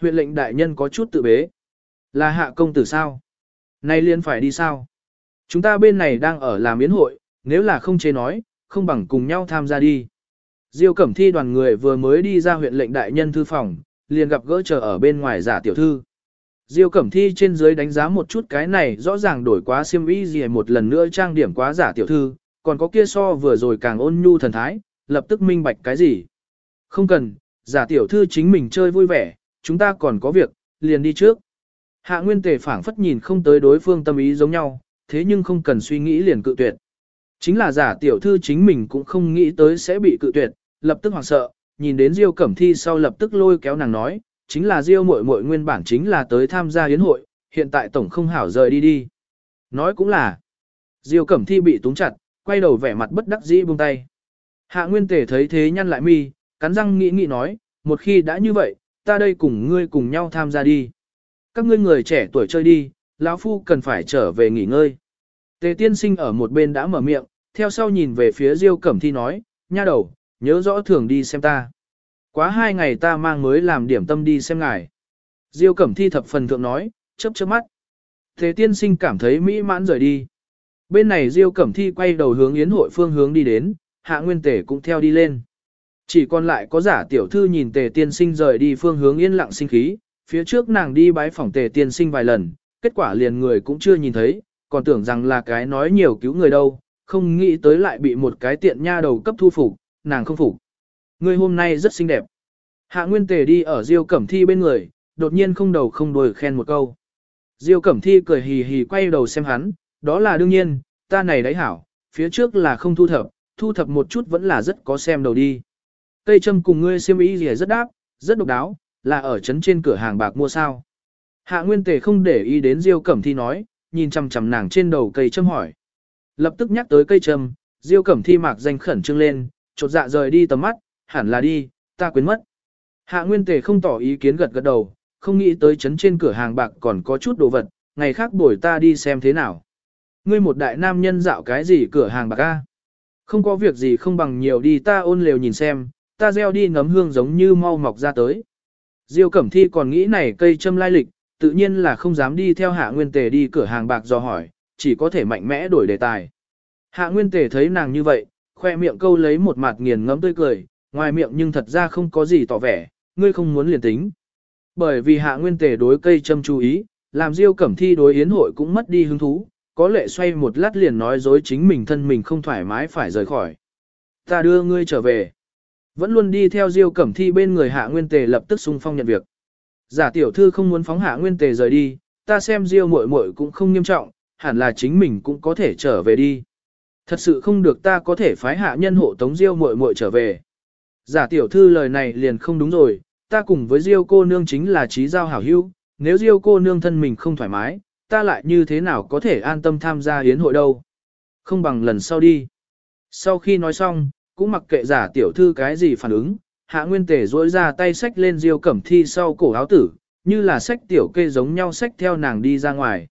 A: Huyện lệnh đại nhân có chút tự bế. Là hạ công tử sao? Nay liên phải đi sao? Chúng ta bên này đang ở làm yến hội, nếu là không chế nói, không bằng cùng nhau tham gia đi. Diêu Cẩm Thi đoàn người vừa mới đi ra huyện lệnh đại nhân thư phòng, liền gặp gỡ chờ ở bên ngoài giả tiểu thư. Diêu Cẩm Thi trên dưới đánh giá một chút cái này rõ ràng đổi quá xiêm y gì một lần nữa trang điểm quá giả tiểu thư, còn có kia so vừa rồi càng ôn nhu thần thái, lập tức minh bạch cái gì. Không cần, giả tiểu thư chính mình chơi vui vẻ, chúng ta còn có việc, liền đi trước. Hạ Nguyên Tề phảng phất nhìn không tới đối phương tâm ý giống nhau, thế nhưng không cần suy nghĩ liền cự tuyệt. Chính là giả tiểu thư chính mình cũng không nghĩ tới sẽ bị cự tuyệt, lập tức hoảng sợ, nhìn đến Diêu Cẩm Thi sau lập tức lôi kéo nàng nói, chính là Diêu muội muội nguyên bản chính là tới tham gia yến hội, hiện tại tổng không hảo rời đi đi. Nói cũng là, Diêu Cẩm Thi bị túng chặt, quay đầu vẻ mặt bất đắc dĩ buông tay. Hạ Nguyên Tề thấy thế nhăn lại mi, cắn răng nghĩ nghĩ nói, một khi đã như vậy, ta đây cùng ngươi cùng nhau tham gia đi. Các ngươi người trẻ tuổi chơi đi, lão phu cần phải trở về nghỉ ngơi. Tề tiên sinh ở một bên đã mở miệng, theo sau nhìn về phía Diêu Cẩm Thi nói, nha đầu, nhớ rõ thường đi xem ta. Quá hai ngày ta mang mới làm điểm tâm đi xem ngài. Diêu Cẩm Thi thập phần thượng nói, chớp chớp mắt. Tề tiên sinh cảm thấy mỹ mãn rời đi. Bên này Diêu Cẩm Thi quay đầu hướng yến hội phương hướng đi đến, Hạ Nguyên Tề cũng theo đi lên. Chỉ còn lại có giả tiểu thư nhìn Tề tiên sinh rời đi phương hướng yên lặng sinh khí, phía trước nàng đi bái phòng Tề tiên sinh vài lần, kết quả liền người cũng chưa nhìn thấy, còn tưởng rằng là cái nói nhiều cứu người đâu, không nghĩ tới lại bị một cái tiện nha đầu cấp thu phục, nàng không phục. Người hôm nay rất xinh đẹp. Hạ Nguyên Tề đi ở Diêu Cẩm Thi bên người, đột nhiên không đầu không đuôi khen một câu. Diêu Cẩm Thi cười hì hì quay đầu xem hắn, đó là đương nhiên, ta này đấy hảo, phía trước là không thu thập, thu thập một chút vẫn là rất có xem đầu đi. Cây châm cùng ngươi xem ý gì rất đáp, rất độc đáo, là ở trấn trên cửa hàng bạc mua sao. Hạ Nguyên Tề không để ý đến Diêu Cẩm Thi nói, nhìn chằm chằm nàng trên đầu cây châm hỏi. Lập tức nhắc tới cây châm, Diêu Cẩm Thi mạc danh khẩn trương lên, chột dạ rời đi tầm mắt, hẳn là đi, ta quên mất. Hạ Nguyên Tề không tỏ ý kiến gật gật đầu, không nghĩ tới chấn trên cửa hàng bạc còn có chút đồ vật, ngày khác buổi ta đi xem thế nào. Ngươi một đại nam nhân dạo cái gì cửa hàng bạc a? Không có việc gì không bằng nhiều đi ta ôn lều nhìn xem, ta gieo đi ngấm hương giống như mau mọc ra tới. Diêu Cẩm Thi còn nghĩ này cây châm lai lịch, tự nhiên là không dám đi theo Hạ Nguyên Tề đi cửa hàng bạc do hỏi, chỉ có thể mạnh mẽ đổi đề tài. Hạ Nguyên Tề thấy nàng như vậy, khoe miệng câu lấy một mặt nghiền ngẫm tươi cười, ngoài miệng nhưng thật ra không có gì tỏ vẻ, ngươi không muốn liền tính. Bởi vì Hạ Nguyên Tề đối cây châm chú ý, làm Diêu Cẩm Thi đối yến hội cũng mất đi hứng thú, có lệ xoay một lát liền nói dối chính mình thân mình không thoải mái phải rời khỏi. Ta đưa ngươi trở về. Vẫn luôn đi theo Diêu Cẩm Thi bên người Hạ Nguyên Tề lập tức xung phong nhận việc. Giả tiểu thư không muốn phóng Hạ Nguyên Tề rời đi, ta xem Diêu muội muội cũng không nghiêm trọng, hẳn là chính mình cũng có thể trở về đi. Thật sự không được ta có thể phái hạ nhân hộ tống Diêu muội muội trở về. Giả tiểu thư lời này liền không đúng rồi, ta cùng với Diêu cô nương chính là trí giao hảo hữu, nếu Diêu cô nương thân mình không thoải mái, ta lại như thế nào có thể an tâm tham gia yến hội đâu. Không bằng lần sau đi. Sau khi nói xong, cũng mặc kệ giả tiểu thư cái gì phản ứng, hạ nguyên tề dỗi ra tay sách lên diêu cẩm thi sau cổ áo tử, như là sách tiểu kê giống nhau sách theo nàng đi ra ngoài.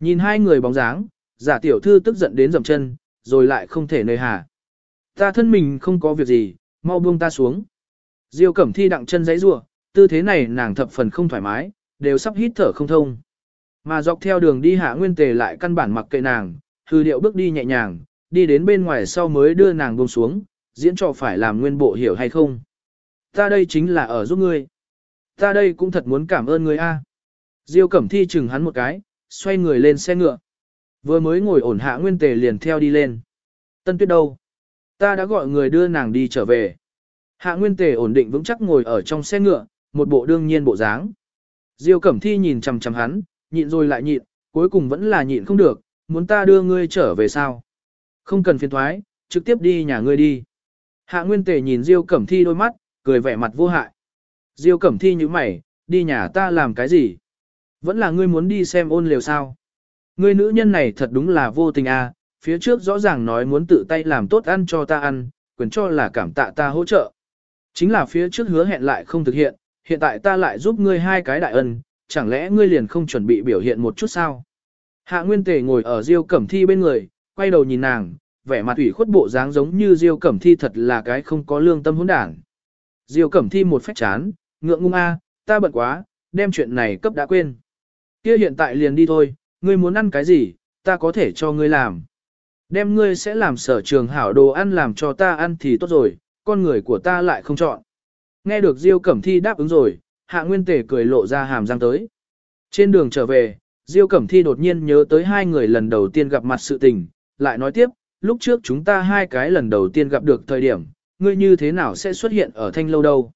A: Nhìn hai người bóng dáng, giả tiểu thư tức giận đến dầm chân, rồi lại không thể nơi hà. Ta thân mình không có việc gì, mau buông ta xuống. Diêu cẩm thi đặng chân giấy rủa tư thế này nàng thập phần không thoải mái, đều sắp hít thở không thông. Mà dọc theo đường đi hạ nguyên tề lại căn bản mặc kệ nàng, hư điệu bước đi nhẹ nhàng, đi đến bên ngoài sau mới đưa nàng buông xuống, diễn trò phải làm nguyên bộ hiểu hay không. Ta đây chính là ở giúp ngươi. Ta đây cũng thật muốn cảm ơn ngươi a. Diêu Cẩm Thi chừng hắn một cái, xoay người lên xe ngựa. Vừa mới ngồi ổn hạ nguyên tề liền theo đi lên. Tân tuyết đâu? Ta đã gọi người đưa nàng đi trở về. Hạ nguyên tề ổn định vững chắc ngồi ở trong xe ngựa, một bộ đương nhiên bộ dáng. Diêu Cẩm Thi nhìn chằm chằm hắn, nhịn rồi lại nhịn, cuối cùng vẫn là nhịn không được, muốn ta đưa ngươi trở về sao? Không cần phiền thoái, trực tiếp đi nhà ngươi đi. Hạ Nguyên Tề nhìn Diêu Cẩm Thi đôi mắt, cười vẻ mặt vô hại. Diêu Cẩm Thi như mày, đi nhà ta làm cái gì? Vẫn là ngươi muốn đi xem ôn liều sao? Ngươi nữ nhân này thật đúng là vô tình à, phía trước rõ ràng nói muốn tự tay làm tốt ăn cho ta ăn, quyền cho là cảm tạ ta hỗ trợ. Chính là phía trước hứa hẹn lại không thực hiện, hiện tại ta lại giúp ngươi hai cái đại ân, chẳng lẽ ngươi liền không chuẩn bị biểu hiện một chút sao? Hạ Nguyên Tề ngồi ở Diêu Cẩm Thi bên người, quay đầu nhìn nàng, vẻ mặt ủy khuất bộ dáng giống như Diêu Cẩm Thi thật là cái không có lương tâm hỗn đản. Diêu Cẩm Thi một phách chán, ngượng ngung a, ta bận quá, đem chuyện này cấp đã quên. Kia hiện tại liền đi thôi, ngươi muốn ăn cái gì, ta có thể cho ngươi làm. Đem ngươi sẽ làm sở trường hảo đồ ăn làm cho ta ăn thì tốt rồi, con người của ta lại không chọn. Nghe được Diêu Cẩm Thi đáp ứng rồi, Hạ Nguyên Tề cười lộ ra hàm răng tới. Trên đường trở về, Diêu Cẩm Thi đột nhiên nhớ tới hai người lần đầu tiên gặp mặt sự tình, lại nói tiếp, lúc trước chúng ta hai cái lần đầu tiên gặp được thời điểm, ngươi như thế nào sẽ xuất hiện ở thanh lâu đâu.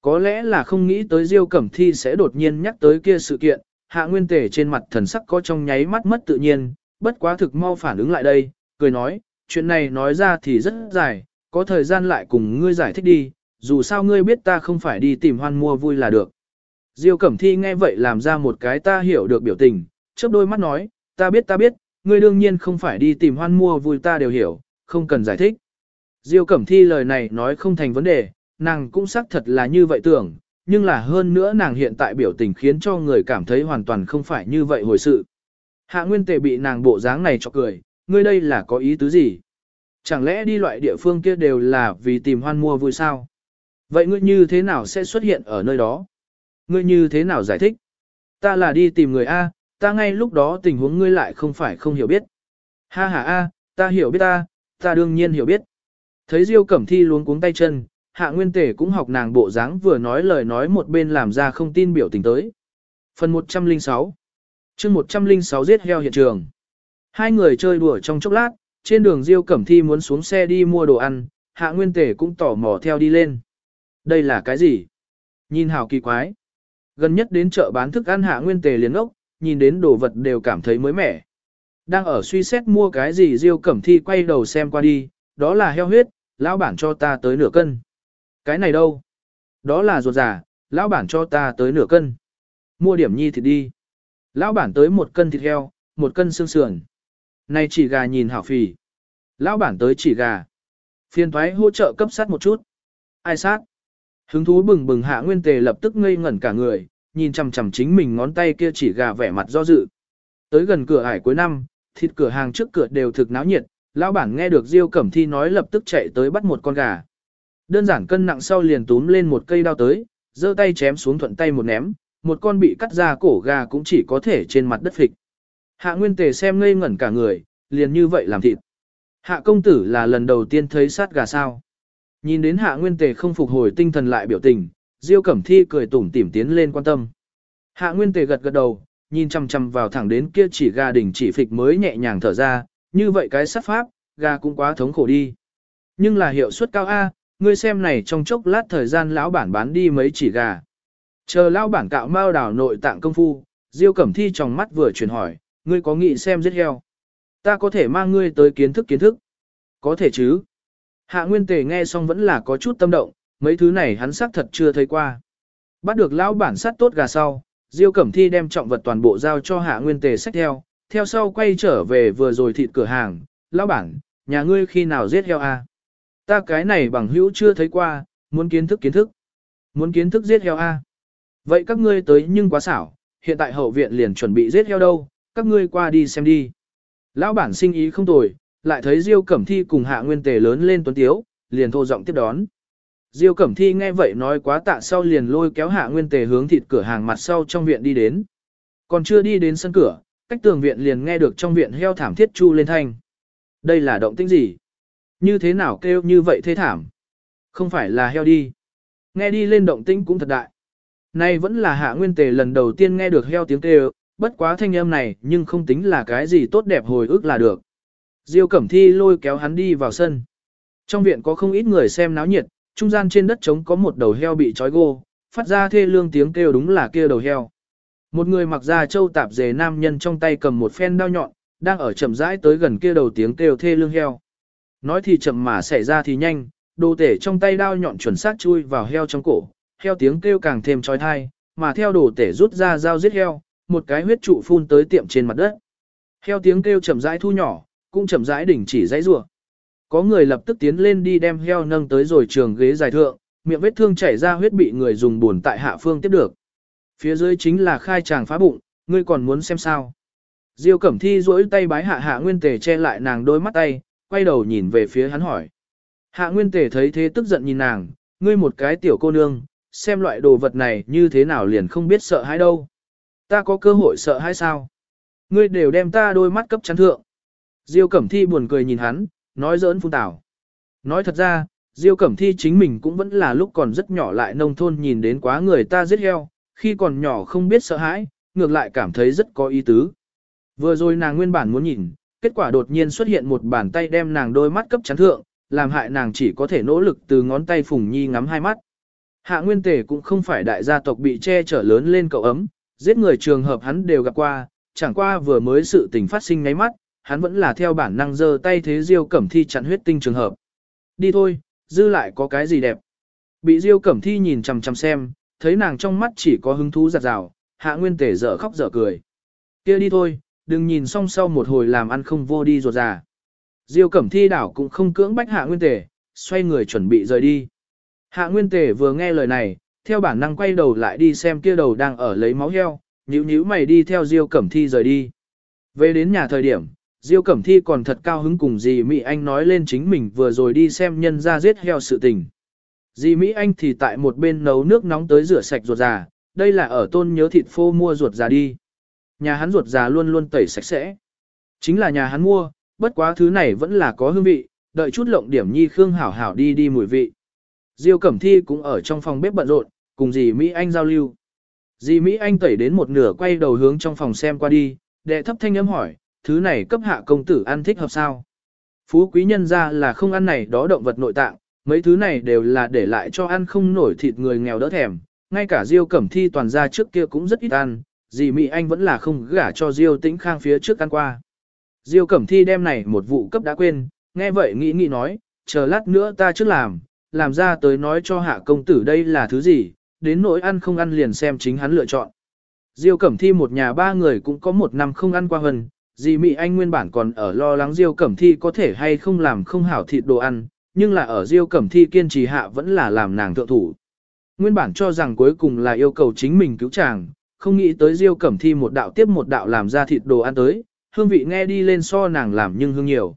A: Có lẽ là không nghĩ tới Diêu Cẩm Thi sẽ đột nhiên nhắc tới kia sự kiện, Hạ Nguyên Tề trên mặt thần sắc có trong nháy mắt mất tự nhiên, bất quá thực mau phản ứng lại đây, cười nói, chuyện này nói ra thì rất dài, có thời gian lại cùng ngươi giải thích đi, dù sao ngươi biết ta không phải đi tìm hoan mua vui là được. Diêu Cẩm Thi nghe vậy làm ra một cái ta hiểu được biểu tình, chớp đôi mắt nói, ta biết ta biết, ngươi đương nhiên không phải đi tìm hoan mua vui ta đều hiểu, không cần giải thích. Diêu Cẩm Thi lời này nói không thành vấn đề, nàng cũng xác thật là như vậy tưởng, nhưng là hơn nữa nàng hiện tại biểu tình khiến cho người cảm thấy hoàn toàn không phải như vậy hồi sự. Hạ Nguyên Tề bị nàng bộ dáng này cho cười, ngươi đây là có ý tứ gì? Chẳng lẽ đi loại địa phương kia đều là vì tìm hoan mua vui sao? Vậy ngươi như thế nào sẽ xuất hiện ở nơi đó? Ngươi như thế nào giải thích? Ta là đi tìm người A, ta ngay lúc đó tình huống ngươi lại không phải không hiểu biết. Ha ha A, ta hiểu biết ta, ta đương nhiên hiểu biết. Thấy Diêu Cẩm Thi luống cuống tay chân, Hạ Nguyên Tể cũng học nàng bộ dáng vừa nói lời nói một bên làm ra không tin biểu tình tới. Phần 106 chương 106 giết heo hiện trường. Hai người chơi đùa trong chốc lát, trên đường Diêu Cẩm Thi muốn xuống xe đi mua đồ ăn, Hạ Nguyên Tể cũng tỏ mò theo đi lên. Đây là cái gì? Nhìn hào kỳ quái. Gần nhất đến chợ bán thức ăn Hạ Nguyên Tề liền ốc, nhìn đến đồ vật đều cảm thấy mới mẻ. Đang ở suy xét mua cái gì Diêu Cẩm Thi quay đầu xem qua đi, đó là heo huyết, lão bản cho ta tới nửa cân. Cái này đâu? Đó là ruột giả, lão bản cho ta tới nửa cân. Mua điểm nhi thịt đi. Lão bản tới một cân thịt heo, một cân xương sườn. Này chỉ gà nhìn hảo phì. Lão bản tới chỉ gà. Phiên thoái hỗ trợ cấp sát một chút. Ai sát? Hứng thú bừng bừng hạ nguyên tề lập tức ngây ngẩn cả người, nhìn chằm chằm chính mình ngón tay kia chỉ gà vẻ mặt do dự. Tới gần cửa ải cuối năm, thịt cửa hàng trước cửa đều thực náo nhiệt, lão bản nghe được Diêu Cẩm Thi nói lập tức chạy tới bắt một con gà. Đơn giản cân nặng sau liền túm lên một cây đao tới, giơ tay chém xuống thuận tay một ném, một con bị cắt ra cổ gà cũng chỉ có thể trên mặt đất phịch. Hạ Nguyên Tề xem ngây ngẩn cả người, liền như vậy làm thịt. Hạ công tử là lần đầu tiên thấy sát gà sao. Nhìn đến Hạ Nguyên Tề không phục hồi tinh thần lại biểu tình, Diêu Cẩm Thi cười tủm tỉm tiến lên quan tâm. Hạ Nguyên Tề gật gật đầu, nhìn chăm chăm vào thẳng đến kia chỉ gà đỉnh chỉ phịch mới nhẹ nhàng thở ra, như vậy cái sát pháp, gà cũng quá thống khổ đi. Nhưng là hiệu suất cao A, ngươi xem này trong chốc lát thời gian lão bản bán đi mấy chỉ gà. Chờ lão bản cạo mao đảo nội tạng công phu, Diêu Cẩm Thi trong mắt vừa chuyển hỏi, ngươi có nghĩ xem giết heo? Ta có thể mang ngươi tới kiến thức kiến thức. Có thể chứ? Hạ Nguyên Tề nghe xong vẫn là có chút tâm động, mấy thứ này hắn xác thật chưa thấy qua. Bắt được lão bản sát tốt gà sau, Diêu Cẩm Thi đem trọng vật toàn bộ giao cho Hạ Nguyên Tề xách theo, theo sau quay trở về vừa rồi thịt cửa hàng, lão bản, nhà ngươi khi nào giết heo a? Ta cái này bằng hữu chưa thấy qua, muốn kiến thức kiến thức. Muốn kiến thức giết heo a? Vậy các ngươi tới nhưng quá xảo, hiện tại hậu viện liền chuẩn bị giết heo đâu, các ngươi qua đi xem đi. Lão bản sinh ý không tồi, lại thấy Diêu Cẩm Thi cùng Hạ Nguyên Tề lớn lên tuấn tiếu, liền thô giọng tiếp đón. Diêu Cẩm Thi nghe vậy nói quá tạ sau liền lôi kéo hạ nguyên tề hướng thịt cửa hàng mặt sau trong viện đi đến. Còn chưa đi đến sân cửa, cách tường viện liền nghe được trong viện heo thảm thiết chu lên thanh. Đây là động tĩnh gì? Như thế nào kêu như vậy thế thảm? Không phải là heo đi. Nghe đi lên động tĩnh cũng thật đại. Nay vẫn là hạ nguyên tề lần đầu tiên nghe được heo tiếng kêu, bất quá thanh âm này nhưng không tính là cái gì tốt đẹp hồi ức là được. Diêu Cẩm Thi lôi kéo hắn đi vào sân. Trong viện có không ít người xem náo nhiệt, trung gian trên đất trống có một đầu heo bị trói gô, phát ra thê lương tiếng kêu đúng là kia đầu heo. Một người mặc da châu tạp dề nam nhân trong tay cầm một phen đao nhọn, đang ở chậm rãi tới gần kia đầu tiếng kêu thê lương heo. Nói thì chậm mà xảy ra thì nhanh, đồ tể trong tay đao nhọn chuẩn xác chui vào heo trong cổ, heo tiếng kêu càng thêm trói thai, mà theo đồ tể rút ra dao giết heo, một cái huyết trụ phun tới tiệm trên mặt đất. Heo tiếng kêu chậm rãi thu nhỏ, cũng chậm rãi đỉnh chỉ dãy rủa. Có người lập tức tiến lên đi đem heo nâng tới rồi trường ghế dài thượng, miệng vết thương chảy ra huyết bị người dùng buồn tại hạ phương tiếp được. Phía dưới chính là khai tràng phá bụng, ngươi còn muốn xem sao. Diêu Cẩm Thi duỗi tay bái hạ hạ nguyên tề che lại nàng đôi mắt tay, quay đầu nhìn về phía hắn hỏi. Hạ nguyên tề thấy thế tức giận nhìn nàng, ngươi một cái tiểu cô nương, xem loại đồ vật này như thế nào liền không biết sợ hãi đâu. Ta có cơ hội sợ hãi sao? Ngươi đều đem ta đôi mắt cấp chắn thượng. Diêu Cẩm Thi buồn cười nhìn hắn, nói giỡn phun tảo. Nói thật ra, Diêu Cẩm Thi chính mình cũng vẫn là lúc còn rất nhỏ lại nông thôn nhìn đến quá người ta giết heo, khi còn nhỏ không biết sợ hãi, ngược lại cảm thấy rất có ý tứ. Vừa rồi nàng nguyên bản muốn nhìn, kết quả đột nhiên xuất hiện một bàn tay đem nàng đôi mắt cấp chắn thượng, làm hại nàng chỉ có thể nỗ lực từ ngón tay Phùng Nhi ngắm hai mắt. Hạ Nguyên Tề cũng không phải đại gia tộc bị che chở lớn lên cậu ấm, giết người trường hợp hắn đều gặp qua, chẳng qua vừa mới sự tình phát sinh ngáy mắt, hắn vẫn là theo bản năng giơ tay thế Diêu Cẩm Thi chặn huyết tinh trường hợp. Đi thôi, dư lại có cái gì đẹp. Bị Diêu Cẩm Thi nhìn chằm chằm xem, thấy nàng trong mắt chỉ có hứng thú giặt rào, hạ nguyên tể dở khóc dở cười. kia đi thôi, đừng nhìn xong sau một hồi làm ăn không vô đi ruột già. Diêu Cẩm Thi đảo cũng không cưỡng bách hạ nguyên tể, xoay người chuẩn bị rời đi. Hạ nguyên tể vừa nghe lời này, theo bản năng quay đầu lại đi xem kia đầu đang ở lấy máu heo, nhíu nhíu mày đi theo Diêu Cẩm Thi rời đi. Về đến nhà thời điểm, Diêu Cẩm Thi còn thật cao hứng cùng dì Mỹ Anh nói lên chính mình vừa rồi đi xem nhân ra giết heo sự tình. Dì Mỹ Anh thì tại một bên nấu nước nóng tới rửa sạch ruột già, đây là ở tôn nhớ thịt phô mua ruột già đi. Nhà hắn ruột già luôn luôn tẩy sạch sẽ. Chính là nhà hắn mua, bất quá thứ này vẫn là có hương vị, đợi chút lộng điểm nhi khương hảo hảo đi đi mùi vị. Diêu Cẩm Thi cũng ở trong phòng bếp bận rộn, cùng dì Mỹ Anh giao lưu. Dì Mỹ Anh tẩy đến một nửa quay đầu hướng trong phòng xem qua đi, đệ thấp thanh âm hỏi, thứ này cấp hạ công tử ăn thích hợp sao? Phú quý nhân ra là không ăn này đó động vật nội tạng, mấy thứ này đều là để lại cho ăn không nổi thịt người nghèo đỡ thèm, ngay cả Diêu Cẩm Thi toàn ra trước kia cũng rất ít ăn, dì Mỹ Anh vẫn là không gả cho Diêu Tĩnh Khang phía trước ăn qua. Diêu Cẩm Thi đem này một vụ cấp đã quên, nghe vậy nghĩ nghĩ nói, chờ lát nữa ta trước làm, làm ra tới nói cho hạ công tử đây là thứ gì, đến nỗi ăn không ăn liền xem chính hắn lựa chọn. Diêu Cẩm Thi một nhà ba người cũng có một năm không ăn qua hần, dì Mỹ Anh nguyên bản còn ở lo lắng Diêu Cẩm Thi có thể hay không làm không hảo thịt đồ ăn, nhưng là ở Diêu Cẩm Thi kiên trì hạ vẫn là làm nàng thượng thủ. Nguyên bản cho rằng cuối cùng là yêu cầu chính mình cứu chàng, không nghĩ tới Diêu Cẩm Thi một đạo tiếp một đạo làm ra thịt đồ ăn tới, hương vị nghe đi lên so nàng làm nhưng hương nhiều.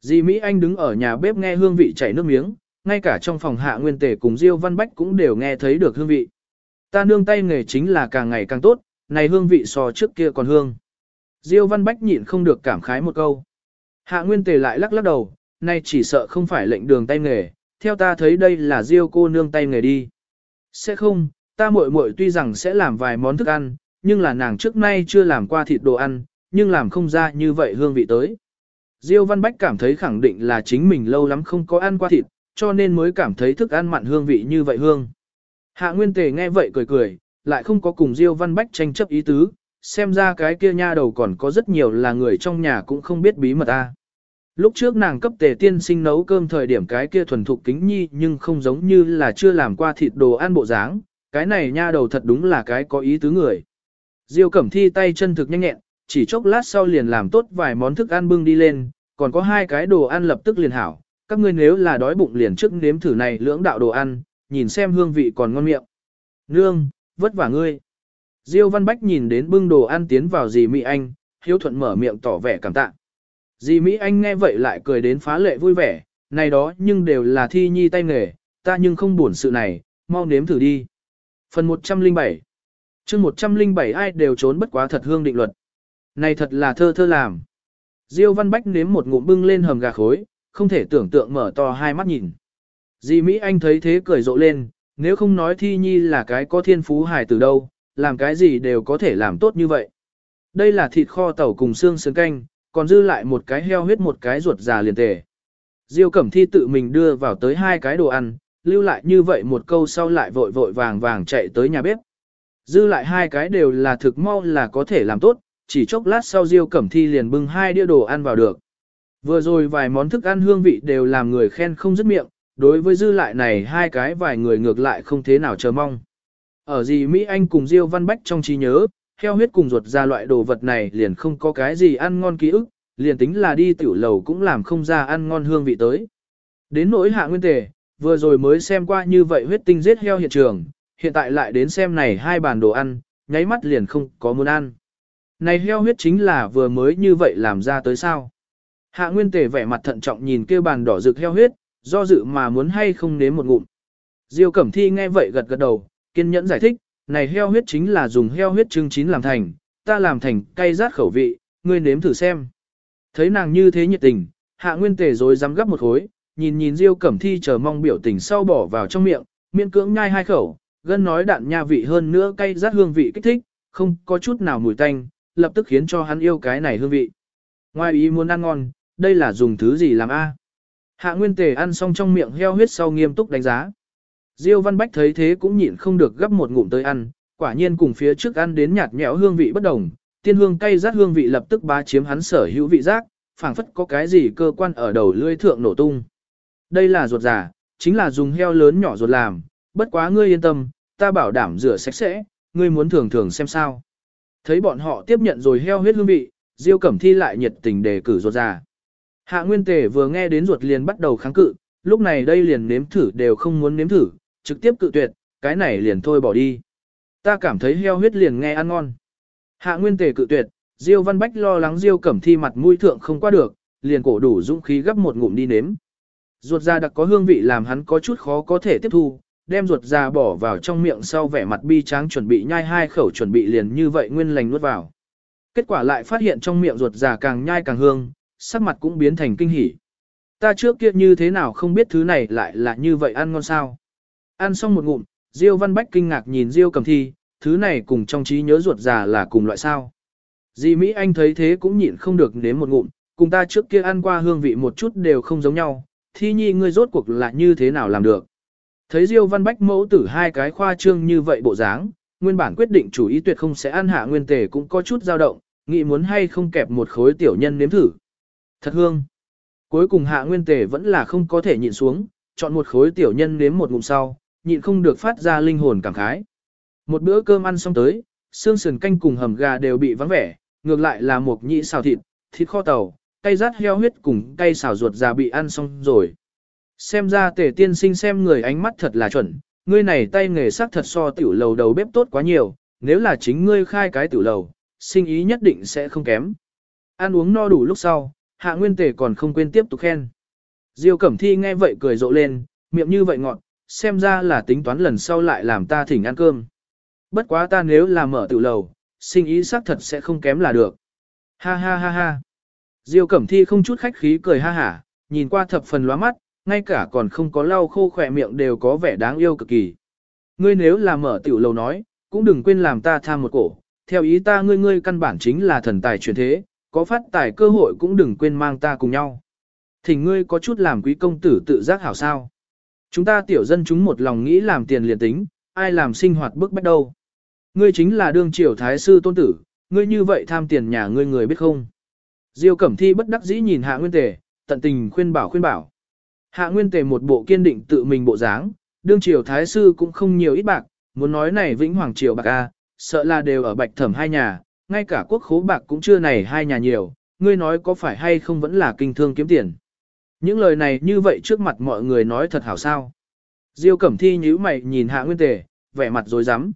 A: Di Mỹ Anh đứng ở nhà bếp nghe hương vị chảy nước miếng, ngay cả trong phòng hạ nguyên tề cùng Diêu Văn Bách cũng đều nghe thấy được hương vị. Ta nương tay nghề chính là càng ngày càng tốt, này hương vị so trước kia còn hương. Diêu Văn Bách nhịn không được cảm khái một câu. Hạ Nguyên Tề lại lắc lắc đầu, nay chỉ sợ không phải lệnh đường tay nghề, theo ta thấy đây là Diêu cô nương tay nghề đi. Sẽ không, ta muội muội tuy rằng sẽ làm vài món thức ăn, nhưng là nàng trước nay chưa làm qua thịt đồ ăn, nhưng làm không ra như vậy hương vị tới. Diêu Văn Bách cảm thấy khẳng định là chính mình lâu lắm không có ăn qua thịt, cho nên mới cảm thấy thức ăn mặn hương vị như vậy hương. Hạ Nguyên Tề nghe vậy cười cười, lại không có cùng Diêu Văn Bách tranh chấp ý tứ, xem ra cái kia nha đầu còn có rất nhiều là người trong nhà cũng không biết bí mật a. Lúc trước nàng cấp tề tiên sinh nấu cơm thời điểm cái kia thuần thục kính nhi nhưng không giống như là chưa làm qua thịt đồ ăn bộ dáng, cái này nha đầu thật đúng là cái có ý tứ người. Diêu Cẩm Thi tay chân thực nhanh nhẹn, chỉ chốc lát sau liền làm tốt vài món thức ăn bưng đi lên, còn có hai cái đồ ăn lập tức liền hảo, các ngươi nếu là đói bụng liền trước nếm thử này lưỡng đạo đồ ăn, nhìn xem hương vị còn ngon miệng. Nương, vất vả ngươi. Diêu Văn Bách nhìn đến bưng đồ ăn tiến vào dì Mỹ Anh, hiếu thuận mở miệng tỏ vẻ cảm tạ. Dì Mỹ Anh nghe vậy lại cười đến phá lệ vui vẻ, này đó nhưng đều là thi nhi tay nghề, ta nhưng không buồn sự này, mau nếm thử đi. Phần 107 chương 107 ai đều trốn bất quá thật hương định luật. Này thật là thơ thơ làm. Diêu Văn Bách nếm một ngụm bưng lên hầm gà khối, không thể tưởng tượng mở to hai mắt nhìn. Dì Mỹ Anh thấy thế cười rộ lên, nếu không nói Thi Nhi là cái có thiên phú hài từ đâu, làm cái gì đều có thể làm tốt như vậy. Đây là thịt kho tàu cùng xương sườn canh, còn dư lại một cái heo huyết một cái ruột già liền tề. Diêu Cẩm Thi tự mình đưa vào tới hai cái đồ ăn, lưu lại như vậy một câu sau lại vội vội vàng vàng chạy tới nhà bếp. Dư lại hai cái đều là thực mau là có thể làm tốt, chỉ chốc lát sau Diêu Cẩm Thi liền bưng hai đĩa đồ ăn vào được. Vừa rồi vài món thức ăn hương vị đều làm người khen không dứt miệng, đối với dư lại này hai cái vài người ngược lại không thế nào chờ mong. Ở gì Mỹ Anh cùng Diêu Văn Bách trong trí nhớ, heo huyết cùng ruột ra loại đồ vật này liền không có cái gì ăn ngon ký ức, liền tính là đi tiểu lầu cũng làm không ra ăn ngon hương vị tới. Đến nỗi hạ nguyên tề, vừa rồi mới xem qua như vậy huyết tinh giết heo hiện trường, hiện tại lại đến xem này hai bàn đồ ăn, nháy mắt liền không có muốn ăn. Này heo huyết chính là vừa mới như vậy làm ra tới sao. Hạ nguyên tề vẻ mặt thận trọng nhìn kêu bàn đỏ rực heo huyết, do dự mà muốn hay không nếm một ngụm. Diêu Cẩm Thi nghe vậy gật gật đầu, kiên nhẫn giải thích, này heo huyết chính là dùng heo huyết trưng chín làm thành, ta làm thành cay rát khẩu vị, ngươi nếm thử xem. Thấy nàng như thế nhiệt tình, hạ nguyên tề rồi dám gấp một khối, nhìn nhìn Diêu Cẩm Thi chờ mong biểu tình sau bỏ vào trong miệng, miệng cưỡng nhai hai khẩu, gân nói đạn nha vị hơn nữa cay rát hương vị kích thích, không có chút nào mùi tanh, lập tức khiến cho hắn yêu cái này hương vị. Ngoài ý muốn ăn ngon, đây là dùng thứ gì làm a? Hạ Nguyên Tề ăn xong trong miệng heo huyết sau nghiêm túc đánh giá. Diêu Văn Bách thấy thế cũng nhịn không được gấp một ngụm tới ăn, quả nhiên cùng phía trước ăn đến nhạt nhẽo hương vị bất đồng, tiên hương cay rát hương vị lập tức bá chiếm hắn sở hữu vị giác, phảng phất có cái gì cơ quan ở đầu lưỡi thượng nổ tung. Đây là ruột giả, chính là dùng heo lớn nhỏ ruột làm, bất quá ngươi yên tâm, ta bảo đảm rửa sạch sẽ, ngươi muốn thường thường xem sao. Thấy bọn họ tiếp nhận rồi heo huyết hương vị, Diêu Cẩm Thi lại nhiệt tình đề cử ruột giả. Hạ Nguyên Tề vừa nghe đến ruột liền bắt đầu kháng cự, lúc này đây liền nếm thử đều không muốn nếm thử, trực tiếp cự tuyệt, cái này liền thôi bỏ đi. Ta cảm thấy heo huyết liền nghe ăn ngon. Hạ Nguyên Tề cự tuyệt, Diêu Văn Bách lo lắng Diêu Cẩm Thi mặt mũi thượng không qua được, liền cổ đủ dũng khí gấp một ngụm đi nếm. Ruột già đặc có hương vị làm hắn có chút khó có thể tiếp thu, đem ruột già bỏ vào trong miệng sau vẻ mặt bi tráng chuẩn bị nhai hai khẩu chuẩn bị liền như vậy nguyên lành nuốt vào. Kết quả lại phát hiện trong miệng ruột già càng nhai càng hương, sắc mặt cũng biến thành kinh hỉ. Ta trước kia như thế nào không biết thứ này lại là như vậy ăn ngon sao. Ăn xong một ngụm, Diêu Văn Bách kinh ngạc nhìn Diêu cầm thi, thứ này cùng trong trí nhớ ruột già là cùng loại sao. Di Mỹ Anh thấy thế cũng nhịn không được nếm một ngụm, cùng ta trước kia ăn qua hương vị một chút đều không giống nhau, thi nhi ngươi rốt cuộc là như thế nào làm được. Thấy Diêu Văn Bách mẫu tử hai cái khoa trương như vậy bộ dáng, nguyên bản quyết định chủ ý tuyệt không sẽ ăn hạ nguyên tề cũng có chút dao động, nghĩ muốn hay không kẹp một khối tiểu nhân nếm thử. Thật hương. Cuối cùng hạ nguyên tề vẫn là không có thể nhịn xuống, chọn một khối tiểu nhân nếm một ngụm sau, nhịn không được phát ra linh hồn cảm khái. Một bữa cơm ăn xong tới, xương sườn canh cùng hầm gà đều bị vắng vẻ, ngược lại là một nhị xào thịt, thịt kho tàu, cay rát heo huyết cùng cay xào ruột già bị ăn xong rồi. Xem ra tề tiên sinh xem người ánh mắt thật là chuẩn, ngươi này tay nghề sắc thật so tiểu lầu đầu bếp tốt quá nhiều, nếu là chính ngươi khai cái tiểu lầu, sinh ý nhất định sẽ không kém. Ăn uống no đủ lúc sau, hạ nguyên tề còn không quên tiếp tục khen. Diêu Cẩm Thi nghe vậy cười rộ lên, miệng như vậy ngọt, xem ra là tính toán lần sau lại làm ta thỉnh ăn cơm. Bất quá ta nếu là mở tiểu lầu, sinh ý xác thật sẽ không kém là được. Ha ha ha ha. Diêu Cẩm Thi không chút khách khí cười ha hả, nhìn qua thập phần lóa mắt, ngay cả còn không có lau khô khỏe miệng đều có vẻ đáng yêu cực kỳ. Ngươi nếu là mở tiểu lầu nói, cũng đừng quên làm ta tham một cổ, theo ý ta ngươi ngươi căn bản chính là thần tài truyền thế, có phát tài cơ hội cũng đừng quên mang ta cùng nhau. Thỉnh ngươi có chút làm quý công tử tự giác hảo sao. Chúng ta tiểu dân chúng một lòng nghĩ làm tiền liền tính, ai làm sinh hoạt bức bách đâu. Ngươi chính là đương triều thái sư tôn tử, ngươi như vậy tham tiền nhà ngươi người biết không. Diêu Cẩm Thi bất đắc dĩ nhìn Hạ Nguyên Tề, tận tình khuyên bảo khuyên bảo. Hạ Nguyên Tề một bộ kiên định tự mình bộ dáng, đương triều thái sư cũng không nhiều ít bạc, muốn nói này vĩnh hoàng triều bạc a, sợ là đều ở bạch thẩm hai nhà, ngay cả quốc khố bạc cũng chưa này hai nhà nhiều, ngươi nói có phải hay không vẫn là kinh thương kiếm tiền. Những lời này như vậy trước mặt mọi người nói thật hảo sao. Diêu Cẩm Thi nhíu mày nhìn Hạ Nguyên Tề, vẻ mặt dối rắm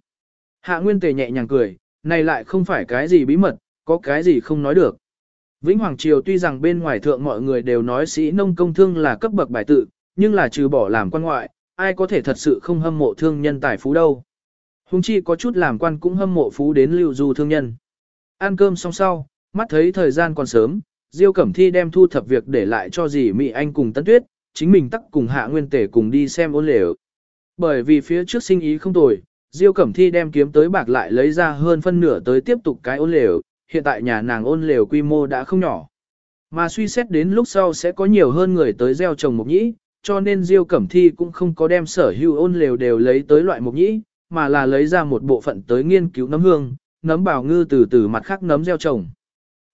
A: Hạ Nguyên Tề nhẹ nhàng cười, này lại không phải cái gì bí mật, có cái gì không nói được. Vĩnh Hoàng Triều tuy rằng bên ngoài thượng mọi người đều nói sĩ nông công thương là cấp bậc bài tự, nhưng là trừ bỏ làm quan ngoại, ai có thể thật sự không hâm mộ thương nhân tài phú đâu. Hùng chi có chút làm quan cũng hâm mộ phú đến lưu du thương nhân. Ăn cơm xong sau, mắt thấy thời gian còn sớm, Diêu Cẩm Thi đem thu thập việc để lại cho dì Mỹ Anh cùng Tân Tuyết, chính mình tắc cùng Hạ Nguyên Tể cùng đi xem ôn lều. Bởi vì phía trước sinh ý không tồi, Diêu Cẩm Thi đem kiếm tới bạc lại lấy ra hơn phân nửa tới tiếp tục cái ôn lều, hiện tại nhà nàng ôn lều quy mô đã không nhỏ. Mà suy xét đến lúc sau sẽ có nhiều hơn người tới gieo trồng mộc nhĩ, cho nên Diêu Cẩm Thi cũng không có đem sở hữu ôn lều đều lấy tới loại mộc nhĩ, mà là lấy ra một bộ phận tới nghiên cứu nấm hương, nấm bào ngư từ từ mặt khác nấm gieo trồng.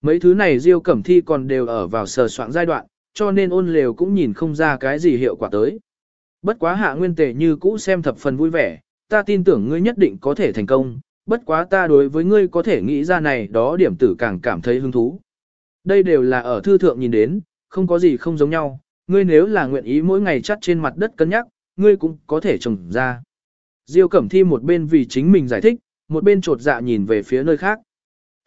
A: Mấy thứ này Diêu Cẩm Thi còn đều ở vào sờ soạn giai đoạn, cho nên ôn lều cũng nhìn không ra cái gì hiệu quả tới. Bất quá hạ nguyên tề như cũ xem thập phần vui vẻ, ta tin tưởng ngươi nhất định có thể thành công, bất quá ta đối với ngươi có thể nghĩ ra này đó điểm tử càng cảm thấy hứng thú. Đây đều là ở thư thượng nhìn đến, không có gì không giống nhau, ngươi nếu là nguyện ý mỗi ngày chắt trên mặt đất cân nhắc, ngươi cũng có thể trồng ra. Diêu Cẩm Thi một bên vì chính mình giải thích, một bên trột dạ nhìn về phía nơi khác.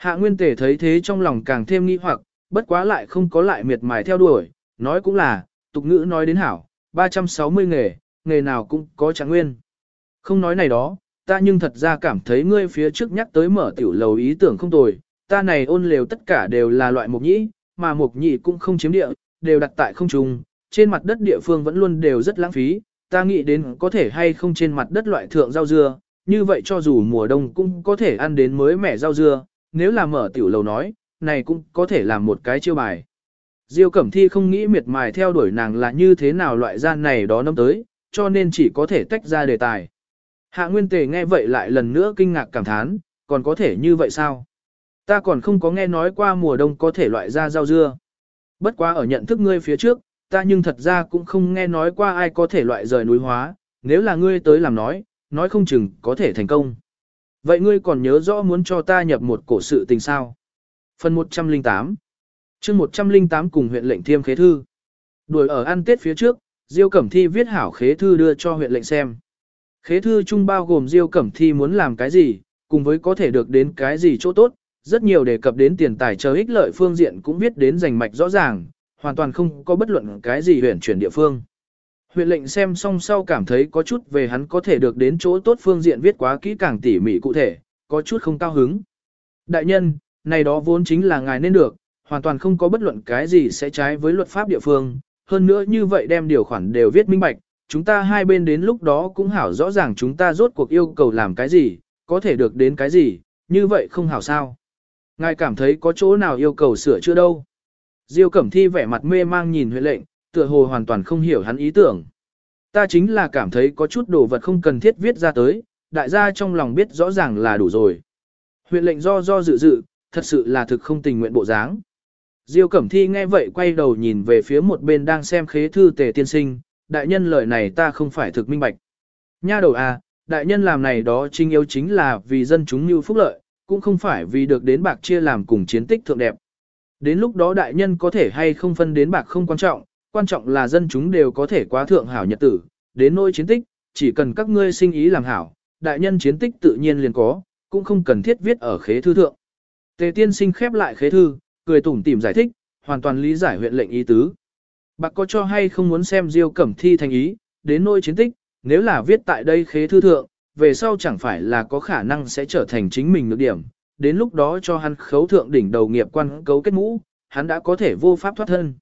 A: Hạ Nguyên Tề thấy thế trong lòng càng thêm nghi hoặc, bất quá lại không có lại miệt mài theo đuổi, nói cũng là, tục ngữ nói đến hảo, 360 nghề, nghề nào cũng có trạng nguyên. Không nói này đó, ta nhưng thật ra cảm thấy ngươi phía trước nhắc tới mở tiểu lầu ý tưởng không tồi, ta này ôn lều tất cả đều là loại mục nhĩ, mà mục nhĩ cũng không chiếm địa, đều đặt tại không trung, trên mặt đất địa phương vẫn luôn đều rất lãng phí, ta nghĩ đến có thể hay không trên mặt đất loại thượng rau dưa, như vậy cho dù mùa đông cũng có thể ăn đến mới mẻ rau dưa, nếu là mở tiểu lầu nói, này cũng có thể làm một cái chiêu bài. Diêu Cẩm Thi không nghĩ miệt mài theo đuổi nàng là như thế nào loại gian này đó năm tới, cho nên chỉ có thể tách ra đề tài. Hạ Nguyên Tề nghe vậy lại lần nữa kinh ngạc cảm thán, còn có thể như vậy sao? Ta còn không có nghe nói qua mùa đông có thể loại ra rau dưa. Bất quá ở nhận thức ngươi phía trước, ta nhưng thật ra cũng không nghe nói qua ai có thể loại rời núi hóa, nếu là ngươi tới làm nói, nói không chừng có thể thành công. Vậy ngươi còn nhớ rõ muốn cho ta nhập một cổ sự tình sao? Phần 108 chương 108 cùng huyện lệnh thiêm khế thư. Đuổi ở ăn tết phía trước, Diêu Cẩm Thi viết hảo khế thư đưa cho huyện lệnh xem. Khế thư chung bao gồm Diêu Cẩm Thi muốn làm cái gì, cùng với có thể được đến cái gì chỗ tốt, rất nhiều đề cập đến tiền tài chờ ích lợi phương diện cũng viết đến rành mạch rõ ràng, hoàn toàn không có bất luận cái gì huyện chuyển địa phương. Huyện lệnh xem xong sau cảm thấy có chút về hắn có thể được đến chỗ tốt phương diện viết quá kỹ càng tỉ mỉ cụ thể, có chút không cao hứng. Đại nhân, này đó vốn chính là ngài nên được, hoàn toàn không có bất luận cái gì sẽ trái với luật pháp địa phương, hơn nữa như vậy đem điều khoản đều viết minh bạch, chúng ta hai bên đến lúc đó cũng hảo rõ ràng chúng ta rốt cuộc yêu cầu làm cái gì, có thể được đến cái gì, như vậy không hảo sao. Ngài cảm thấy có chỗ nào yêu cầu sửa chữa đâu. Diêu Cẩm Thi vẻ mặt mê mang nhìn huyện lệnh, tựa hồ hoàn toàn không hiểu hắn ý tưởng. Ta chính là cảm thấy có chút đồ vật không cần thiết viết ra tới, đại gia trong lòng biết rõ ràng là đủ rồi. Huyện lệnh do do dự dự, thật sự là thực không tình nguyện bộ dáng. Diêu Cẩm Thi nghe vậy quay đầu nhìn về phía một bên đang xem khế thư tề tiên sinh, đại nhân lời này ta không phải thực minh bạch. Nha đầu à, đại nhân làm này đó chính yếu chính là vì dân chúng như phúc lợi, cũng không phải vì được đến bạc chia làm cùng chiến tích thượng đẹp. Đến lúc đó đại nhân có thể hay không phân đến bạc không quan trọng, quan trọng là dân chúng đều có thể quá thượng hảo nhật tử, đến nỗi chiến tích, chỉ cần các ngươi sinh ý làm hảo, đại nhân chiến tích tự nhiên liền có, cũng không cần thiết viết ở khế thư thượng. Tề tiên sinh khép lại khế thư, cười tủm tỉm giải thích, hoàn toàn lý giải huyện lệnh ý tứ. Bạc có cho hay không muốn xem Diêu Cẩm Thi thành ý, đến nỗi chiến tích, nếu là viết tại đây khế thư thượng, về sau chẳng phải là có khả năng sẽ trở thành chính mình nhược điểm, đến lúc đó cho hắn khấu thượng đỉnh đầu nghiệp quan cấu kết mũ, hắn đã có thể vô pháp thoát thân.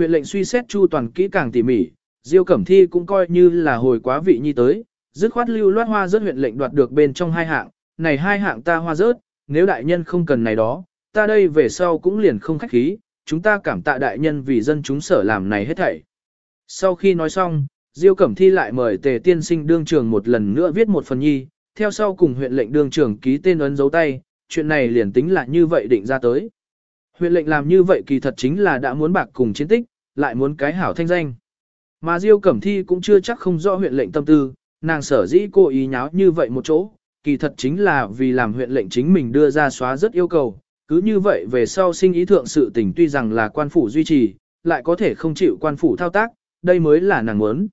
A: Huyện lệnh suy xét chu toàn kỹ càng tỉ mỉ, Diêu Cẩm Thi cũng coi như là hồi quá vị nhi tới, dứt khoát lưu loát hoa rớt huyện lệnh đoạt được bên trong hai hạng, này hai hạng ta hoa rớt, nếu đại nhân không cần này đó, ta đây về sau cũng liền không khách khí, chúng ta cảm tạ đại nhân vì dân chúng sở làm này hết thảy. Sau khi nói xong, Diêu Cẩm Thi lại mời Tề Tiên Sinh đương trường một lần nữa viết một phần nhi, theo sau cùng huyện lệnh đương trường ký tên ấn dấu tay, chuyện này liền tính là như vậy định ra tới. Huyện lệnh làm như vậy kỳ thật chính là đã muốn bạc cùng chiến tích, lại muốn cái hảo thanh danh. Mà Diêu Cẩm Thi cũng chưa chắc không rõ huyện lệnh tâm tư, nàng sở dĩ cô ý nháo như vậy một chỗ, kỳ thật chính là vì làm huyện lệnh chính mình đưa ra xóa rất yêu cầu, cứ như vậy về sau sinh ý thượng sự tình tuy rằng là quan phủ duy trì, lại có thể không chịu quan phủ thao tác, đây mới là nàng muốn.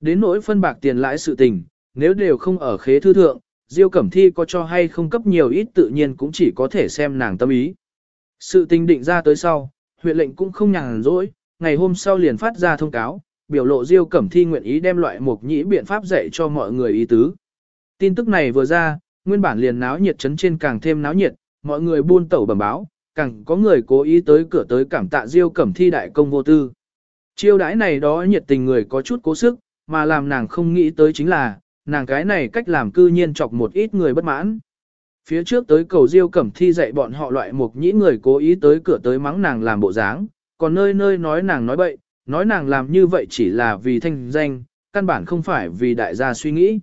A: Đến nỗi phân bạc tiền lãi sự tình, nếu đều không ở khế thư thượng, Diêu Cẩm Thi có cho hay không cấp nhiều ít tự nhiên cũng chỉ có thể xem nàng tâm ý. Sự tình định ra tới sau, huyện lệnh cũng không nhàn rỗi, ngày hôm sau liền phát ra thông cáo, biểu lộ Diêu Cẩm Thi nguyện ý đem loại mục nhĩ biện pháp dạy cho mọi người ý tứ. Tin tức này vừa ra, nguyên bản liền náo nhiệt chấn trên càng thêm náo nhiệt, mọi người buôn tẩu bẩm báo, càng có người cố ý tới cửa tới cảm tạ Diêu Cẩm Thi đại công vô tư. Chiêu đãi này đó nhiệt tình người có chút cố sức, mà làm nàng không nghĩ tới chính là, nàng cái này cách làm cư nhiên chọc một ít người bất mãn. Phía trước tới cầu Diêu Cẩm Thi dạy bọn họ loại mục nhĩ người cố ý tới cửa tới mắng nàng làm bộ dáng, còn nơi nơi nói nàng nói bậy, nói nàng làm như vậy chỉ là vì thanh danh, căn bản không phải vì đại gia suy nghĩ.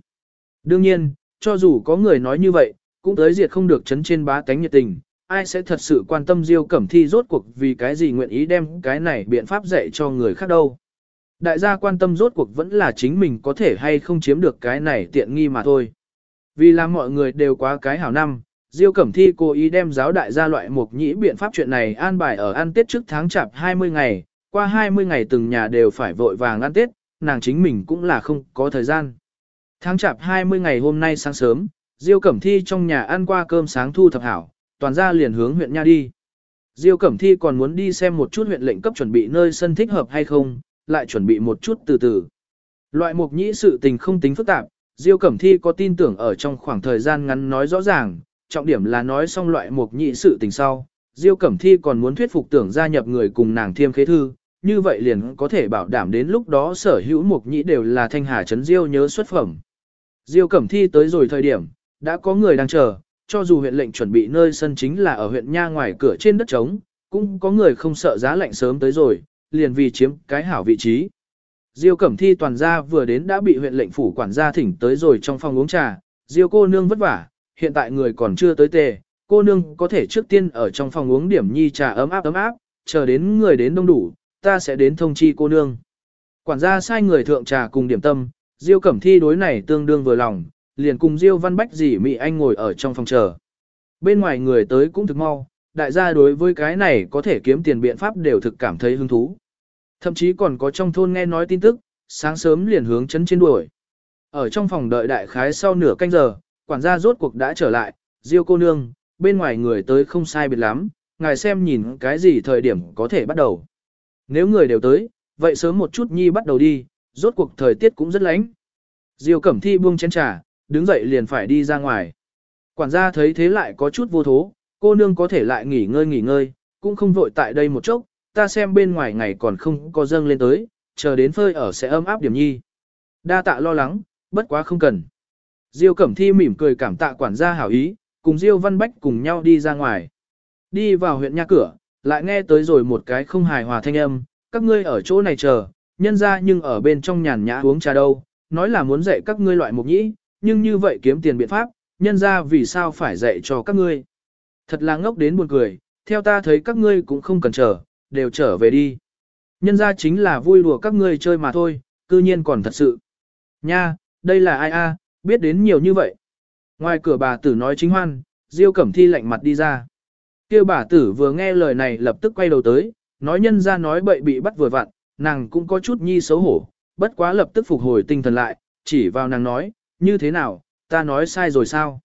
A: Đương nhiên, cho dù có người nói như vậy, cũng tới diệt không được chấn trên bá tánh nhiệt tình, ai sẽ thật sự quan tâm Diêu Cẩm Thi rốt cuộc vì cái gì nguyện ý đem cái này biện pháp dạy cho người khác đâu. Đại gia quan tâm rốt cuộc vẫn là chính mình có thể hay không chiếm được cái này tiện nghi mà thôi. Vì làm mọi người đều quá cái hảo năm, Diêu Cẩm Thi cố ý đem giáo đại gia loại mục nhĩ biện pháp chuyện này an bài ở ăn Tết trước tháng chạp 20 ngày, qua 20 ngày từng nhà đều phải vội vàng ăn Tết, nàng chính mình cũng là không có thời gian. Tháng chạp 20 ngày hôm nay sáng sớm, Diêu Cẩm Thi trong nhà ăn qua cơm sáng thu thập hảo, toàn ra liền hướng huyện nha đi. Diêu Cẩm Thi còn muốn đi xem một chút huyện lệnh cấp chuẩn bị nơi sân thích hợp hay không, lại chuẩn bị một chút từ từ. Loại mục nhĩ sự tình không tính phức tạp, Diêu Cẩm Thi có tin tưởng ở trong khoảng thời gian ngắn nói rõ ràng, trọng điểm là nói xong loại mục nhị sự tình sau. Diêu Cẩm Thi còn muốn thuyết phục tưởng gia nhập người cùng nàng thiêm khế thư, như vậy liền có thể bảo đảm đến lúc đó sở hữu mục nhị đều là thanh hà trấn Diêu nhớ xuất phẩm. Diêu Cẩm Thi tới rồi thời điểm, đã có người đang chờ, cho dù huyện lệnh chuẩn bị nơi sân chính là ở huyện nha ngoài cửa trên đất trống, cũng có người không sợ giá lạnh sớm tới rồi, liền vì chiếm cái hảo vị trí. Diêu Cẩm Thi toàn gia vừa đến đã bị huyện lệnh phủ quản gia thỉnh tới rồi trong phòng uống trà, Diêu cô nương vất vả, hiện tại người còn chưa tới tề, cô nương có thể trước tiên ở trong phòng uống điểm nhi trà ấm áp ấm áp, chờ đến người đến đông đủ, ta sẽ đến thông chi cô nương. Quản gia sai người thượng trà cùng điểm tâm, Diêu Cẩm Thi đối này tương đương vừa lòng, liền cùng Diêu Văn Bách dì Mỹ Anh ngồi ở trong phòng chờ. Bên ngoài người tới cũng thực mau, đại gia đối với cái này có thể kiếm tiền biện pháp đều thực cảm thấy hứng thú. Thậm chí còn có trong thôn nghe nói tin tức, sáng sớm liền hướng chấn trên đuổi. Ở trong phòng đợi đại khái sau nửa canh giờ, quản gia rốt cuộc đã trở lại, Diêu cô nương, bên ngoài người tới không sai biệt lắm, ngài xem nhìn cái gì thời điểm có thể bắt đầu. Nếu người đều tới, vậy sớm một chút nhi bắt đầu đi, rốt cuộc thời tiết cũng rất lạnh. Diêu Cẩm Thi buông chén trà, đứng dậy liền phải đi ra ngoài. Quản gia thấy thế lại có chút vô thố, cô nương có thể lại nghỉ ngơi nghỉ ngơi, cũng không vội tại đây một chốc, ta xem bên ngoài ngày còn không có dâng lên tới, chờ đến phơi ở sẽ ấm áp điểm nhi. Đa tạ lo lắng, bất quá không cần. Diêu Cẩm Thi mỉm cười cảm tạ quản gia hảo ý, cùng Diêu Văn Bách cùng nhau đi ra ngoài. Đi vào huyện nha cửa, lại nghe tới rồi một cái không hài hòa thanh âm, các ngươi ở chỗ này chờ, nhân ra nhưng ở bên trong nhàn nhã uống trà đâu, nói là muốn dạy các ngươi loại mục nhĩ, nhưng như vậy kiếm tiền biện pháp, nhân ra vì sao phải dạy cho các ngươi. Thật là ngốc đến buồn cười, theo ta thấy các ngươi cũng không cần chờ, đều trở về đi. Nhân ra chính là vui đùa các ngươi chơi mà thôi, cư nhiên còn thật sự. Nha, đây là ai a? biết đến nhiều như vậy. Ngoài cửa bà tử nói chính hoan, Diêu Cẩm Thi lạnh mặt đi ra. Kêu bà tử vừa nghe lời này lập tức quay đầu tới, nói nhân ra nói bậy bị bắt vừa vặn, nàng cũng có chút nhi xấu hổ, bất quá lập tức phục hồi tinh thần lại, chỉ vào nàng nói, như thế nào, ta nói sai rồi sao?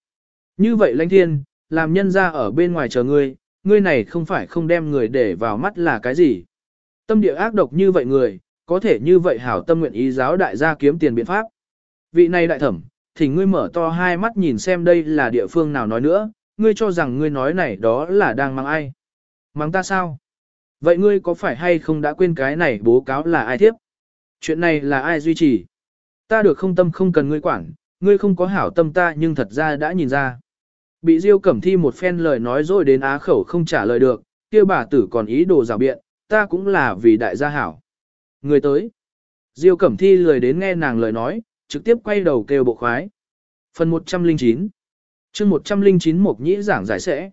A: Như vậy lãnh thiên, làm nhân ra ở bên ngoài chờ ngươi, ngươi này không phải không đem người để vào mắt là cái gì? Tâm địa ác độc như vậy người, có thể như vậy hảo tâm nguyện ý giáo đại gia kiếm tiền biện pháp. Vị này đại thẩm, thì ngươi mở to hai mắt nhìn xem đây là địa phương nào nói nữa, ngươi cho rằng ngươi nói này đó là đang mang ai? Mang ta sao? Vậy ngươi có phải hay không đã quên cái này bố cáo là ai tiếp? Chuyện này là ai duy trì? Ta được không tâm không cần ngươi quản, ngươi không có hảo tâm ta nhưng thật ra đã nhìn ra. Bị Diêu Cẩm Thi một phen lời nói rồi đến á khẩu không trả lời được, kia bà tử còn ý đồ rào biện, ta cũng là vì đại gia hảo. Người tới. Diêu Cẩm Thi lười đến nghe nàng lời nói, trực tiếp quay đầu kêu bộ khoái. Phần 109 chương 109 Mộc Nhĩ giảng giải sẽ.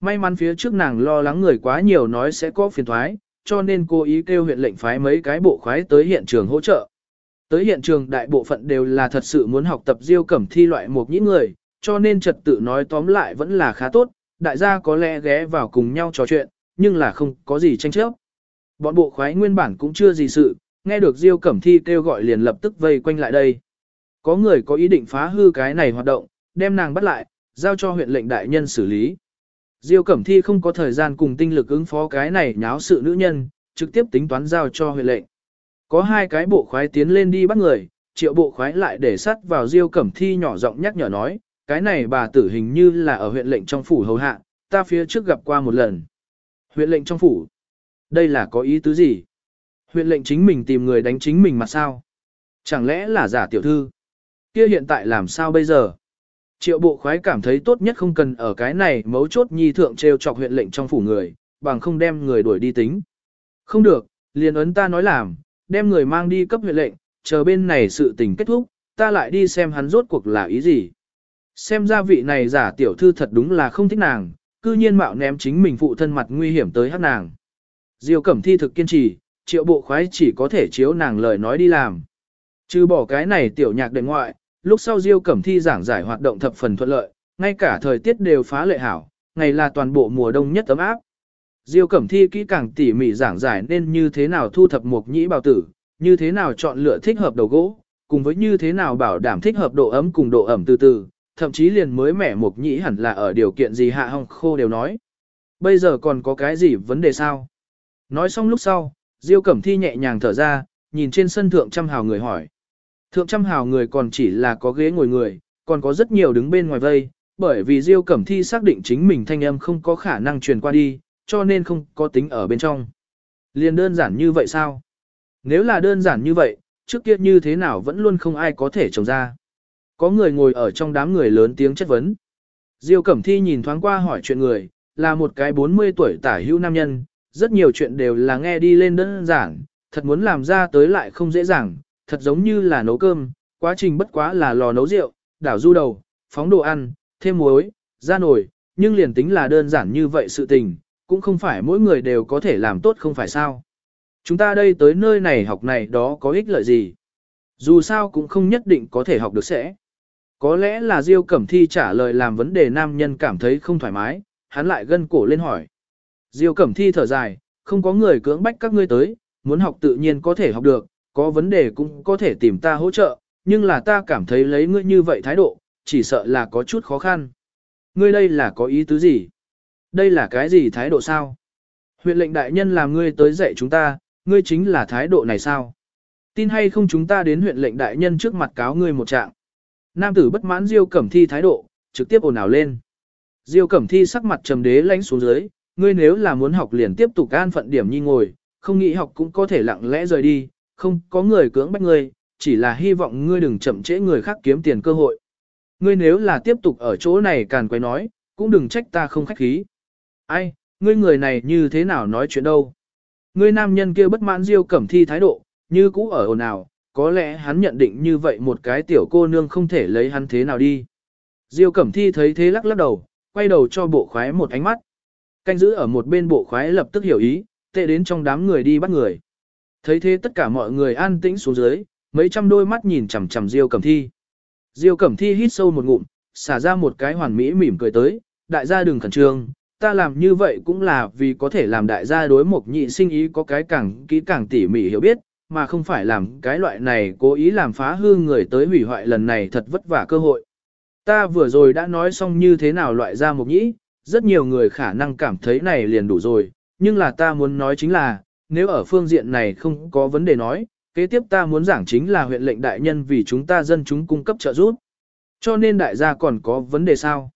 A: May mắn phía trước nàng lo lắng người quá nhiều nói sẽ có phiền thoái, cho nên cô ý kêu huyện lệnh phái mấy cái bộ khoái tới hiện trường hỗ trợ. Tới hiện trường đại bộ phận đều là thật sự muốn học tập diêu cẩm thi loại một nhĩ người, cho nên trật tự nói tóm lại vẫn là khá tốt, đại gia có lẽ ghé vào cùng nhau trò chuyện, nhưng là không có gì tranh chấp. Bọn bộ khoái nguyên bản cũng chưa gì sự, nghe được diêu cẩm thi kêu gọi liền lập tức vây quanh lại đây. Có người có ý định phá hư cái này hoạt động, đem nàng bắt lại, giao cho huyện lệnh đại nhân xử lý. Diêu Cẩm Thi không có thời gian cùng tinh lực ứng phó cái này nháo sự nữ nhân, trực tiếp tính toán giao cho huyện lệnh. Có hai cái bộ khoái tiến lên đi bắt người, triệu bộ khoái lại để sắt vào diêu cẩm thi nhỏ giọng nhắc nhở nói, cái này bà tử hình như là ở huyện lệnh trong phủ hầu hạ, ta phía trước gặp qua một lần. Huyện lệnh trong phủ. Đây là có ý tứ gì? Huyện lệnh chính mình tìm người đánh chính mình mà sao? Chẳng lẽ là giả tiểu thư? Kia hiện tại làm sao bây giờ? Triệu bộ khoái cảm thấy tốt nhất không cần ở cái này mấu chốt nhi thượng treo chọc huyện lệnh trong phủ người, bằng không đem người đuổi đi tính. Không được, liền ấn ta nói làm, đem người mang đi cấp huyện lệnh, chờ bên này sự tình kết thúc, ta lại đi xem hắn rốt cuộc là ý gì. Xem ra vị này giả tiểu thư thật đúng là không thích nàng, cư nhiên mạo ném chính mình phụ thân mặt nguy hiểm tới hát nàng. Diêu Cẩm Thi thực kiên trì, triệu bộ khoái chỉ có thể chiếu nàng lời nói đi làm. Trừ bỏ cái này tiểu nhạc đệ ngoại, lúc sau Diêu Cẩm Thi giảng giải hoạt động thập phần thuận lợi, ngay cả thời tiết đều phá lệ hảo, ngày là toàn bộ mùa đông nhất ấm áp. Diêu Cẩm Thi kỹ càng tỉ mỉ giảng giải nên như thế nào thu thập một nhĩ bào tử, như thế nào chọn lựa thích hợp đầu gỗ, cùng với như thế nào bảo đảm thích hợp độ ấm cùng độ ẩm từ từ, thậm chí liền mới mẻ mục nhĩ hẳn là ở điều kiện gì hạ hong khô đều nói. Bây giờ còn có cái gì vấn đề sao? Nói xong lúc sau, Diêu Cẩm Thi nhẹ nhàng thở ra, nhìn trên sân thượng trăm hào người hỏi. Thượng trăm hào người còn chỉ là có ghế ngồi người, còn có rất nhiều đứng bên ngoài vây, bởi vì Diêu Cẩm Thi xác định chính mình thanh âm không có khả năng truyền qua đi, cho nên không có tính ở bên trong. Liền đơn giản như vậy sao? Nếu là đơn giản như vậy, trước kia như thế nào vẫn luôn không ai có thể trồng ra. Có người ngồi ở trong đám người lớn tiếng chất vấn. Diêu Cẩm Thi nhìn thoáng qua hỏi chuyện người, là một cái 40 tuổi tả hữu nam nhân, rất nhiều chuyện đều là nghe đi lên đơn giản, thật muốn làm ra tới lại không dễ dàng, thật giống như là nấu cơm, quá trình bất quá là lò nấu rượu, đảo du đầu, phóng đồ ăn, thêm muối, ra nồi, nhưng liền tính là đơn giản như vậy sự tình, cũng không phải mỗi người đều có thể làm tốt không phải sao. Chúng ta đây tới nơi này học này đó có ích lợi gì? Dù sao cũng không nhất định có thể học được sẽ. Có lẽ là Diêu Cẩm Thi trả lời làm vấn đề nam nhân cảm thấy không thoải mái, hắn lại gân cổ lên hỏi. Diêu Cẩm Thi thở dài, không có người cưỡng bách các ngươi tới, muốn học tự nhiên có thể học được, có vấn đề cũng có thể tìm ta hỗ trợ, nhưng là ta cảm thấy lấy ngươi như vậy thái độ, chỉ sợ là có chút khó khăn. Ngươi đây là có ý tứ gì? Đây là cái gì thái độ sao? Huyện lệnh đại nhân làm ngươi tới dạy chúng ta, ngươi chính là thái độ này sao? Tin hay không chúng ta đến huyện lệnh đại nhân trước mặt cáo ngươi một trạng. Nam tử bất mãn Diêu Cẩm Thi thái độ, trực tiếp ồn ào lên. Diêu Cẩm Thi sắc mặt trầm đế lánh xuống dưới, ngươi nếu là muốn học liền tiếp tục an phận điểm nhi ngồi, không nghĩ học cũng có thể lặng lẽ rời đi, không có người cưỡng bách ngươi, chỉ là hy vọng ngươi đừng chậm trễ người khác kiếm tiền cơ hội. Ngươi nếu là tiếp tục ở chỗ này càn quấy nói, cũng đừng trách ta không khách khí. Ai, ngươi người này như thế nào nói chuyện đâu? Ngươi nam nhân kia bất mãn Diêu Cẩm Thi thái độ, như cũ ở ồn ào, có lẽ hắn nhận định như vậy một cái tiểu cô nương không thể lấy hắn thế nào đi. Diêu Cẩm Thi thấy thế lắc lắc đầu, quay đầu cho bộ khoái một ánh mắt. Canh giữ ở một bên bộ khoái lập tức hiểu ý, tệ đến trong đám người đi bắt người. Thấy thế tất cả mọi người an tĩnh xuống dưới, mấy trăm đôi mắt nhìn chằm chằm Diêu Cẩm Thi. Diêu Cẩm Thi hít sâu một ngụm, xả ra một cái hoàn mỹ mỉm cười tới, đại gia đừng khẩn trương, ta làm như vậy cũng là vì có thể làm đại gia đối một nhị sinh ý có cái càng kỹ càng tỉ mỉ hiểu biết, mà không phải làm cái loại này cố ý làm phá hư người tới hủy hoại lần này thật vất vả cơ hội. Ta vừa rồi đã nói xong như thế nào loại ra một nhĩ, rất nhiều người khả năng cảm thấy này liền đủ rồi, nhưng là ta muốn nói chính là, nếu ở phương diện này không có vấn đề nói, kế tiếp ta muốn giảng chính là huyện lệnh đại nhân vì chúng ta dân chúng cung cấp trợ giúp. Cho nên đại gia còn có vấn đề sao?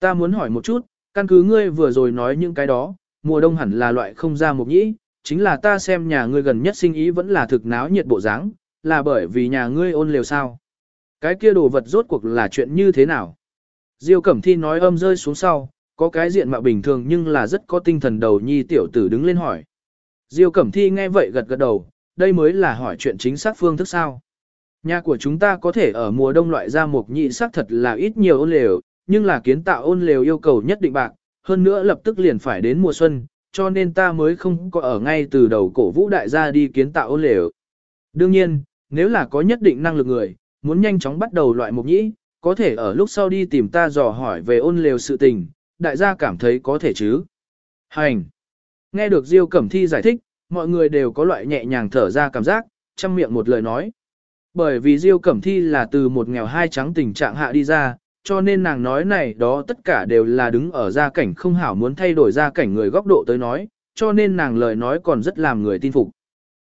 A: Ta muốn hỏi một chút, căn cứ ngươi vừa rồi nói những cái đó, mùa đông hẳn là loại không ra một nhĩ, chính là ta xem nhà ngươi gần nhất sinh ý vẫn là thực náo nhiệt bộ dáng, là bởi vì nhà ngươi ôn liều sao. Cái kia đồ vật rốt cuộc là chuyện như thế nào? Diêu Cẩm Thi nói âm rơi xuống sau, có cái diện mạo bình thường nhưng là rất có tinh thần đầu nhi tiểu tử đứng lên hỏi. Diêu Cẩm Thi nghe vậy gật gật đầu, đây mới là hỏi chuyện chính xác phương thức sao. Nhà của chúng ta có thể ở mùa đông loại ra một nhị xác thật là ít nhiều ôn lều, nhưng là kiến tạo ôn lều yêu cầu nhất định bạc, hơn nữa lập tức liền phải đến mùa xuân, cho nên ta mới không có ở ngay từ đầu cổ vũ đại gia đi kiến tạo ôn lều. Đương nhiên, nếu là có nhất định năng lực người, muốn nhanh chóng bắt đầu loại mục nhĩ, có thể ở lúc sau đi tìm ta dò hỏi về ôn lều sự tình, đại gia cảm thấy có thể chứ. Hành! Nghe được Diêu Cẩm Thi giải thích, mọi người đều có loại nhẹ nhàng thở ra cảm giác, chăm miệng một lời nói. Bởi vì Diêu Cẩm Thi là từ một nghèo hai trắng tình trạng hạ đi ra, cho nên nàng nói này đó tất cả đều là đứng ở gia cảnh không hảo muốn thay đổi gia cảnh người góc độ tới nói, cho nên nàng lời nói còn rất làm người tin phục.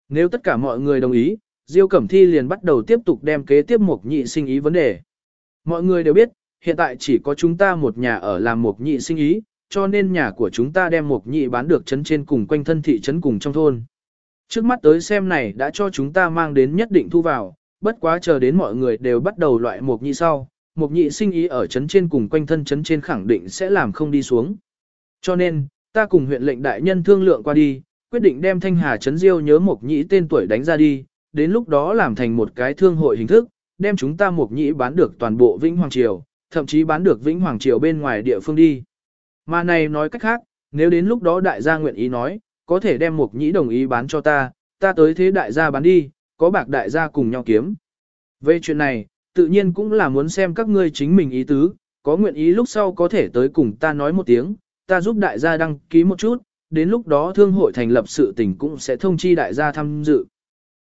A: Nếu tất cả mọi người đồng ý, Diêu Cẩm Thi liền bắt đầu tiếp tục đem kế tiếp mộc nhị sinh ý vấn đề. Mọi người đều biết, hiện tại chỉ có chúng ta một nhà ở làm mộc nhị sinh ý, cho nên nhà của chúng ta đem mộc nhị bán được chấn trên cùng quanh thân thị trấn cùng trong thôn. Trước mắt tới xem này đã cho chúng ta mang đến nhất định thu vào, bất quá chờ đến mọi người đều bắt đầu loại mộc nhị sau, một nhị sinh ý ở chấn trên cùng quanh thân chấn trên khẳng định sẽ làm không đi xuống. Cho nên, ta cùng huyện lệnh đại nhân thương lượng qua đi, quyết định đem thanh hà chấn diêu nhớ một nhị tên tuổi đánh ra đi, đến lúc đó làm thành một cái thương hội hình thức, đem chúng ta một nhị bán được toàn bộ Vĩnh Hoàng Triều, thậm chí bán được Vĩnh Hoàng Triều bên ngoài địa phương đi. Mà này nói cách khác, nếu đến lúc đó đại gia nguyện ý nói, có thể đem một nhị đồng ý bán cho ta, ta tới thế đại gia bán đi, có bạc đại gia cùng nhau kiếm. Về chuyện này, tự nhiên cũng là muốn xem các ngươi chính mình ý tứ, có nguyện ý lúc sau có thể tới cùng ta nói một tiếng, ta giúp đại gia đăng ký một chút, đến lúc đó thương hội thành lập sự tình cũng sẽ thông chi đại gia tham dự.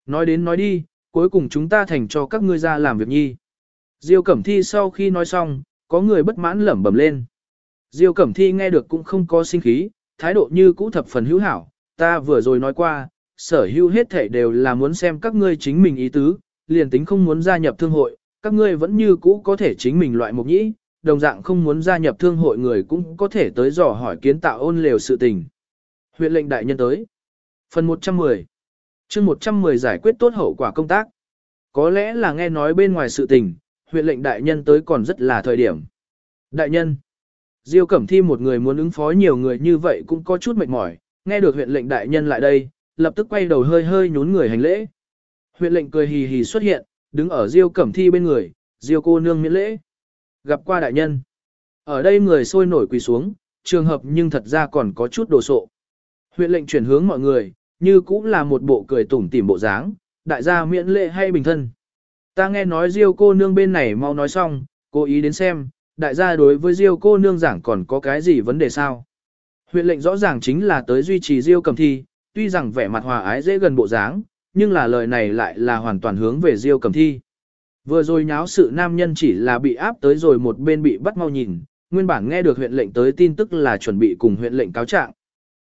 A: Nói đến nói đi, cuối cùng chúng ta thành cho các ngươi ra làm việc nhi. Diêu Cẩm Thi sau khi nói xong, có người bất mãn lẩm bẩm lên. Diêu Cẩm Thi nghe được cũng không có sinh khí, thái độ như cũ thập phần hữu hảo, ta vừa rồi nói qua, sở hữu hết thể đều là muốn xem các ngươi chính mình ý tứ, liền tính không muốn gia nhập thương hội, các ngươi vẫn như cũ có thể chính mình loại mục nhĩ, đồng dạng không muốn gia nhập thương hội người cũng có thể tới dò hỏi kiến tạo ôn lều sự tình. Huyện lệnh đại nhân tới. Phần 110 chương 110 giải quyết tốt hậu quả công tác. Có lẽ là nghe nói bên ngoài sự tình, huyện lệnh đại nhân tới còn rất là thời điểm. Đại nhân. Diêu Cẩm Thi một người muốn ứng phó nhiều người như vậy cũng có chút mệt mỏi, nghe được huyện lệnh đại nhân lại đây, lập tức quay đầu hơi hơi nhún người hành lễ. Huyện lệnh cười hì hì xuất hiện, đứng ở Diêu Cẩm Thi bên người, Diêu cô nương miễn lễ. Gặp qua đại nhân. Ở đây người sôi nổi quỳ xuống, trường hợp nhưng thật ra còn có chút đồ sộ. Huyện lệnh chuyển hướng mọi người, như cũng là một bộ cười tủm tỉm bộ dáng, đại gia miễn lễ hay bình thân. Ta nghe nói Diêu cô nương bên này mau nói xong, cố ý đến xem, đại gia đối với Diêu cô nương giảng còn có cái gì vấn đề sao. Huyện lệnh rõ ràng chính là tới duy trì Diêu cẩm thi, tuy rằng vẻ mặt hòa ái dễ gần bộ dáng, nhưng là lời này lại là hoàn toàn hướng về Diêu cầm thi. Vừa rồi nháo sự nam nhân chỉ là bị áp tới rồi một bên bị bắt mau nhìn, nguyên bản nghe được huyện lệnh tới tin tức là chuẩn bị cùng huyện lệnh cáo trạng.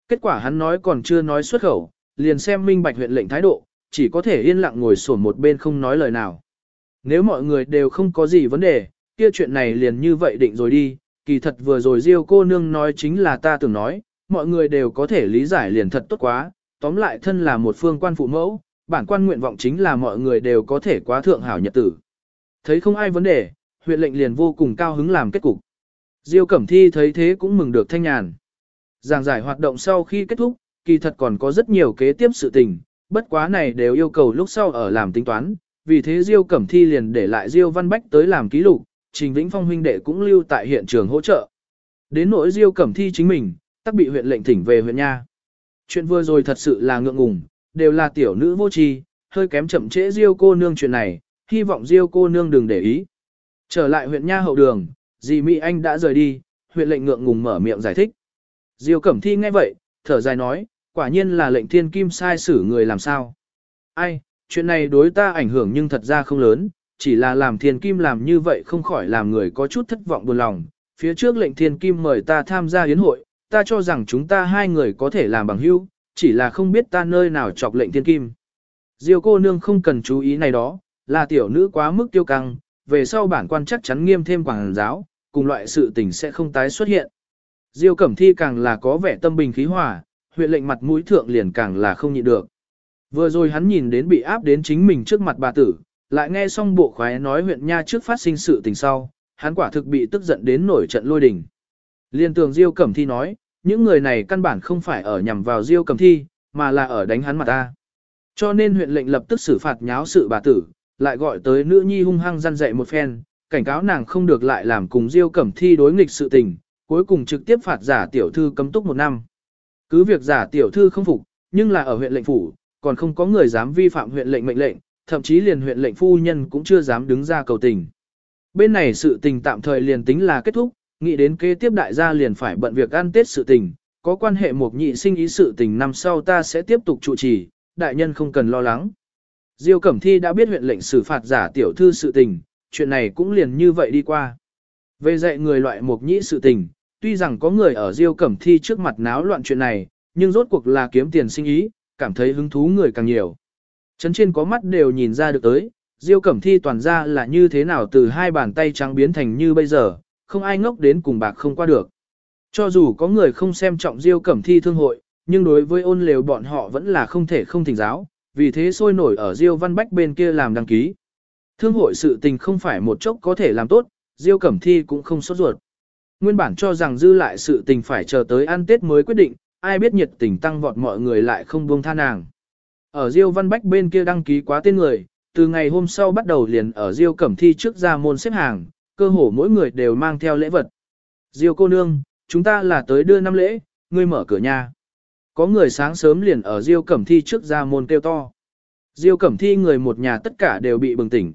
A: Kết quả hắn nói còn chưa nói xuất khẩu, liền xem minh bạch huyện lệnh thái độ, chỉ có thể yên lặng ngồi sổn một bên không nói lời nào. Nếu mọi người đều không có gì vấn đề, kia chuyện này liền như vậy định rồi đi, kỳ thật vừa rồi Diêu cô nương nói chính là ta từng nói, mọi người đều có thể lý giải liền thật tốt quá, tóm lại thân là một phương quan phụ mẫu, bản quan nguyện vọng chính là mọi người đều có thể quá thượng hảo nhật tử. Thấy không ai vấn đề, huyện lệnh liền vô cùng cao hứng làm kết cục. Diêu Cẩm Thi thấy thế cũng mừng được thanh nhàn. Giảng giải hoạt động sau khi kết thúc, kỳ thật còn có rất nhiều kế tiếp sự tình, bất quá này đều yêu cầu lúc sau ở làm tính toán, vì thế Diêu Cẩm Thi liền để lại Diêu Văn Bách tới làm ký lục, Trình Vĩnh Phong huynh đệ cũng lưu tại hiện trường hỗ trợ. Đến nỗi Diêu Cẩm Thi chính mình, tắc bị huyện lệnh thỉnh về huyện nha. Chuyện vừa rồi thật sự là ngượng ngùng, đều là tiểu nữ vô tri, hơi kém chậm trễ Diêu cô nương chuyện này, hy vọng Diêu cô nương đừng để ý. Trở lại huyện nha hậu đường, dì Mỹ Anh đã rời đi, huyện lệnh ngượng ngùng mở miệng giải thích. Diêu Cẩm Thi nghe vậy, thở dài nói, quả nhiên là lệnh thiên kim sai xử người làm sao. Ai, chuyện này đối ta ảnh hưởng nhưng thật ra không lớn, chỉ là làm thiên kim làm như vậy không khỏi làm người có chút thất vọng buồn lòng. Phía trước lệnh thiên kim mời ta tham gia yến hội, ta cho rằng chúng ta hai người có thể làm bằng hữu, chỉ là không biết ta nơi nào chọc lệnh thiên kim. Diêu cô nương không cần chú ý này đó, là tiểu nữ quá mức tiêu căng, về sau bản quan chắc chắn nghiêm thêm quảng giáo, cùng loại sự tình sẽ không tái xuất hiện. Diêu Cẩm Thi càng là có vẻ tâm bình khí hòa, huyện lệnh mặt mũi thượng liền càng là không nhịn được. Vừa rồi hắn nhìn đến bị áp đến chính mình trước mặt bà tử, lại nghe xong bộ khoái nói huyện nha trước phát sinh sự tình sau, hắn quả thực bị tức giận đến nổi trận lôi đình. Liên tường Diêu Cẩm Thi nói, những người này căn bản không phải ở nhằm vào Diêu Cẩm Thi, mà là ở đánh hắn mặt ta. Cho nên huyện lệnh lập tức xử phạt nháo sự bà tử, lại gọi tới nữ nhi hung hăng răn dạy một phen, cảnh cáo nàng không được lại làm cùng Diêu Cẩm Thi đối nghịch sự tình, cuối cùng trực tiếp phạt giả tiểu thư cấm túc một năm. Cứ việc giả tiểu thư không phục, nhưng là ở huyện lệnh phủ, còn không có người dám vi phạm huyện lệnh mệnh lệnh, thậm chí liền huyện lệnh phu nhân cũng chưa dám đứng ra cầu tình. Bên này sự tình tạm thời liền tính là kết thúc, nghĩ đến kế tiếp đại gia liền phải bận việc ăn tết sự tình, có quan hệ một nhị sinh ý sự tình năm sau ta sẽ tiếp tục trụ trì, đại nhân không cần lo lắng. Diêu Cẩm Thi đã biết huyện lệnh xử phạt giả tiểu thư sự tình, chuyện này cũng liền như vậy đi qua. Về dạy người loại mục nhị sự tình, tuy rằng có người ở Diêu Cẩm Thi trước mặt náo loạn chuyện này, nhưng rốt cuộc là kiếm tiền sinh ý, cảm thấy hứng thú người càng nhiều. Trấn trên có mắt đều nhìn ra được tới, Diêu Cẩm Thi toàn ra là như thế nào từ hai bàn tay trắng biến thành như bây giờ, không ai ngốc đến cùng bạc không qua được. Cho dù có người không xem trọng Diêu Cẩm Thi thương hội, nhưng đối với ôn lều bọn họ vẫn là không thể không thỉnh giáo, vì thế sôi nổi ở Diêu Văn Bách bên kia làm đăng ký. Thương hội sự tình không phải một chốc có thể làm tốt, Diêu Cẩm Thi cũng không sốt ruột. Nguyên bản cho rằng dư lại sự tình phải chờ tới ăn Tết mới quyết định, ai biết nhiệt tình tăng vọt mọi người lại không buông tha nàng. Ở Diêu Văn Bách bên kia đăng ký quá tên người, từ ngày hôm sau bắt đầu liền ở Diêu Cẩm Thi trước ra môn xếp hàng, cơ hồ mỗi người đều mang theo lễ vật. Diêu cô nương, chúng ta là tới đưa năm lễ, ngươi mở cửa nhà. Có người sáng sớm liền ở Diêu Cẩm Thi trước ra môn kêu to. Diêu Cẩm Thi người một nhà tất cả đều bị bừng tỉnh.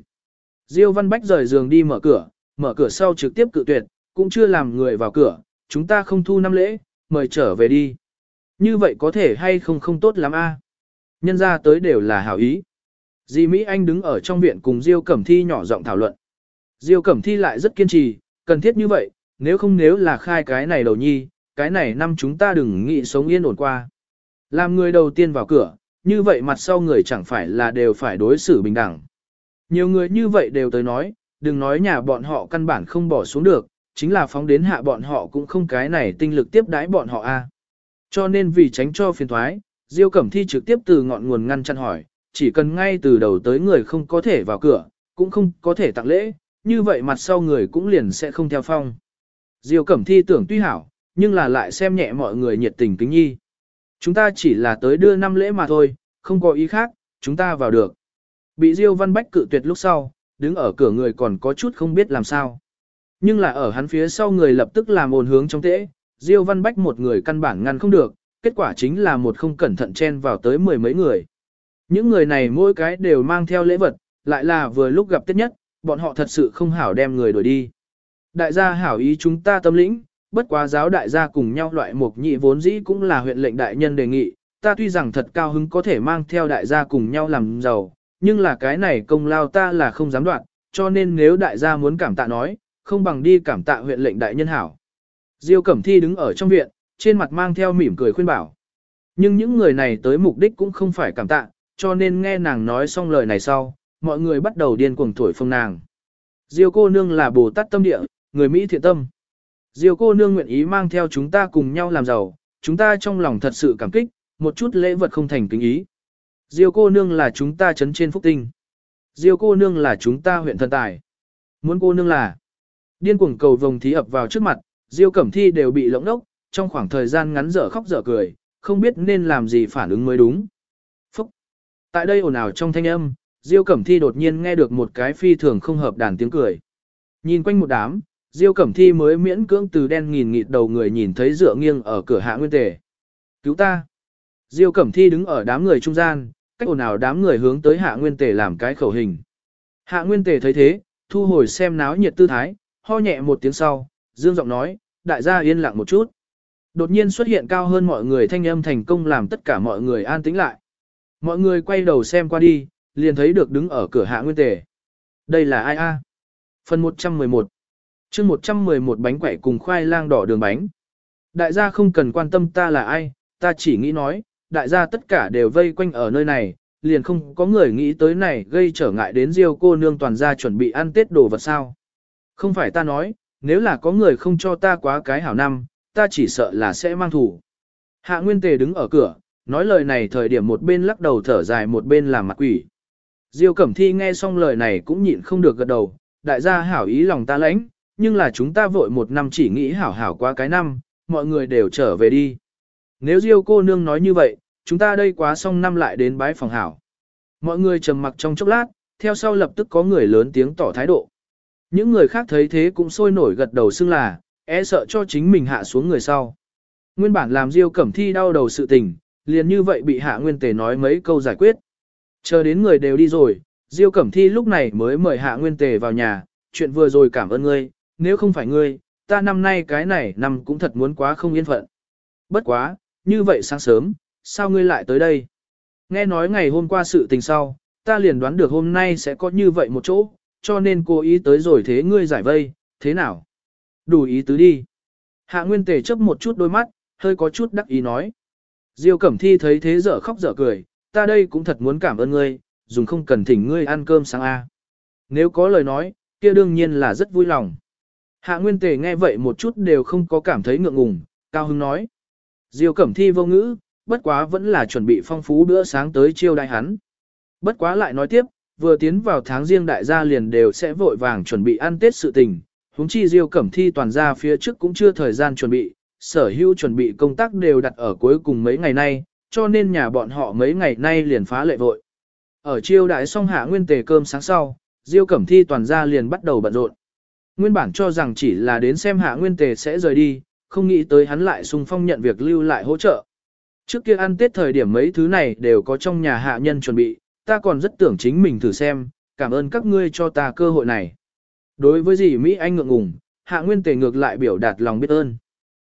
A: Diêu Văn Bách rời giường đi mở cửa, mở cửa sau trực tiếp cự tuyệt, cũng chưa làm người vào cửa, chúng ta không thu năm lễ, mời trở về đi. Như vậy có thể hay không không tốt lắm a? À? Nhân ra tới đều là hảo ý. Di Mỹ Anh đứng ở trong viện cùng Diêu Cẩm Thi nhỏ giọng thảo luận. Diêu Cẩm Thi lại rất kiên trì, cần thiết như vậy, nếu không nếu là khai cái này đầu nhi, cái này năm chúng ta đừng nghĩ sống yên ổn qua. Làm người đầu tiên vào cửa, như vậy mặt sau người chẳng phải là đều phải đối xử bình đẳng. Nhiều người như vậy đều tới nói, đừng nói nhà bọn họ căn bản không bỏ xuống được, chính là phóng đến hạ bọn họ cũng không cái này tinh lực tiếp đãi bọn họ a. Cho nên vì tránh cho phiền thoái, Diêu Cẩm Thi trực tiếp từ ngọn nguồn ngăn chặn hỏi, chỉ cần ngay từ đầu tới người không có thể vào cửa, cũng không có thể tặng lễ, như vậy mặt sau người cũng liền sẽ không theo phong. Diêu Cẩm Thi tưởng tuy hảo, nhưng là lại xem nhẹ mọi người nhiệt tình kính nhi. Chúng ta chỉ là tới đưa năm lễ mà thôi, không có ý khác, chúng ta vào được. Bị Diêu Văn Bách cự tuyệt lúc sau, đứng ở cửa người còn có chút không biết làm sao. Nhưng là ở hắn phía sau người lập tức làm ồn hướng trong tễ, Diêu Văn Bách một người căn bản ngăn không được, kết quả chính là một không cẩn thận chen vào tới mười mấy người. Những người này mỗi cái đều mang theo lễ vật, lại là vừa lúc gặp Tết nhất, bọn họ thật sự không hảo đem người đuổi đi. Đại gia hảo ý chúng ta tâm lĩnh, bất quá giáo đại gia cùng nhau loại mục nhị vốn dĩ cũng là huyện lệnh đại nhân đề nghị, ta tuy rằng thật cao hứng có thể mang theo đại gia cùng nhau làm giàu, nhưng là cái này công lao ta là không dám đoạn, cho nên nếu đại gia muốn cảm tạ nói, không bằng đi cảm tạ huyện lệnh đại nhân hảo. Diêu Cẩm Thi đứng ở trong viện, trên mặt mang theo mỉm cười khuyên bảo. Nhưng những người này tới mục đích cũng không phải cảm tạ, cho nên nghe nàng nói xong lời này sau, mọi người bắt đầu điên cuồng thổi phồng nàng. Diêu cô nương là Bồ Tát tâm địa, người Mỹ thiện tâm. Diêu cô nương nguyện ý mang theo chúng ta cùng nhau làm giàu, chúng ta trong lòng thật sự cảm kích, một chút lễ vật không thành kính ý. Diêu cô nương là chúng ta chấn trên phúc tinh. Diêu cô nương là chúng ta huyện thần tài. Muốn cô nương là điên cuồng cầu vồng thí ập vào trước mặt, Diêu Cẩm Thi đều bị lỗng đốc, trong khoảng thời gian ngắn dở khóc dở cười, không biết nên làm gì phản ứng mới đúng. Phúc! Tại đây ồn ào trong thanh âm, Diêu Cẩm Thi đột nhiên nghe được một cái phi thường không hợp đàn tiếng cười. Nhìn quanh một đám, Diêu Cẩm Thi mới miễn cưỡng từ đen nghìn nghịt đầu người nhìn thấy dựa nghiêng ở cửa hạ nguyên tề. Cứu ta! Diêu Cẩm Thi đứng ở đám người trung gian, cách ồn ào đám người hướng tới hạ nguyên tề làm cái khẩu hình. Hạ nguyên tề thấy thế, thu hồi xem náo nhiệt tư thái, ho nhẹ một tiếng sau, dương giọng nói, đại gia yên lặng một chút. Đột nhiên xuất hiện cao hơn mọi người thanh âm thành công làm tất cả mọi người an tĩnh lại. Mọi người quay đầu xem qua đi, liền thấy được đứng ở cửa hạ nguyên tề. Đây là ai a? Phần 111 chương 111 bánh quẩy cùng khoai lang đỏ đường bánh. Đại gia không cần quan tâm ta là ai, ta chỉ nghĩ nói, đại gia tất cả đều vây quanh ở nơi này, liền không có người nghĩ tới này gây trở ngại đến Diêu cô nương toàn gia chuẩn bị ăn Tết đồ vật sao. Không phải ta nói, nếu là có người không cho ta quá cái hảo năm, ta chỉ sợ là sẽ mang thủ. Hạ Nguyên Tề đứng ở cửa, nói lời này thời điểm một bên lắc đầu thở dài một bên làm mặt quỷ. Diêu Cẩm Thi nghe xong lời này cũng nhịn không được gật đầu, đại gia hảo ý lòng ta lãnh, nhưng là chúng ta vội một năm chỉ nghĩ hảo hảo qua cái năm, mọi người đều trở về đi. Nếu Diêu cô nương nói như vậy, chúng ta đây quá xong năm lại đến bái phòng hảo. Mọi người trầm mặc trong chốc lát, theo sau lập tức có người lớn tiếng tỏ thái độ. Những người khác thấy thế cũng sôi nổi gật đầu xưng là, e sợ cho chính mình hạ xuống người sau. Nguyên bản làm Diêu Cẩm Thi đau đầu sự tình, liền như vậy bị Hạ Nguyên Tề nói mấy câu giải quyết. Chờ đến người đều đi rồi, Diêu Cẩm Thi lúc này mới mời Hạ Nguyên Tề vào nhà, chuyện vừa rồi cảm ơn ngươi, nếu không phải ngươi, ta năm nay cái này năm cũng thật muốn quá không yên phận. Bất quá, như vậy sáng sớm, sao ngươi lại tới đây? Nghe nói ngày hôm qua sự tình sau, ta liền đoán được hôm nay sẽ có như vậy một chỗ, cho nên cố ý tới rồi thế ngươi giải vây, thế nào? Đủ ý tứ đi. Hạ Nguyên Tề chấp một chút đôi mắt, hơi có chút đắc ý nói. Diêu Cẩm Thi thấy thế dở khóc dở cười, ta đây cũng thật muốn cảm ơn ngươi, dùng không cần thỉnh ngươi ăn cơm sáng A. Nếu có lời nói, kia đương nhiên là rất vui lòng. Hạ Nguyên Tề nghe vậy một chút đều không có cảm thấy ngượng ngùng, cao hưng nói. Diêu Cẩm Thi vô ngữ, bất quá vẫn là chuẩn bị phong phú bữa sáng tới chiêu đại hắn. Bất quá lại nói tiếp, vừa tiến vào tháng riêng đại gia liền đều sẽ vội vàng chuẩn bị ăn Tết sự tình, huống chi Diêu Cẩm Thi toàn ra phía trước cũng chưa thời gian chuẩn bị, sở hữu chuẩn bị công tác đều đặt ở cuối cùng mấy ngày nay, cho nên nhà bọn họ mấy ngày nay liền phá lệ vội. Ở chiêu đại xong hạ nguyên tề cơm sáng sau, Diêu Cẩm Thi toàn ra liền bắt đầu bận rộn. Nguyên bản cho rằng chỉ là đến xem hạ nguyên tề sẽ rời đi, không nghĩ tới hắn lại sung phong nhận việc lưu lại hỗ trợ. Trước kia ăn Tết thời điểm mấy thứ này đều có trong nhà hạ nhân chuẩn bị, ta còn rất tưởng chính mình thử xem, cảm ơn các ngươi cho ta cơ hội này. Đối với dì Mỹ Anh ngượng ngùng, hạ nguyên tề ngược lại biểu đạt lòng biết ơn.